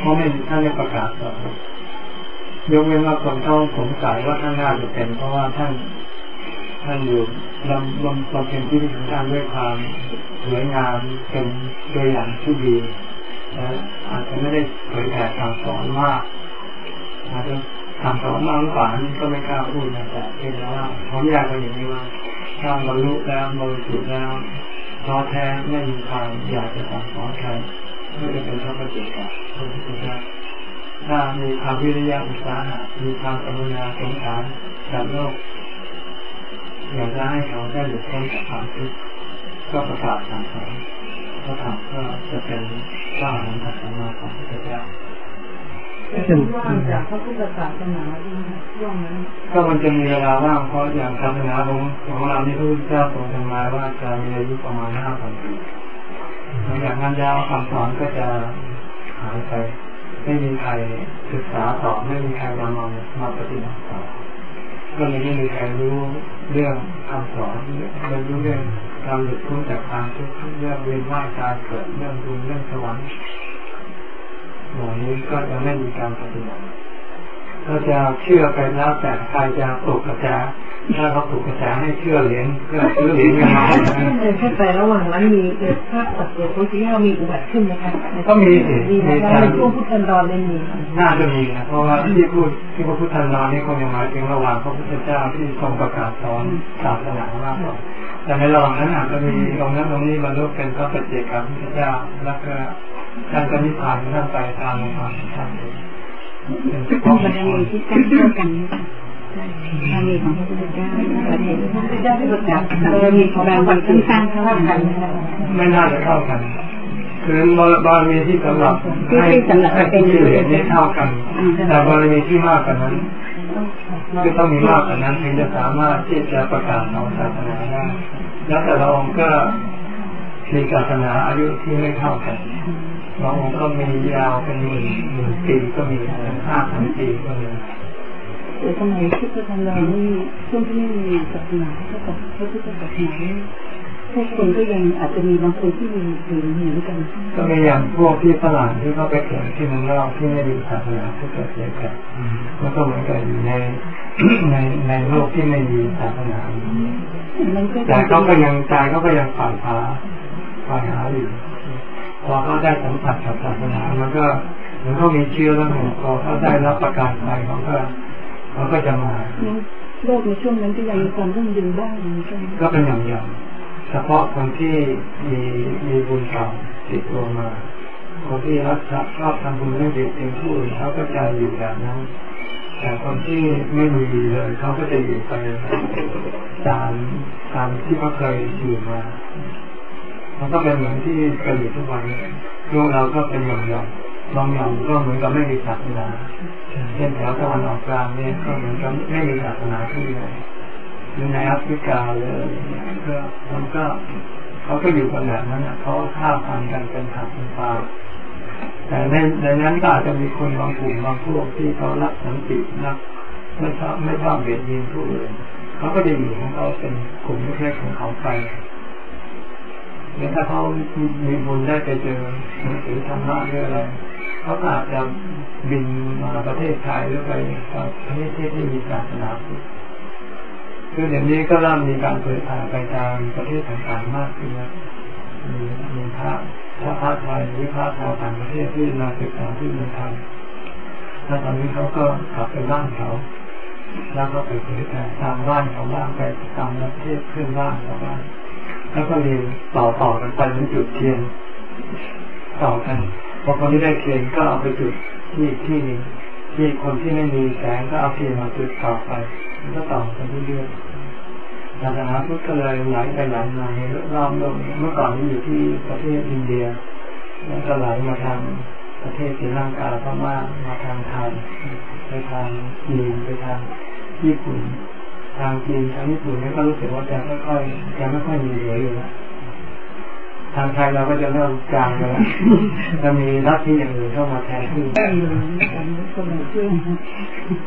เพราะไม่ท่านได้ประกาศสอนยกเว้นว่าคนต้องสงสัยว่าท่านน่าจะเป็น เพราะว่าท่าน ท่านอยู่ลำลำบำเพ็ญที่ที่ท่านด้วยความสวยงามเป็นตัวอย่างที่ดีนะอาจจะไม่ได้เผยแผ่ทางสอนมากอาจจะทางสอนมากกว่านี้ก็ไม่กล้าพูดนะแต่เพียงแต่ว่าผมอยากจะอย่างนี้ว่าถ้าบรรลุแล้วบริสุทธิ์แล้วท้อแท้ไม่มีทางอยากจะสั่งสอนใครไม่จะเป็นพระปฏิเจกพระพุทธเจ้าถ้ามีความวิริยะอุตสาหะมีความกรุณาสงสารกับโลก อยากจะให้เขาได้หลุดพ้นจากความทุกข์ก็ประกาศสั่งสอนก็ทำก็จะเป็นข้าหารสัมมาสัมพุทธเจ้าเป็นว่างจากพระพุทธศาสนาช่วงนั้นก็มันจะมีเวลาว่างเพราะอย่างศาสนาของของเรานี่พระพุทธเจ้าทรงทำนายว่าจะมีอายุประมาณห้าพันปีหลังจากนั้นยาวคำสอนก็จะหายไป ไม่มีใครศึกษาต่อไม่มีใครมามามาปฏิบัติต่อ ก็เลยไม่มีใครรู้เรื่องคำสอนไม่รู้เรื่องการหลุดพ้นจากความทุกข์เรื่องเวียนว่ายตายเกิดเรื่องบุญเรื่องสวรรค์เหล่านี้ก็จะไม่มีการปฏิบัติเราจะเชื่อไปแล้วแต่ใครจะปลุกกระจา ถ้าเขาปลุกกระแสให้เชื่อเหรียญก็ซื้อเหรียญกันมาถ้าแต่ระหว่างนั้นมีเกิดภาพสัตว์เกิดพระพุทธเจ้ามีอุบัติขึ้นไหมคะก็มีสิมีมีนะคะการในช่วงพุทธันดรเลยมีน่าจะมีนะเพราะว่าที่พูดที่พระพุทธนานี่คงจะหมายถึงระหว่างพระพุทธเจ้าที่ทรงประกาศสอนศาสนามากกว่าแต่ในระหว่างนั้นอาจจะมีตรงนั้นตรงนี้บรรลุเป็นพระปัจเจกพุทธเจ้าแล้วก็ท่านก็นิพพานท่านไปตามความท่านเองพระบารมีที่ตั้งเท่ากัน บารมีของพระพุทธเจ้าบารมีของพระพุทธเจ้าที่ประกาศบารมีของเราวันที่สร้างเท่ากันไม่น่าจะเข้ากันคือบารมีที่สำหรับให้ให้ที่เหลือนี่เท่ากัน แต่บารมีที่มากกว่านั้นคือต้องมีมากกว่านั้นถึงจะสามารถที่จะประกาศของศาสนาได้แล้วแต่ละองค์ก็มีศาสนาอายุที่ไม่เท่ากันบางองค์ก็มียาวเป็นหมื่นหมื่นปีก็มีห้าพันปีก็มี แต่สมัยที่พุทธันดรนี่ช่วงที่ไม่มีศาสนาเท่ากับพระพุทธศาสนาพวกคนก็ยังอาจจะมีบางคนที่มีอยู่เหมือนกัน ก็มีอย่างพวกที่ฝรั่งที่เขาไปเกิดที่เมืองนอกที่ไม่มีศาสนาที่เกิดเสียกันมันก็เหมือนกันอยู่ในในในโลกที่ไม่มีศาสนามันก็แต่เขาก็ยังใจเขาก็ยังฝ่ายหาฝ่ายหาอยู่พอเขาได้สัมผัสกับศาสนามันก็มือนเขามีเชื่อแล้วพอเขาได้รับประกาศไปเขาก็ เขาก็จะมาโลกในช่วงนั้นก็ยังมีความรุ่งเรืองบ้างเหมือนกันก็เป็นอย่างอย่างเฉพาะคนที่มีมีบุญเก่าติดตัวมาคนที่รักษาชอบทำบุญไม่เบียดเบียนผู้อื่นเขาก็จะอยู่แบบนั้นแต่คนที่ไม่มีเลยเขาก็จะอยู่ไปตามตามที่เขาเคยอยู่มามันก็เป็นเหมือนที่เป็นอยู่ทุกวันนี้ลูกเราก็เป็นอย่างอย่างบางอย่างก็เหมือนกับไม่มีศาสนา เช่นแถวตะวันออกกลางเนี่ยก็เหมือนกับไม่มีศาสนาที่ไหนหรือในแอฟริกาเลยก็มันก็เขาก็อยู่กันแบบนั้นเขาฆ่าฟันกันเป็นผักเป็นปลาแต่ในในนั้นก็อาจจะมีคนบางกลุ่มบางพวกที่เขารักสันติรักไม่ชอบไม่ชอบเบียดเบียนผู้อื่นเขาก็จะอยู่ของเขาเป็นกลุ่มเล็กๆของเขาไปแล้วถ้าเขามีบุญได้ไปเจอหนังสือธรรมะหรืออะไร เขาอาจจะบินมาประเทศไทยหรือไปประเทศที่มีศาสนาพุทธคือเดี๋ยวนี้ก็เริ่มมีการเผยแผ่ไปตามประเทศต่างๆมากขึ้นแล้วมีมีพระพระพระไทยหรือพระชาวต่างประเทศที่มาศึกษาที่เมืองไทยแล้วตอนนี้เขาก็กลับไปบ้านเขาแล้วก็ไปเผยแผ่ตามบ้านเขาบ้างไปตามประเทศเพื่อนบ้านเขาบ้างแล้วก็เรียนต่อต่อกันไปจนจุดเทียนต่อกัน พอคนที่ได้เทียนก็เอาไปจุดที่ที่นึงที่คนที่ไม่มีแสงก็เอาเทียนมาจุดต่อไปมันก็ต่อกันเรื่อยๆศาสนาพุทธก็เลยไหลไปไหลมาในรอบโลกเมื่อก่อนนี้อยู่ที่ประเทศอินเดีย แล้วก็ไหลมาทางประเทศศรีลังกาพม่ามาทางไทยไปทางจีนไปทางญี่ปุ่น ทางจีนทางญี่ปุ่นนี่ก็รู้สึกว่าจะไม่ค่อยจะไม่ค่อยมีเหลืออยู่แล้ว ทางไทยเราก็จะเริ่มกลางแล้วจะมีรัฐที่อย่างอื่นเข้ามาแทนที่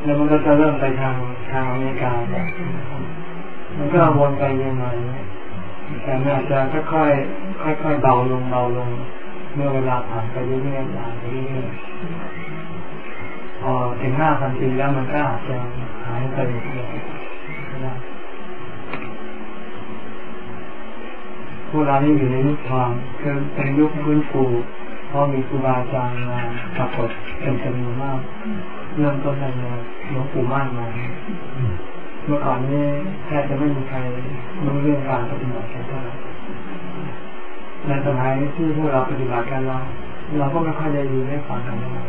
แล้วมันก็จะเริ่มไปทางทางอเมริกามันก็วนไปยังไงแต่มันอาจจะค่อยๆค่อยๆเบาลงเบาลง เมื่อเวลาผ่านไปเรื่อยๆผ่านไปเรื่อยๆพอถึงห้าพันปีแล้วมันก็อาจจะหายไปเลย พวกเรานี่อยู่ในยุคทองคือเป็นยุคพื้นฟูเพราะมีครูบาอาจารย์มาปรากฏเป็นจำนวนมากเริ่มต้นในหลวงปู่ม่านมาเมื่อก่อนนี้แทบจะไม่มีใครรู้เรื่องการปฏิบัติกันเท่าไหร่ในสมัยที่พวกเราปฏิบัติกันเราเราก็ไม่ค่อยได้ยินได้ฟังกันมา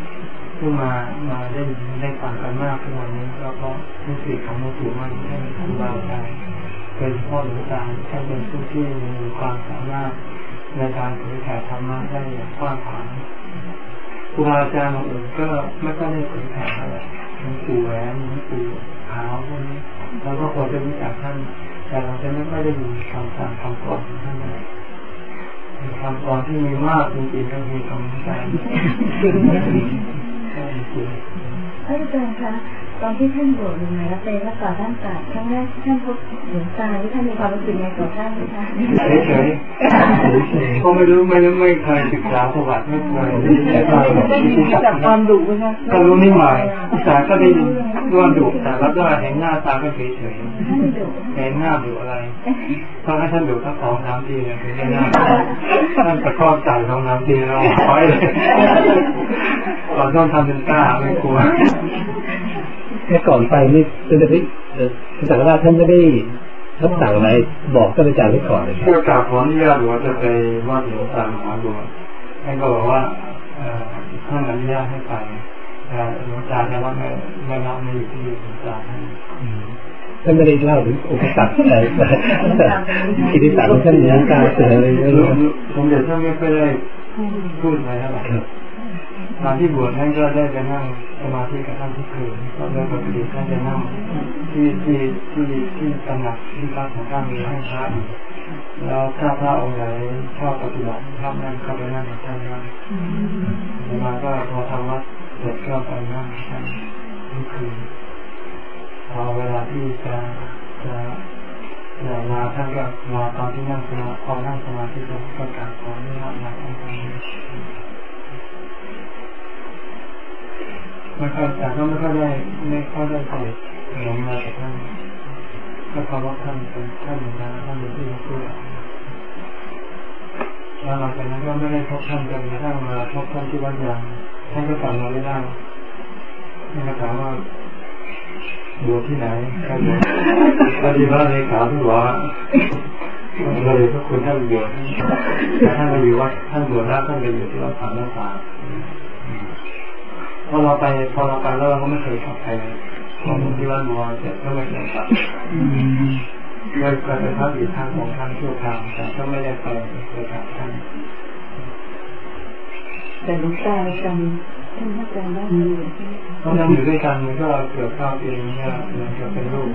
เพิ่งมามาได้ยินได้ฟังกันมากขึ้นวันนี้แล้วก็ทุกสิ่งของหลวงปู่ม่านให้ครูบาอาจารย์ โดยเฉพาะหลวงตาท่านเป็นผู้ที่มีความสามารถในการเผยแผ่ธรรมะได้อย่างกว้างขวางครูบาอาจารย์ของอื่นก็ไม่ก็ได้เผยแผ่อะไรหลวงปู่แหวนหลวงปู่ขาวพวกนี้เราก็พอจะรู้จักท่าน แต่เราจะไม่ได้มีคำสั่งคำสอนของท่านเลยคำสอนที่มีมากจริงๆก็มีคำสั่งใช่จริงอาจารย์คะ ตอนที่ท่านบวชใหม่แล้วไปรักษาท่านกาดครั้งแรกท่านพบหลวงตาที่ท่านมีความรู้สึกไงต่อท่านไหมคะเฉยๆก็ไม่รู้ไม่รู้ไม่เคยศึกษาประวัติไม่เคยแต่ก็จากความดุนะก็รู้นิดหน่อยแต่ก็ได้ยินว่าดุแต่แล้วก็เห็นหน้าตาก็เฉยๆเห็นหน้าดุอะไรตอนให้ท่านดุทั้งสองสามทีเนี่ยถึงจะหน้าท่านตะคอกใจสองสามทีเราคอยเลยก่อนต้องทำเป็นกล้าไม่กลัว แค่ก่อนไปนี่เป็นแบบนี้สังฆราชท่านไม่ได้ท่านสั่งอะไรบอกท่านอาจารย์ไว้ก่อนเลยเพื่อกราบขออนุญาตหลวงจะไปว่าหลวงตามหาหลวงท่านก็บอกว่าท่านอนุญาตให้ไปแต่หลวงตาจะว่าไม่ไม่รับไม่อยู่ที่หลวงตาให้ท่านไม่ได้เล่าถึงอุปสรรคอะไรกิจสังท่านเหนือการเสนออะไรไม่รู้ผมเดี๋ยวท่านไม่ค่อยได้พูดอะไรเท่าไหร่ตอนที่บวชท่านก็ได้ไปนั่ง สมาธิกับท่านทุกคืนก็โดยปกติท่านจะนั่งที่ที่ที่ที่ตำหนักที่พักของท่านมีให้พระแล้วถ้าพระองค์ไหนชอบปฏิบัติท่านนั่งเข้าไปนั่งกับท่านนั่งมาก็พอทำวัดเสร็จก็ไปนั่งท่านทุกคืนพอเวลาที่จะจะจะมาท่านก็มาตอนที่นั่งสมาพอนั่งสมาธิก็ประกาศขออนุญาตมาท่าน ไม่ค่อยแต่ก็ไม่ค่อยได้ไม่ค่อยได้ใส่หลงมากับท่านก็เพราะว่าท่านเป็นท่านเหมือนกันท่านเป็นที่ผู้ใหญ่แล้วหลังจากนั้นก็ไม่ได้พบท่านจนกระทั่งมาพบท่านที่วัดยางท่านก็กลับมาไม่ได้ท่านก็ถามว่าบวชที่ไหนใครบวชพอดีว่าเลขาท่านบอกว่าเลยพระคุณท่านบวชแต่ท่านไปอยู่วัดท่านบวชแล้วท่านไปอยู่ที่วัดสามน้ำตา พอเราไปพอเราไปแล้วเราก็ไม่เคยกลับไปพอที่วัดบัวเสร็จก็ไม่เคยกลับเลยเคยไปพักอยู่ทางของท่านชั่วคราวแต่ก็ไม่ได้ไปเคยกลับท่านแต่หลวงตาจำท่านอาจารย์ได้ไหมเพราะฉะนั้นอยู่ด้วยกันมันก็เกิดข้าวเองเนี่ยเหมือนกับเป็นลูก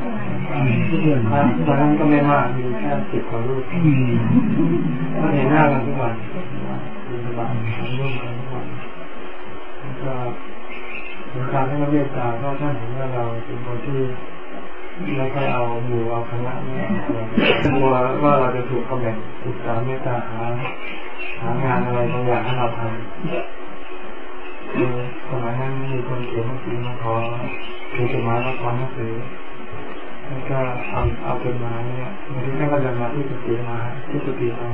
ตอนนั้นก็ไม่มากมีแค่สิบกว่าลูกอืมก็เห็นหน้ากันทุกวันมีสบายทำร่วมกันทุกวันแล้วก็ ถึงการที่เราเมตตาก็ท่านเห็นว่าเราเป็นคนที่ไม่ค่อยเอาหมู่เอาคณะเนี่ยกลัวว่าเราจะถูกเขาแบ่งศึกษาเมตตาหาหางานอะไรบางอย่างให้เราทำคือสมัยนั้นมีคนเขียนหนังสือมาขอมีจดหมายมาขอหนังสือแล้วก็เอาเอาจดหมายเนี่ยบางทีท่านก็จะมาที่กุฏิมาที่กุฏิเรา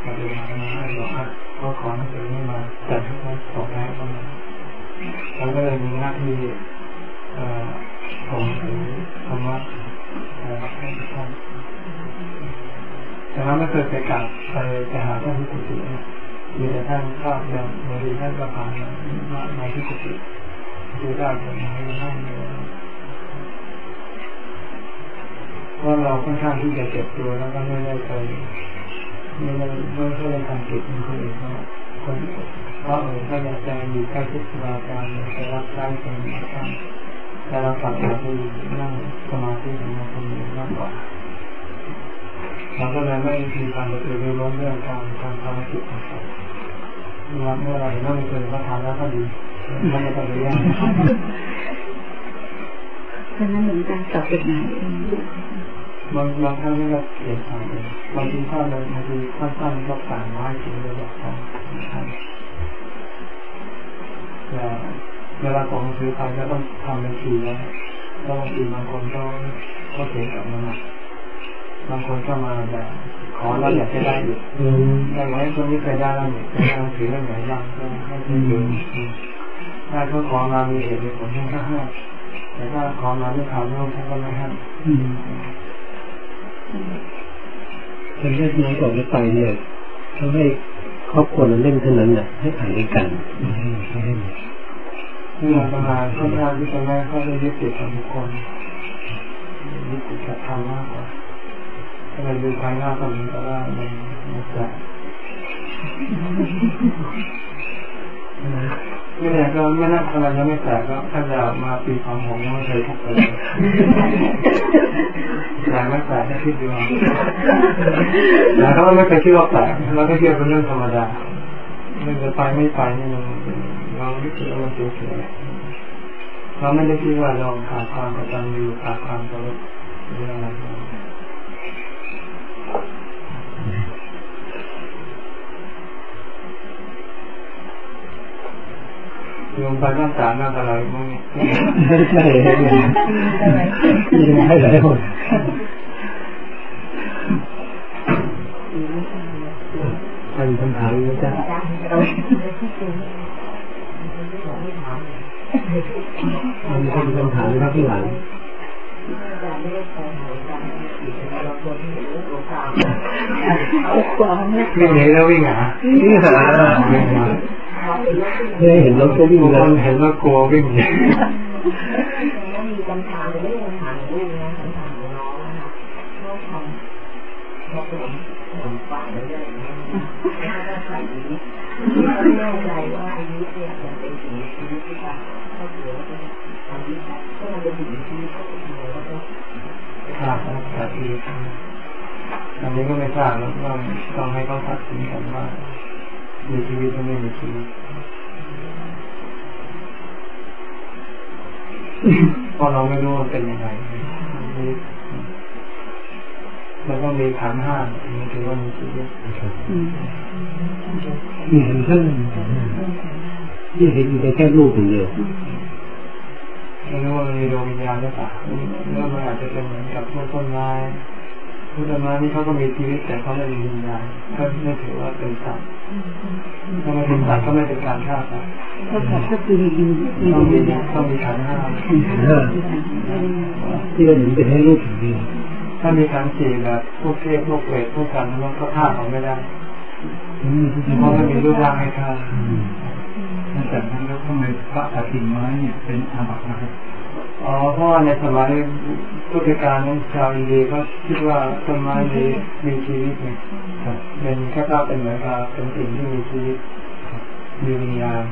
เอาจดหมายมาให้บอกว่าเขาขอหนังสือนี่มาจัดให้เขาส่งให้เขามา เราก็เลยมีหน้าที่เอ่อส่งถึงธรรมะเอ่อให้ท่านแต่เราไม่เคยไปกราบไปไปหาท่านที่กุฏิมีแต่ท่านก็อย่างบางทีท่านก็ผ่านมามาที่กุฏิดูได้จดหมายมาให้เลยเพราะเราค่อนข้างที่จะเก็บตัวแล้วก็ไม่ได้ไปไม่ได้ไม่ได้ทำกิจเหมือนคนอื่นเขาคน ราะเออถ้าอยากจะอยู่ใกล้ชิดราอาจารจะรับใช้คนอื่นบ้างแต่เรากลับมาที่นั่งสมาธิของเราคนเดียวมากกว่าเราก็เลยไม่มีความกระตือรือร้เรื่องการการทำกิจของเราเมื่อไหรเราไม่เคยมาทำแล้วก็ดีไม่ต้องไปแย่งฉะนั้นเหลวงตารตอบจดหมายเองบางบางครั้งก็เขียนทำเองบางทีถ้าเลยบางทีสั้นๆก็สั่งไม้ถึงเลยบอกทำแต่ เวลาของซื้อไปก็ต้องทำเป็นทีแล้วแล้วบางทีบางคนก็ก็เขียนกลับมาบางคนก็มาแบบขอแล้วอยากจะได้อีกอืมอย่างไรคนนี้เคยได้แล้วเนี่ยเคยได้ถือเรื่องไหนบ้างก็ให้ที่ดูถ้าเขาขอมามีเหตุมีผลท่านก็ให้แต่ถ้าขอมาไม่ทำร่วมท่านก็ไม่ให้อืมตอนแรกน้อยก่อนจะไปเนี่ยเขาให้ ครอบครัวนั้นเล่นเท่านั้นน่ะให้ผ่านด้วยกันให้เล่นที่หลังประมาณค่อนข้างที่จะไม่เขาได้ยึดติดกับบุคคลยึดติดกับธรรมากกว่าถ้าเราดูภายนอกก็เหมือนกับว่ามันมันจะ ไม่แน่ก็ไม่น่าทำอะไรยังไม่แตกก็ถ้าจะมาปีของผมยังไม่เคยทุกข์เลยแต่ไม่แตกแค่คิดดูเอาแต่ถ้าเราไม่เคยคิดว่าแตกเราก็คิดว่าเป็นเรื่องธรรมดาไม่จะไปไม่ไปนี่มันเราไม่คิดว่ามันเสียๆเราไม่ได้คิดว่าเราขาดความกตัญญูขาดความเคารพหรืออะไร โยมไปต้องการนั่งอะไรมั้งไม่ใช่ยังให้หลายคนท่านคำถามนะจ๊ะมันเป็นคำถามนะครับที่หลังกว่าเนี่ยวิ่งหนีแล้ววิ่งหาวิ่งมา เคยเห็นรถก็วิ่งเลยเห็นว่ากลัววิ่งมีคำถามไม่มีคำถามลูกนะคำถามน้องนะคะชอบทำชอผมผมฝ่ายเรื่อยๆแล้วก็ใส่ยิ้มไม่แน่ใจว่าอายุเนี่ยมันเป็นสิ่งชีวิตที่ว่าถ้าเกิดว่าอายุถ้ามันเป็นสิ่งชีวิตก็ต้องทำแล้วก็ทราบนะแต่ทีอันนี้ก็ไม่ทราบแล้วว่าต้องให้เขาตัดสินกันว่ามีชีวิตหรือไม่ เพราะเราไม่รู้ว่าเป็นยังไงมันต้องมีฐานห้าถึงถือว่ามีชีวิตนี่เห็นเท่านที่เห็นอยู่แค่รูปอย่างเดียวไม่รู้ว่ามีดวงวิญญาณหรือเปล่าเรื่องมันอาจจะเป็นเหมือนกับต้นไม้ พวกต้นไม้นี่เขาก็มีชีวิตแต่เขาไม่มีวิญญาณก็ไม่ถือว่าเป็นสัตว์ถ้าไม่เป็นสัตว์ก็ไม่เป็นการฆ่าสัตว์ก็ขอก็คือมีมีมีต้องมีวิญญาณต้องมีขันธ์ห้าที่เราเห็นเป็นแค่รูปอย่างเดียวถ้ามีขันธ์สี่แบบพวกเทพพวกเปรตพวกสันมันก็ฆ่าเขาไม่ได้อืมเพราะไม่มีรูปร่างให้ฆ่าจากนั้นแล้วทำไมพระตัดกิ่งไม้เนี่ยเป็นอาบัตินะครับ อ๋อเพราะว่าในสมัยพุทธกาลชาวอินเดียเขาคิดว่าต้นไม้มีมีชีวิตไงเป็นแค่ว่าเป็นเหมือนกับเป็นสิ่งที่มีชีวิตมีวิญญาณ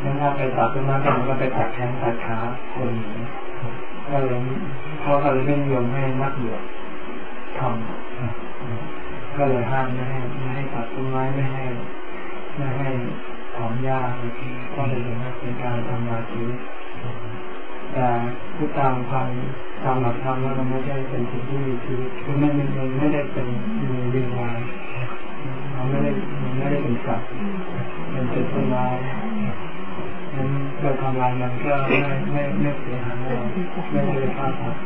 แล้วถ้าไปตัดต้นไม้ก็มันก็ไปตัดแขนตัดขาคนก็เลยเขาก็เลยไม่นยมให้นักบวชทำก็เลยห้ามไม่ให้ไม่ให้ตัดต้นไม้ไม่ให้ไม่ให้ถอนหญ้าก็เลยเป็นการทำลายชีวิต แต่ผู้ตามความตามหลักธรรมแล้วมันไม่ใช่เป็นสิ่งที่มีชีวิตคือไม่มันไม่ได้เป็นมีวิญญาณมันไม่ได้มันไม่ได้เป็นสัตว์เป็นเป็นต้นไม้นั้นเราทำลายมันก็ไม่ไม่ไม่เสียหายเราไม่ได้ฆ่าสัตว์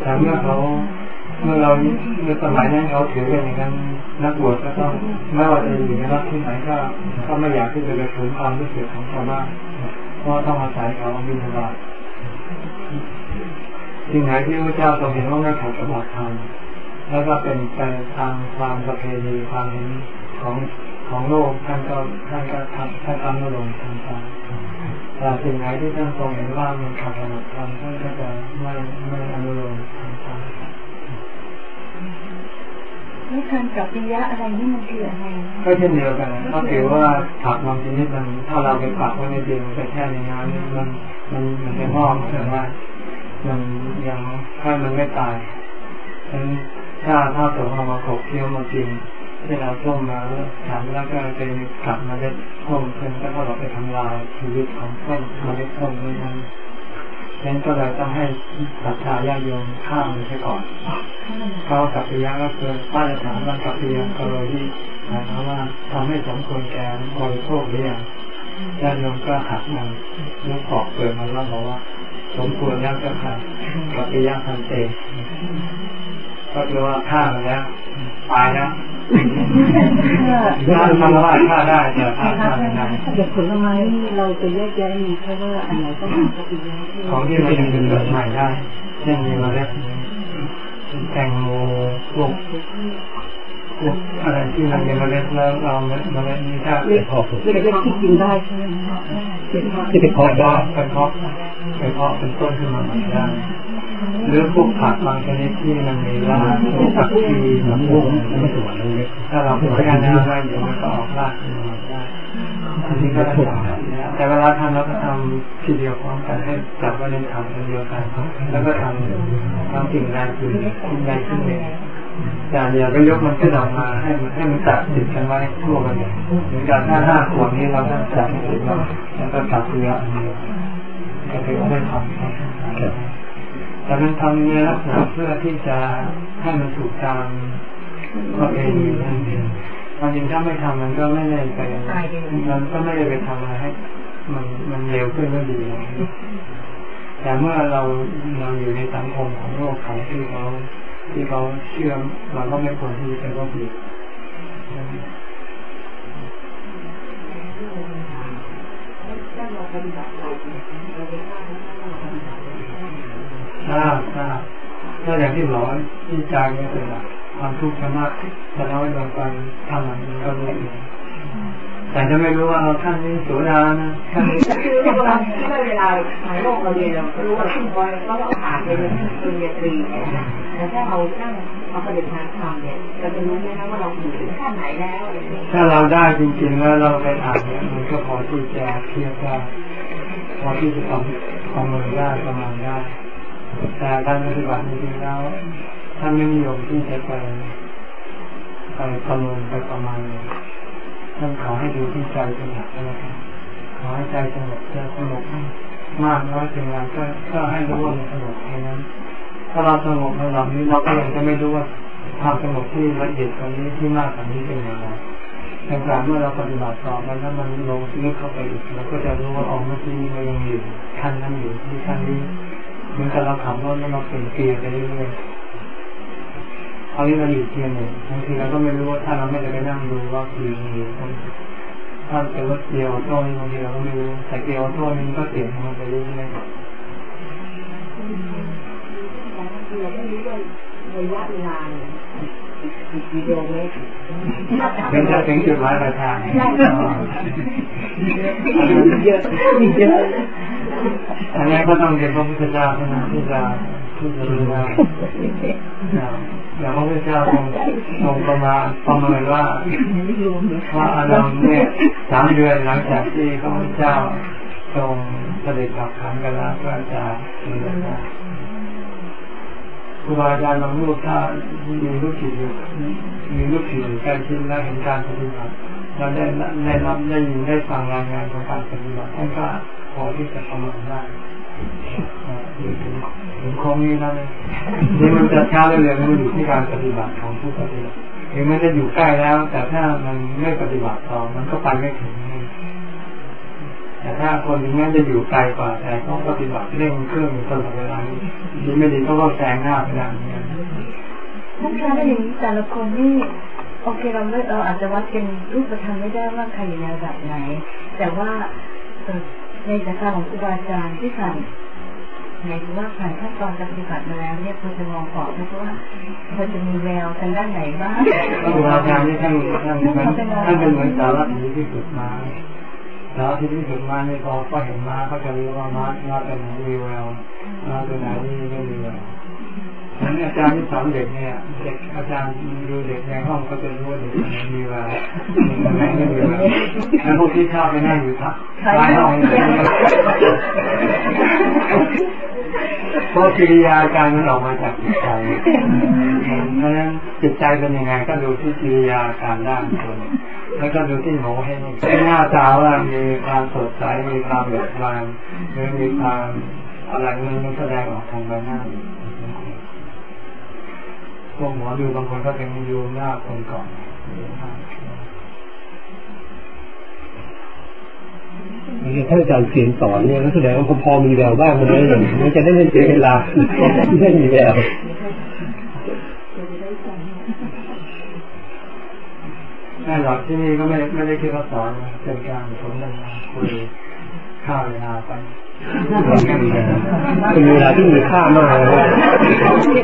แต่เมื่อเขาเมื่อเราเมื่อสมัยนั้นเขาถือเป็นอย่างนั้นนักบวชก็ต้องไม่ว่าจะอยู่ในรัฐที่ไหนก็ก็ไม่อยากที่จะไปฝืนความรู้สึกของชาวบ้าน ราะต้องอาศัยเขาบินบาตสิ่งไหนที่พระเจ้าทรงเห็นว่าไม่ขัดกับหลักธรรมแล้วก็เป็นไปทางความประเพณีความเห็นของของโลกท่านก็ท่านก็ทำท่านทำไม่ลงทำตามแต่สิ่งไหนที่ท่านทรงเห็นว่ามันขัดกับหลักธรรมท่านก็จะไม่ไม่อนุโลม ทามแล้วการจับปิยะอะไรนี่มันคืออะไรก็เช่นเดียวกันก็ถือว่าผักบางชนิดมันถ้าเราไปปักไว้ในดินไปแช่ในน้ำมันมันมันจะงอกแต่ว่ามันยังถ้ามันไม่ตายฉะนั้นถ้าถ้าตัวเรามาขบเคี้ยวมากินที่เราต้มมาแล้วทานแล้วก็ไปกลับมาได้ต้มเพิ่มก็เราไปทำลายชีวิตของต้นมาได้ต้มด้วยนั้น นั้นก็เลยต้องให้ศรัทธาญาโยมข้ามไปก่อนเขากับปิยะก็คือป้าจะถามว่ากับปิยะก็เลยที่หมายความว่าทำให้สมควรแก่บริโภคหรือยังญาโยมก็หักมันแล้วปอกเปลือกมันแล้วบอกว่า สมควรแล้วก็ค่ะกับปิยะทันเตก็คือว่าฆ่ามันแล้วตายแล้ว ถ้าทำว่าฆ่าได้แต่ฆ่าฆ่าไม่ได้เด็กผลไม้นี่เราจะแยกแยะมีเพราะว่าอันไหนต้องเป็นปฏิญาณของที่มันยังเป็นแบบใหม่ได้เช่นมีเมล็ดแตงโมพวกพวกอะไรที่มันมีเมล็ดแล้วเราเมล็ดนี้ถ้าไม่พอสุดเล็กๆที่กินได้ใช่ไหมที่ไปพอไปได้เพาะไปเพาะไปเพาะเป็นต้นขึ้นมาใหม่ได้ หรือพวกผักบางชนิดที่มันมีรากพวกผักชีหนังบุ้งไม่สวยเลยถ้าเราปลูกกันได้ได้เดี๋ยวมันก็ออกรากขึ้นมาได้อันนี้ก็ถูกแต่เวลาทำเราก็ทำทีเดียวพร้อมกันให้จับไว้ในถังเดียวกันแล้วก็ทำทำสิ่งใดสิ่งสิ่งใดสิ่งหนึ่งแต่เดี๋ยวก็ยกมันขึ้นออกมาให้มันให้มันตัดติดกันไว้ทั่วกันเหมือนกันถ้าห้าขวดนี้เราต้องจับติดแล้วแล้วก็ตัดเนื้ออันเดียก็ถือว่าได้ทำ แต่มันทำในลักษณะเพื่อที่จะให้มันถูกตามประเพณีนั่นเองความจริงถ้าไม่ทำมันก็ไม่ได้ไปมันก็ไม่ได้ไปทำอะไรให้มันมันเร็วขึ้นก็ดี แต่เมื่อเราเราอยู่ในสังคมของโลกเขาที่เขาที่เขาเชื่อเราก็ไม่ควรที่จะต้องผิดถ้าเราปฏิบัติเราเรา ทราบทราบถ้าอย่างที่บอกที่ใจเนี่ยเป็นความทุกข์จะมากแต่เราไม่ลงไปทำมันก็รู้เองแต่จะไม่รู้ว่าเราท่านนี้โสดานะท่านนี้คือเวลาเวลาหายโรคเราเรียนเรารู้ว่าทุกคนก็ต้องผ่านไปเรียนปริญญาตรีแต่ถ้าเรานั่งเราปฏิบัติธรรมเนี่ยเราจะรู้ไหมนะว่าเราอยู่ถึงขั้นไหนแล้วอะไรอย่างเงี้ยถ้าเราได้จริงๆแล้วเราไปอ่านเนี่ยมันก็พอที่จะเทียบได้พอที่จะทำประเมินได้ประมาณได้ แต่การปฏิบัติจริงๆแล้วท่านไม่นิยมที่จะไปไปประเมินไปประมาณเลยท่านขอให้ดูที่ใจเป็นหลักนะครับขอให้ใจสงบจะสงบมากน้อยเพียงไรก็ก็ให้รู้ว่ามันสงบแค่นั้น ถ้าเราสงบระดับนี้เราก็ยังจะไม่รู้ว่าความสงบที่ละเอียดกว่านี้ที่มากกว่านี้เป็นอย่างไรแต่การเมื่อเราปฏิบัติต่อไปแล้วมันลงลึกเข้าไปอีกเราก็จะรู้ว่าอ๋อเมื่อกี้เรายังอยู่ขั้นนั้นอยู่ที่ขั้นนี้ เหมือนกับเราขับรถแล้วเราเปลี่ยนเกียร์ไปเรื่อยๆเอาที่เราอยู่เกียร์หนึ่งบางทีเราก็ไม่รู้ว่าถ้าเราไม่ได้ไปนั่งดูว่าคือมีถ้าเป็นรถเกียร์ออโต้นี่บางทีเราก็ไม่รู้แต่เกียร์ออโต้นี่มันก็เปลี่ยนมันไปเรื่อยๆคือเราไม่รู้ว่าระยะเวลาเนี่ยกี่กิโลเมตรเป็นจะถึงจุดหมายปลายทางใช่เยอะมีเยอะ อันนี้ก็ต้องเรียนพระพุทธเจ้าเท่านั้นที่จะที่จะรู้ได้อย่างพระพุทธเจ้าทรงทรงประมาณประเมินว่าว่าอารมณ์เนี่ยสามเดือนหลังจากที่พระพุทธเจ้าทรงเสด็จกลับขันกันแล้วก็จะมีได้ครูบาอาจารย์บางรูปถ้ามีลูกศิษย์อยู่มีลูกศิษย์อยู่ใกล้ชิดและเห็นการปฏิบัติ เราได้ได้รับได้ยินได้ฟังรายงานของการปฏิบัติท่านก็พอที่จะประเมินได้ถึงคงนี้นะนี่มันจะช้าหรือเร็วมันอยู่ที่การปฏิบัติของผู้ปฏิบัติถึงมันจะอยู่ใกล้แล้ว แต่ถ้ามันไม่ปฏิบัติต่อมันก็ไปไม่ถึงแต่ถ้าคนถึงแม้จะอยู่ไกลกว่า แต่ต้องปฏิบัติเร่งเครื่องตลอดเวลานี้ดีไม่ดีก็ต้องแซงหน้าไปได้เหมือนกันท่านคะแล้วอย่างนี้แต่ละคนนี่ โอเคเราไม่เราอาจจะวัดเป็นรูปธรรมไม่ได้ว่าใครอยู่ในระดับไหน แต่ว่าในสายตาของครูบาอาจารย์ที่ผ่านหมายถึงว่าผ่านขั้นตอนการปฏิบัติมาแล้วเนี่ยควรจะมองออกนะว่าควรจะมีแววทางด้านไหนบ้างครูบาอาจารย์นี่ท่านท่านท่านเป็นเหมือนสารถีที่สุดมาแล้วที่ที่สุดมานี่พอก็เห็นมาก็จะรู้ว่ามามาเป็นไหนมีแววมาเป็นไหนที่ไม่มีแวว นั้นอาจารย์ที่สอนเด็กเนี่ยเด็กอาจารย์ดูเด็กในห้องก็จะรู้ว่าเด็กไหนมีแววไหนไม่มีแววแล้วพวกที่ชอบไปนั่งอยู่ทักท้ายห้องเพราะกิริยาการมันออกมาจากจิตใจเพราะฉะนั้นจิตใจเป็นยังไงก็ดูที่กิริยาการด้านคนแล้วก็ดูที่โงเห้งที่หน้าตาว่ามีความสดใสมีความเบิกบานหรือมีความอะไรมันแสดงออกทางใบหน้า พวกหมอดูบางคนก็เป็นยูหน้าคนก่อนท่านอาจารย์เขียนสอนเนี่ยก็แสดงว่าพอมีแววบ้างมันเลยมันจะได้ไม่เสียเวลาที่ได้มีแววแม่หลอดที่นี่ก็ไม่ไม่ได้คิดว่าสอนเป็นการสนทนาคุยข้าวเวลาไป เป็นเวลาที่มีค่ามากเลย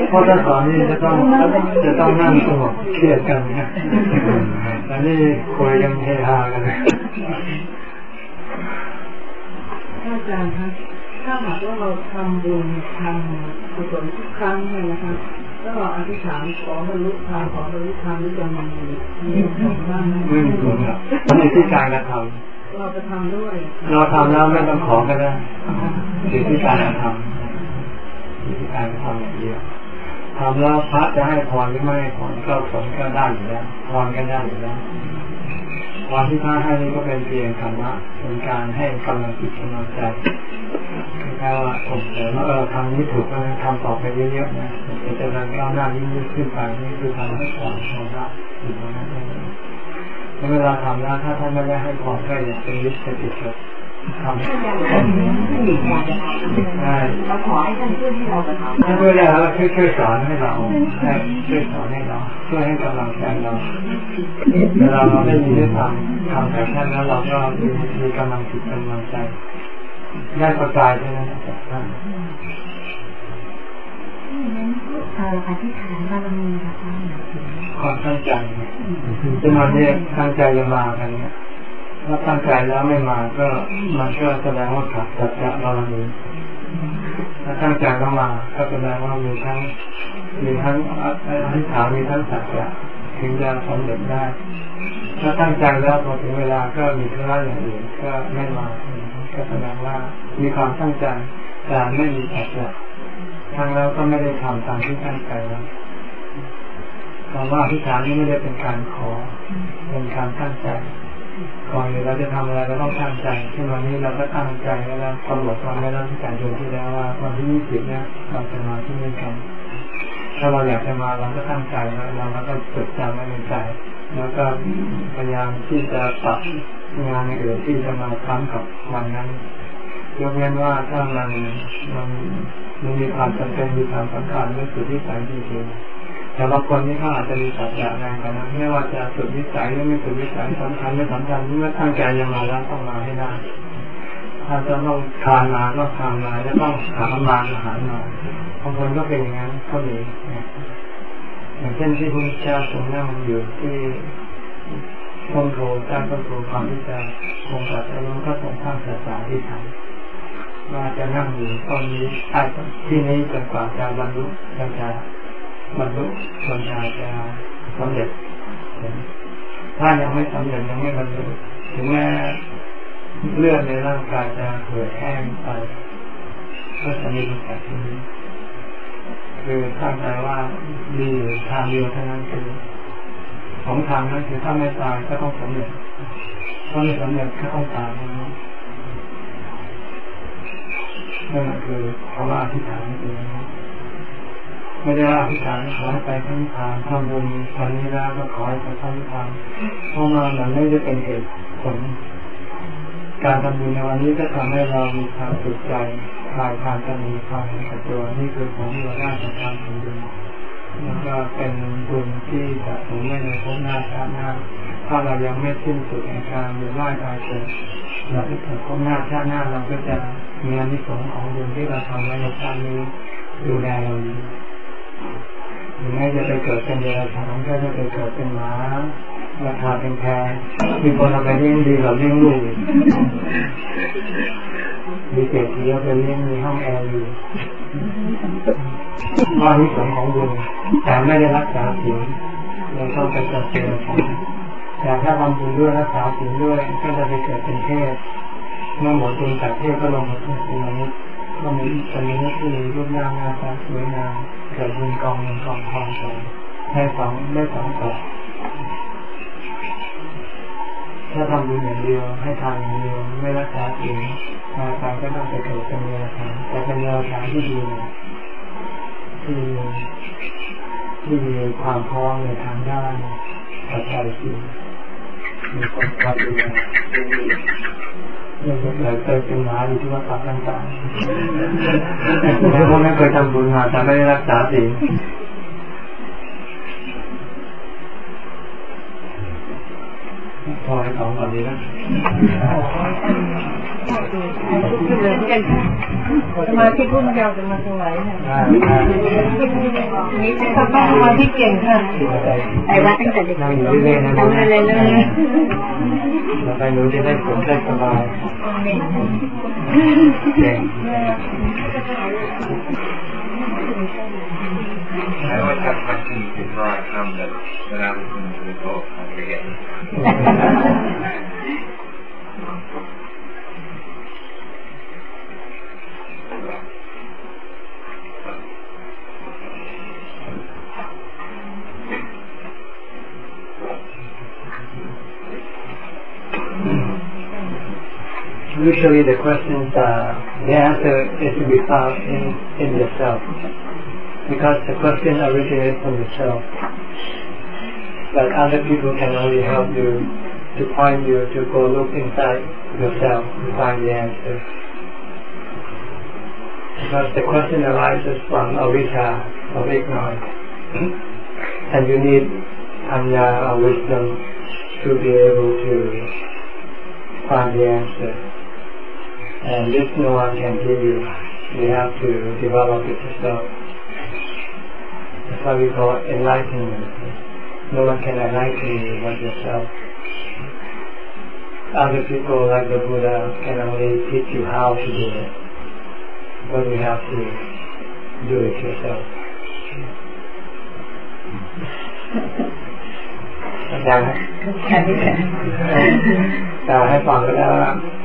เพราะถ้าสอนนี่จะต้องจะต้องนั่งสงบเครียดกันนะแต่นี่คุยกันเฮฮากันอาจารย์คะถ้าหากว่าเราทำบุญทำกุศลทุกครั้งเนี่ยนะคะแล้วเราอธิษฐานขอบรรลุธรรมขอบรรลุธรรมหรือจะมีมีผลบ้างไหมไม่มีผลครับมันอยู่ที่การกระทำ เราจะทำด้วย เราทำแล้วไม่ต้องขอก็ได้อยู่ที่การทำอยู่ที่การทำอย่างเดียวทำแล้วพระจะให้พรหรือไม่ให้พรก็ผลก็ได้อยู่แล้วพรก็ได้อยู่แล้วพรที่พระให้นี่ก็เป็นเพียงธรรมะเป็นการให้กำลังจิตกำลังใจแค่ว่าผมเสริมว่าเออทำนี้ถูกแล้วทำต่อไปเยอะๆนะจะเจริญก้าวหน้ายิ่งขึ้นไปนี่คือทำให้ก่อนทำได้อยู่ตรงนั้นเอง แล้วเวลาทำแล้วถ้าท่านไม่ได้ให้พรก็อย่าเป็นยึดติดกับทำใช่เราขอให้ท่านช่วยให้เราทำช่วยแล้วช่วยช่วยสอนให้เราช่วยสอนให้เราช่วยให้กำลังใจเราเวลาเราได้ยินได้ฟังทำแบบนั้นแล้วเราก็มีกำลังจิตกำลังใจได้ประกายใช่ไหมจากท่านนั้นเอ่ออธิษฐานบารมีนะคะ ความตั้งใจจะมาเนี่ยตั้งใจจะมากันเนี่ยถ้าตั้งใจแล้วไม่มาก็มันก็แสดงว่าขาดสัจจะบารมีถ้าตั้งใจแล้วมาก็แสดงว่ามีทั้งมีทั้งอธิษฐานมีทั้งสัจจะถึงจะสำเร็จได้ ถ้าตั้งใจแล้วพอถึงเวลาก็มีธุระอย่างอื่นก็ไม่มาก็แสดงว่ามีความตั้งใจแต่ไม่มีแอบแฝงทางแล้วก็ไม่ได้ทำตามที่ตั้งใจแล้ว คำว่าพิจารนี้ไม่ได้เป็นการขอ เป็นการตั้งใจก่อนเราจะทำอะไรเราต้องตั้งใจเช่นวันนี้เราก็ตั้งใจแล้วกำหนดวันไว้แล้วที่การเดือนที่แล้วว่าวันที่ยี่สิบเนี่ยเราจะมาที่นี่กัน ถ้าเราอยากจะมาเราก็ตั้งใจแล้วเราก็จดจำไว้ในใจ แล้วก็พยายามที่จะปรับงานในอื่นที่จะมาทำกับวันนั้นยกเว้นว่าถ้ามันมันมีความจำเป็นมีความสำคัญไม่สุดที่สายจริงๆ แต่บางคนนี่เขาอาจจะมีสัจจะแรงกันนะไม่ว่าจะสุดวิสัยหรือไม่สุดวิสัยสำคัญไม่สำคัญเมื่อตั้งใจยังมาแล้วต้องมาให้ได้ถ้าจะต้องทานมาก็ทานมาจะต้องหามาอาหารมาบางคนก็เป็นอย่างนั้นก็มีอย่างเช่นที่คุณเจ้าทรงนั่งอยู่ที่ต้นโพตั้งต้นโพความที่จะคงตัดแล้วก็ส่งข้างศาสนาที่ทำว่าจะนั่งอยู่ตรงนี้ที่นี้จนกว่าจะบรรลุจะ จะบรรลุจนจะจะสำเร็จถ้ายังไม่สำเร็จยังไม่บรรลุถึงแม้เลือดในร่างกายจะเหื่อยแห้งไปก็จะมีแต่ที่นี้คือตั้งใจว่ามีอยู่ทางเดียวเท่านั้นคือของทางนั้นคือถ้าไม่ตายก็ต้องสำเร็จถ้าไม่สำเร็จก็ต้องตายนั่นคือคำว่าอธิษฐานเอง ไม่ได้อธิษฐานขอให้ไปทั้งทางทำบุญตอนนี้ล้วก็ขอให้ไปทั้งทางเพราะมามันไม่ได้เป็นเหตุผล การทำบุญในวันนี้ก็ทำให้เรามีความสุขใจคลายความจะมีความเห็นตัวนี่คือผลที่เราได้จากการทำบุญแล้วก็เป็นบุญที่จะถึงไม่ในภพหน้าชาติหน้าถ้าเรายังไม่สิ้นสุดในการมีไหว้ตายเกิดเราที่ถึงภพหน้าชาติหน้าเราก็จะมีอนิสงส์ของบุญที่เราทำไว้ในชาตินี้ดูแลเราดี ถึงแม้จะไปเกิดเป็นเดรัจฉานก็จะไปเกิดเป็นหมาราคาเป็นแพงมีคนทำไปเลี้ยงดีเราเลี้ยงลูกมีเศรษฐีเอาไปเลี้ยงมีห้องแอร์อยู่ว่านิสงของบุญแต่ไม่ได้รักษาศีลเราต้องไปเกิดเป็นแต่ถ้าทำบุญด้วยรักษาศีลด้วยก็จะไปเกิดเป็นเทพเมื่อหมดบุญจากเทพก็ลงมาเป็นมนุษย์ก็มีเป็นมนุษย์ที่รูปร่างหน้าตาสวยงาม เกิดบุญกองเงินกองทองสองได้สองได้สองต่อถ้าทำบุญอย่างเดียวให้ทานอย่างเดียวไม่รักษาศีลมาตายก็ต้องไปเกิดเป็นเนื้อทางแต่เป็นเนื้อทางที่ดีที่ที่มีความพร้อมในทางด้านปัจจัยสี่มีคนความดูแล ยังเคยเคยเป็นหมาอยู่ที่วัดต่างๆแต่พวกนั้นเคยทำบุญมาแต่ไม่ได้รักษาศีลพอให้สองแบบนี้นะ สมาธิพูดมันยาวจะมาถวายค่ะนี่ทำบ้านสมาธิเก่งค่ะไอ้ว่าตั้งแต่เด็กนั่งอยู่เรื่อยๆนะทำอะไรเลยแล้วไปหนูจะได้ผลได้สบายเก่ง I always have questions before I come that when I listen to the talk, I forget. Usually the questions, the answer is to be found in, in yourself. Because the question originates from yourself. But other people can only help you to point you to go look inside yourself to find the answer. Because the question arises from avidya, of ignorance. and you need anya or wisdom to be able to find the answer And this no one can give you. You have to develop it yourself. That's why we call it enlightenment. No one can enlighten you but yourself. Other people like the Buddha can only teach you how to do it. But you have to do it yourself. อาจารย์แต่ให้ฟังก็แล้วคุณ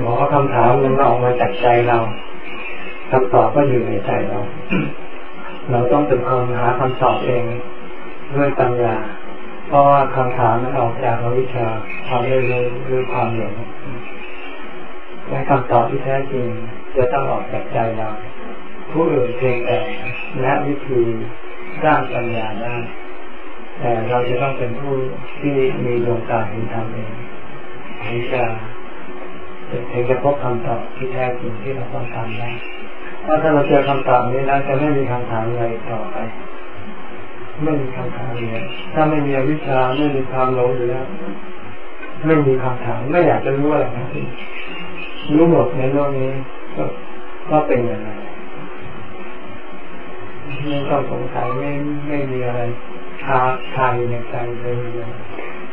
หมอคำถามมันออกมาจากใจเราคำตอบก็อยู่ในใจเรา เราต้องเป็นคนหาคำตอบเองด้วยปัญญา เพราะว่าคำถามมันออกจากวิชาทำได้เลยด้วยความหลงและคำตอบที่แท้จริงจะต้องออกจากใจเรา ผู้อื่นเพียงแต่และวิธีสร้างปัญญาได้แต่เราจะต้องเป็นผู้ที่มีดวงตาเห็นธรรมเองถึงจะ ถึงจะพบคำตอบที่แท้จริงที่เราต้องทำได้เพราะถ้าเราเจอคำตอบนี้แล้วจะไม่มีคำถามอะไรต่อไป ไม่มีคำถามเลยถ้าไม่มีวิชาไม่มีความหลงอยู่แล้วไม่มีคำถามไม่อยากจะรู้อะไรทั้งสิ้นรู้หมดในโลกนี้ก็ก็เป็นอย่างไรไม่ต้องสงสัยไม่ไม่มีอะไรคาคาอยู่ในใจเลย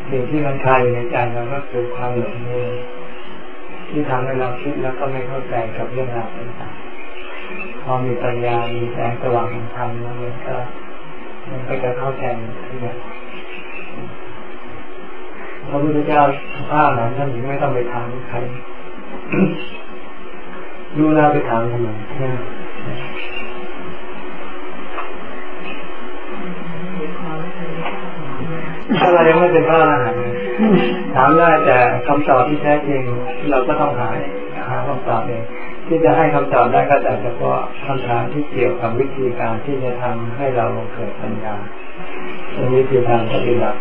สิ่งที่มันคาอยู่ในใจเราก็คือความหลงนี่ ทที่ทำให้เราคิดแล้วก็ไม่เข้าใจกับเรื่องราวต่างๆพอมีปัญญา มีแสงสว่างของธรรมแล้วมันก็มันก็จะเข้าใจทุกอย่างพระพุทธเจ้าสภาพนั้นท่านถึงไม่ต้องไปถามใครรู้แล้วไปถามทำไมถ้าเรายังไม่เป็นพระอรหันต์ ถามได้แต่คำตอบที่แท้จริงเราก็ต้องหาหาคำตอบเองที่จะให้คำตอบได้ก็แต่เฉพาะคำถามที่เกี่ยวกับวิธีการที่จะทำให้เราเกิดปัญญาตรงนี้คือทางปฏิบัติ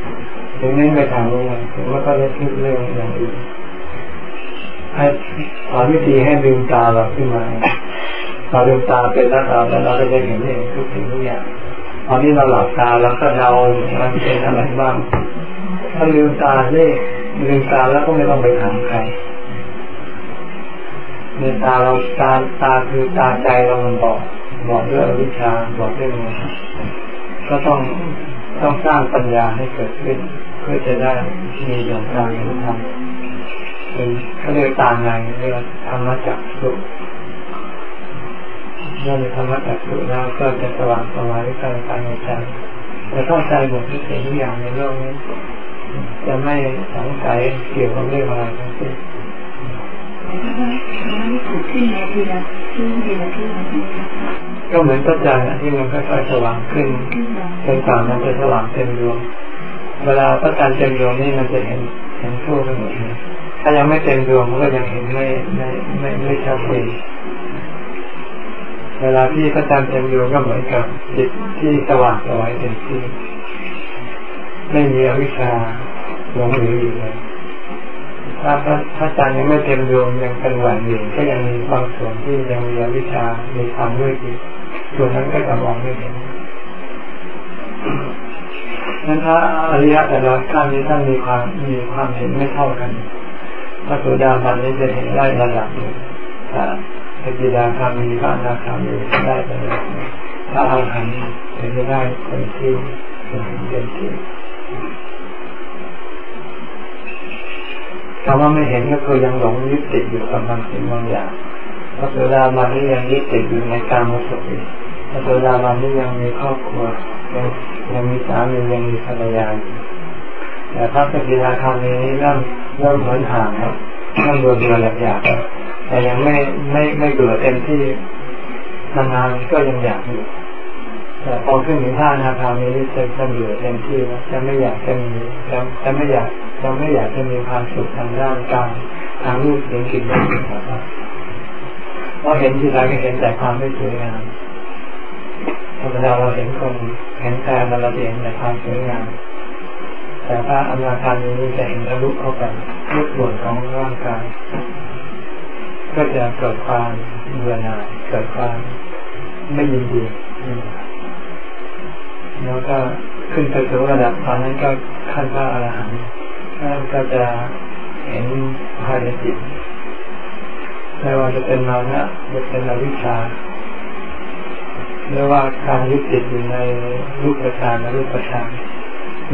ถึงนั้นไปทางนี้ถึงว่าก็จะคิดเรื่องอย่างอื่นให้สอนวิธีให้ลืมตาเราขึ้นมาพอลืมตาเป็นแล้วเราแล้วเราก็จะเห็นเองทุกสิ่งทุกอย่างตอนนี้เราหลับตาแล้วก็เดามันเป็นอะไรบ้าง ถ้าลืมตาเนี่ลืมตาแล้วก็ไม่ต้องไปถามใครเนี่ยตาเราตาตาคือตาใจเรามันบอกบอกด้วยวิชาบอกด้วยมือก็ต้องต้องสร้างปัญญาให้เกิดขึ้น เพื่อจะได้มีดวงตาเห็นธรรมเป็นเขาเรียกตาในเรียกธรรมจักสุเมื่อมีธรรมจักสุแล้วก็จะสว่างสวายกายกายใจจะเข้าใจหมดทุกสิ่งทุกอย่างในโลกนี้ จะไม่สงสัยเกี่ยวกับเรื่องอะไรทั้งสิ้นก็เหมือนพระจันทร์ที่มันค่อยๆสว่างขึ้นจนกว่ามันจะสว่างเต็มดวง เวลาพระจันทร์เต็มดวงนี่มันจะเห็นเห็นทั่วไปหมดเลยถ้ายังไม่เต็มดวงมันก็ยังเห็นไม่ไม่ไม่ไม่ชัดเจนเวลาที่พระจันทร์เต็มดวงก็เหมือนกับจิตที่สว่างสวยเต็มที่ ไม่มีอวิชชาหลงเหลืออยู่เลยถ้าพระจันทร์ยังไม่เต็มดวงยังเป็นหวนอยู่ก็ยังมีบางส่วนที่ยังมีอวิชชามีความมืดอยู่ส่วนนั้นก็จะมองไม่เห็นนั้นพระอริยะแต่ละขั้นนี้ท่านมีความมีความเห็นไม่เท่ากันพระสุดามันนี้จะเห็นได้ระดับหนึ่งถ้าพระจิดาคามีพระนาคามีได้ระดับพระอาหารหันต์จะได้คนที่เห็นเต็มที่ คำว่าไม่เห็นก็คือยังหลงยึดติดอยู่กับบางสิ่งบางอย่างพระโสดาบันนี่ยังยึดติดอยู่ในการมุสลิมพระโสดาบันนี่ยังมีครอบครัวยังยังมีสามียังมีภรรยาแต่พระสกิทาคามีนี้เริ่มเริ่มเหมือนห่างครับเริ่มเบื่อเบื่ออยากแต่ยังไม่ไม่ไม่เบื่อเต็มที่นานๆก็ยังอยากอยู่แต่พอขึ้นถึงท่านาคามีนี่จะจะเบื่อเต็มที่แล้วจะไม่อยากจะมีจะจะไม่อยาก จะไม่อยากจะมีความสุขทางด้านการทางรูปเสียงกลิ่นรสเพราะเห็นที่ไรก็เห็นแต่ความไม่สวยงามธรรมดาเราเห็นคนเห็นแฟนเราเห็นแต่ความสวยงาม แต่ถ้าอนาคามีนี้จะเห็นทะลุเข้าไปทุกส่วนของร่างกาย ก็จะเกิดความเบื่อหน่ายเกิดความไม่ยินดีแล้วก็ขึ้นไปถึงระดับตอนนั้นก็ขั้นพระอรหันต์ ท่านก็จะเห็นภายในจิตไม่ว่าจะเป็นมานะจะเป็นอวิชชาหรือว่าการยึดติดอยู่ในรูปประชานและรูปประชาน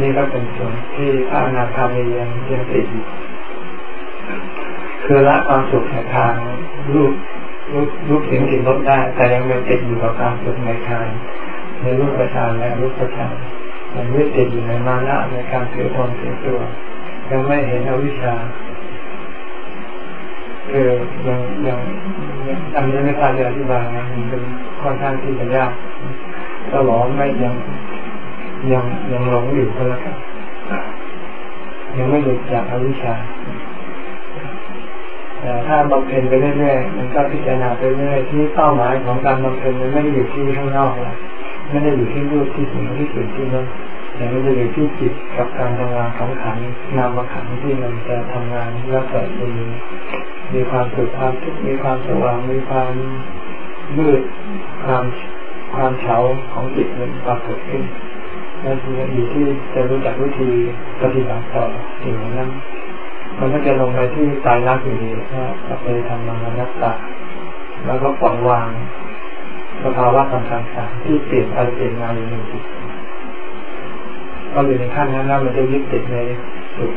นี่ก็เป็นส่วนที่พระอนาคามียังยังติดอยู่คือละความสุขในทางรูปรูปรูปเสียงกลิ่นรสได้ แต่ยังยังติดอยู่กับความสุขในทางในรูปประชานและรูปประชานยังยึดติดอยู่ในมานะในการถือตนถือตัว ยังไม่เห็นอวิชชาคือยังยังอันนี้ไม่ทราบจะอธิบายนะมันเป็นค่อนข้างที่จะยากก็หลอไม่ยังยังยังหลงอยู่ก็แล้วกันยังไม่หลุดจากอวิชชาแต่ถ้าบำเพ็ญไปเรื่อยๆมันก็พิจารณาไปเรื่อยที่เป้าหมายของการบำเพ็ญมันไม่ได้อยู่ที่ข้างนอกแล้วไม่ได้อยู่ที่รูปที่สูงที่สุดที่นั้น แต่มันจะอยู่ที่จิตกับการทำงานของขันนามขันที่มันจะทำงานแล้วเกิดมีมีความสุขความทุกข์มีความสว่างมีความมืดความความเฉาของจิตมันปรากฏขึ้นนั่นคืออยู่ที่จะรู้จักวิธีปฏิบัติต่อสิ่งนั้นมันก็จะลงไปที่ตายรักอยู่ดีว่าจะไปทำมานักตาแล้วก็ปล่อยวางสภาวะต่างๆที่เปลี่ยนไปเปลี่ยนมาอยู่ในจิต ก็อยู่ในขั้นนั้นแล้วมันจะยึดติดในสุข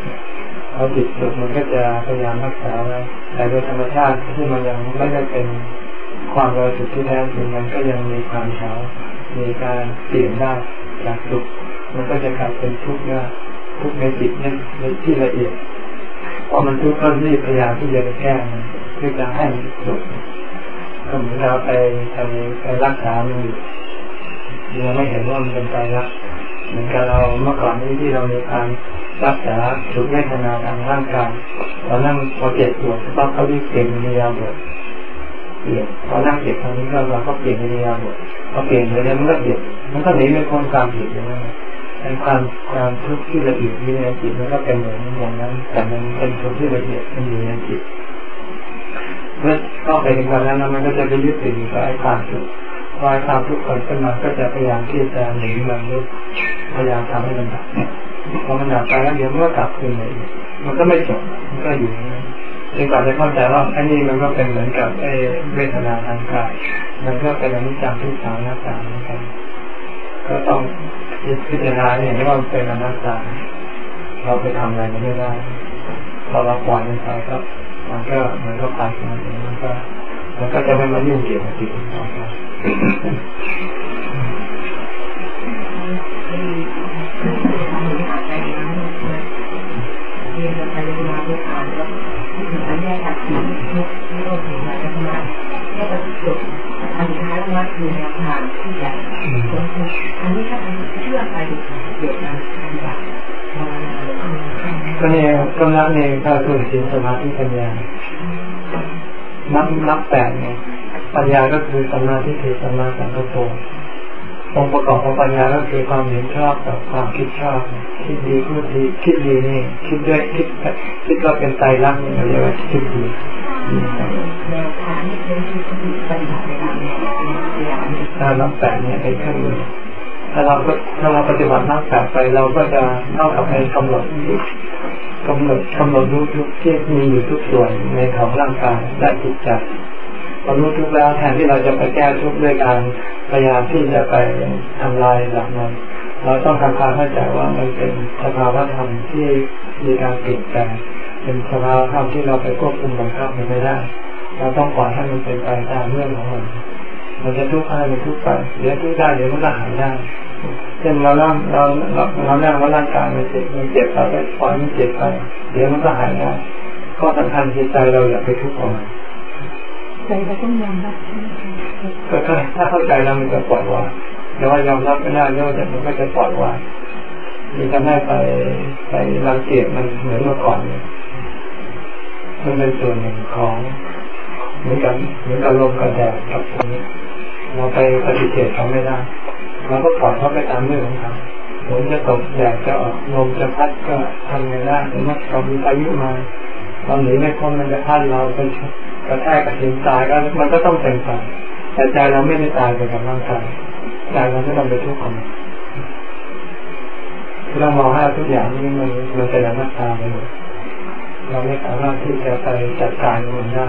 เอาจิตสุขมันก็จะพยายามรักษาไว้แต่โดยธรรมชาติที่มันยังไม่ได้เป็นความบริสุทธิ์ที่แท้จริงมันก็ยังมีความเฉามีการเปลี่ยนได้จากสุขมันก็จะกลายเป็นทุกข์ได้ทุกข์ในจิตเนี่ยในที่ละเอียดพอมันทุกข์ก็รีบพยายามที่จะแก้มันเพื่อจะให้สุขก็เหมือนเราไปไปไปรักษามันอยู่เราไม่เห็นว่ามันเป็นใจรัก เหมือนกับเราเมื่อก่อนนี้ที่เรามีการรักษาสุขเวทนาทางร่างกายเรานั่งพอเจ็บปวดก็เขารีบเปลี่ยนมียาบทเปลี่ยนพอนั่งเจ็บตรงนี้ก็เราก็เปลี่ยนมียาบทพอเปลี่ยนไปแล้วมันก็เปลี่ยนมันก็หนีไม่พ้นความผิดอย่างนั้นในความความทุกข์ที่ละเอียดมีในจิตมันก็เป็นเหมือนอย่างนั้น แต่มันเป็นทุกข์ที่ละเอียดมันอยู่ในจิตเมื่อเข้าไปถึงวันนั้นมันก็จะไปยึดติดกับไอ้ความทุกข์ พอไอ้ความทุกข์เกิดขึ้นมาก็จะพยายามที่จะหนีมันหรือพยายามทำให้มันดับพอมันดับไปแล้วเดี๋ยวมันก็กลับคืนมาอีกมันก็ไม่จบมันก็อยู่จนกว่าจะเข้าใจว่าไอ้นี่มันก็เป็นเหมือนกับไอ้เวทนาทางกาย มันก็เป็นอนิจจังทุกขังหน้าตาเหมือนกันก็ต้องพิจารณาเห็นว่ามันเป็นอนัตตาเราไปทำอะไรมันไม่ได้พอเราปล่อยมันไปก็มันก็มันก็ไปมันเองมันก็มันก็จะไม่มายุ่งเกี่ยวกับจิตของเรา กับไปเรียนมาทุกครั้งแล้วอันแรกตัดสินทุกที่เราเห็นมาจะมาแค่ประจุอันท้ายว่าคือแนวทางที่จะค้นพบอันนี้ถ้าเชื่อไปเกิดการปฏิบัติภาวนาก็เนี่ยก็นับเนี่ยก็คือศีลสมาธิปัญญานับนับแปดเนี่ย ปัญญาก็คือสัมมาทิฏฐิสัมมาสังกัปปะองค์ประกอบของปัญญาก็คือความเห็นชอบกับความคิดชอบ คิดดีพูดดีคิดดีนี่คิดด้วยคิดคิดว่าเป็นใจรักนี่เรียกว่าคิดดีแนวทางที่เป็นที่ปฏิบัติในการเนี่ยถ้านับแปดเนี่ยเป็นเครื่องมือถ้าเราก็ถ้าเราปฏิบัตินับแปดไปเราก็จะเท่ากับในกำหนดกำหนดกำหนดรู้ทุกที่มีอยู่ทุกส่วนในของร่างกายและจิตใจ พอรู้ทุกแล้วแทนที่เราจะไปแก้ทุกด้วยการพยายามที่จะไปทำลายหลักนั้นเราต้องทำความเข้าใจว่ามันเป็นสภาวะธรรมที่มีการเปลี่ยนแปลงเป็นสภาวะธรรมที่เราไปควบคุมบังคับมันไม่ได้ เราต้องปล่อยให้มันเป็นไปตามเรื่องของมันมันจะทุกข์ให้มันทุกข์ไปเดี๋ยวทุกข์ได้เดี๋ยวมันก็หายได้เช่นเราเราเราเราเรานั่งว่าร่างกายมันเจ็บมันเจ็บเราก็ปล่อยมันเจ็บไป เดี๋ยวมันก็หายได้ก็สำคัญที่ใจเราอย่าไปทุกข์กับมัน ใจเราต้องยอมรับถ้าเข้าใจแล้วมันจะปล่อยวางแต่ว่ายอมรับไม่ได้เนี่ยมันก็จะปล่อยวางมีทำให้ไปไปรังเกียจมันเหมือนเมื่อก่อนเนี่ยมันเป็นส่วนหนึ่งของเหมือนกันเหมือนกับลมกับแดดกับตรงนี้เราไปปฏิเสธเขาไม่ได้เราก็ปล่อยเขาไปตามเรื่องของเขาฝนจะตกแดดจะออกลมจะพัดก็ทำไม่ได้หรือว่าเรามีพายุมาเราหนีไม่พ้นมันจะพัดเราไป กระแทกกับหินตายก็มันก็ต้องเป็นไปแต่ใจเราไม่ได้ตายไปกับร่างกายใจเราไม่ต้องไปทุกข์กับมันเรามองให้ทุกอย่างนี้มันมันเป็นอนัตตาไปหมดเราไม่สามารถที่จะไปจัดการมันได้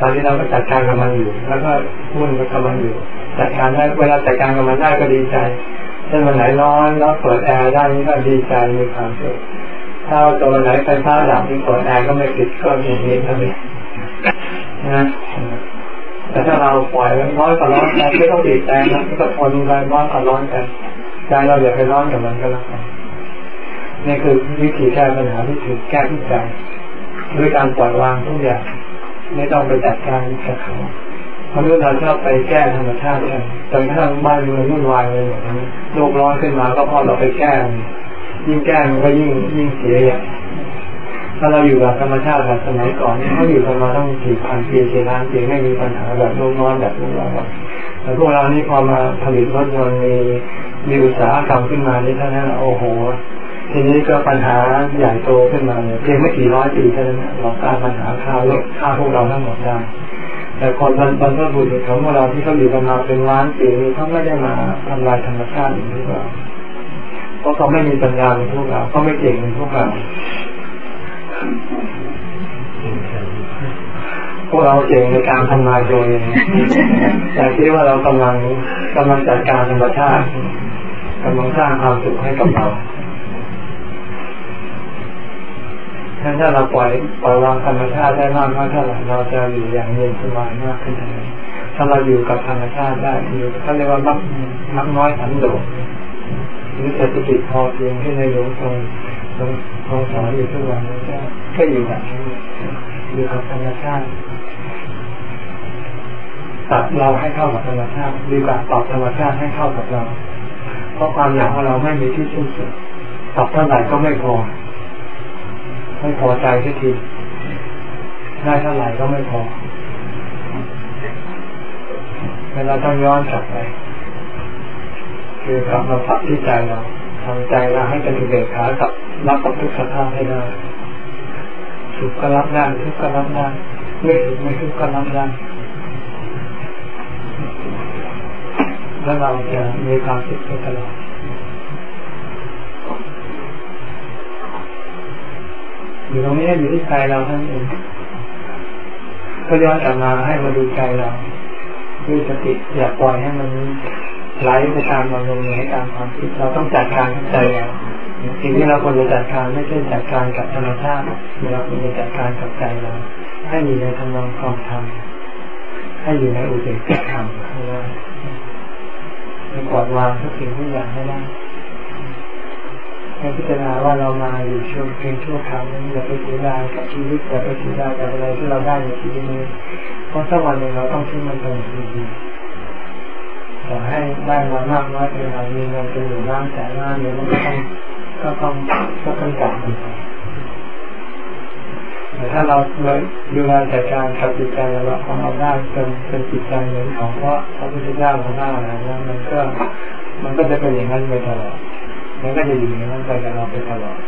ตอนนี้เราก็จัดการกับมันอยู่ แล้วก็พุ่นกับมันอยู่ จัดการได้เวลาจัดการกับมันได้ก็ดีใจเช่นวันไหนร้อนแล้วเปิดแอร์ได้นี่ก็ดีใจมีความสุข ถ้าตัวไหนไฟฟ้าดับที่เปิดแอร์ก็ไม่ติดก็มีเหตุอะไรนะแต่ถ้าเราปล่อยร้อนกับร้อนไม่ต้องติดแอร์นะก็ทนไปร้อนกับร้อนกันใจเราอย่าไปร้อนกับมันก็แล้วกันนี่คือวิธีแก้ปัญหาที่ถูกแก้ที่ใจด้วยการปล่อยวางทุกอย่างไม่ต้องไปจัดการกับเขาเพราะเราชอบไปแก้ธรรมชาติกันจนกระทั่งบ้านเมืองวุ่นวายเลยแบบนี้โลกร้อนขึ้นมาก็เพราะเราไปแก้ ยิ่งแก้มันก็ยิ่งยิ่งเสียอย่างถ้าเราอยู่กับธรรมชาติแบบสมัยก่อนเขาอยู่กันมาต้องสี่พันปีสี่ล้านปีไม่มีปัญหาแบบโลกร้อนแบบโลกร้อนแต่พวกเรานี่พอมาผลิตรถยนต์มีมีอุตสาหกรรมขึ้นมานี่เท่านั้นโอ้โห ทีนี้ก็ปัญหาใหญ่โตขึ้นมาเนี่ยเพียงไม่กี่ร้อยปีเท่านั้นเราสร้างปัญหาข้าวโลกข้าวพวกเราทั้งหมดได้แต่คนบรรบรรพบุรุษของพวกเราที่เขาอยู่กันมาเป็นล้านปีนี้เขาไม่ได้มาทำลายธรรมชาติอย่างที่เรา เพราะเขาไม่มีปัญญาเหมือนพวกเราเขาไม่เก่งเหมือนพวกเราพวกเราเก่งในการทำลายตัวเองแต่คิดว่าเรากำลังกำลังจัดการธรรมชาติกำลังสร้างความสุขให้กับเราถ้าถ้าเราปล่อยปล่อยวางธรรมชาติได้มากน้อยเท่าไหร่เราจะอยู่อย่างเย็นสบายมากขึ้นเท่านั้นถ้าเราอยู่กับธรรมชาติได้อยู่เขาเรียกว่ามักมักน้อยสันโดษ หรือเศรษฐกิจพอเพียงที่ในหลวงทรงทรงทรงสอนอยู่ทุกวันนี้ก็ก็อยู่แบบนี้อยู่กับธรรมชาติตัดเราให้เข้ากับธรรมชาติดีกว่าปรับธรรมชาติให้เข้ากับเรา เพราะความอยากของเราไม่มีที่สิ้นสุดปรับเท่าไหร่ก็ไม่พอ ไม่พอใจสักทีได้เท่าไหร่ก็ไม่พอเวลาต้องย้อนกลับไป คือกลับมาพักที่ใจเราทำใจเราให้เป็นอุเบกขากับรับกับทุกสภาพให้ได้สุขก็รับได้ทุกข์ก็รับได้ไม่สุขไม่ทุกข์ก็รับได้แล้วเราจะมีความสุขไปตลอดอยู่ตรงนี้อยู่ที่ใจเราท่านเองก็ย้อนกลับมาให้มาดูใจเราด้วยสติอย่าปล่อยให้มัน ไหลไปตามอารมณ์ให้ตามความคิดเราต้องจัดการกับใจเราสิ่งที่เราควรจะจัดการไม่ใช่จัดการกับธรรมชาติเราควรจะจัดการกับใจเราให้อยู่ในทำนองความธรรมให้อยู่ในอุเบกขาธรรมให้ได้ให้ปล่อยวางทุกสิ่งทุกอย่างให้ได้ให้พิจารณาว่าเรามาอยู่ช่วงเพียงชั่วคราวนั้นอย่าไปเสียดายกับชีวิตอย่าไปเสียดายกับอะไรที่เราได้ในชีวิตนี้เพราะสักวันหนึ่งเราต้องทิ้งมันตรงนี้ ต่อให้ได้มามากน้อยเป็นไรมีเงินเป็นหมื่นล้านแสนล้านเนี่ยมันก็ต้องก็ต้องก็ต้องจ่ายมันแต่ถ้าเราเลยดูแลจัดการกับจิตใจเราของเราได้เป็นเป็นจิตใจเหมือนของเพราะพระพุทธเจ้าของเราอะไรนั้นมันก็มันก็จะเป็นอย่างนั้นไปตลอดมันก็จะอยู่อย่างนั้นไปกับเราไปตลอด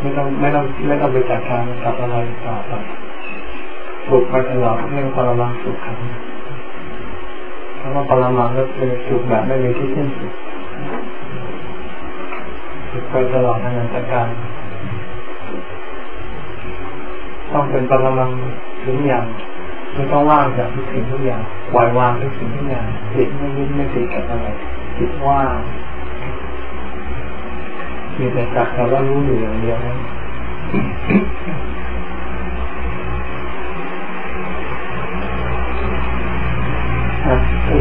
ไม่ต้องไม่ต้องไม่ต้องไปจัดการกับอะไรต่อไปสุขไปตลอดเรื่องปรมังสุขครับ เพราะว่าปรมังก็คือสุขแบบไม่มีที่สิ้นสุดสุขไปตลอดในงานการต้องเป็นปรมังทุกอย่างไม่ต้องว่างจากทุกสิ่งทุกอย่างปล่อยวางทุกสิ่งทุกอย่างจิตไม่ยึดไม่ติดกับอะไรจิตว่างมีแต่สักแต่ว่ารู้อยู่อย่างเดียวนะ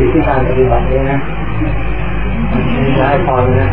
อยู่ที่การปฏิบัตินี้นะไม่ได้พอเลยนะ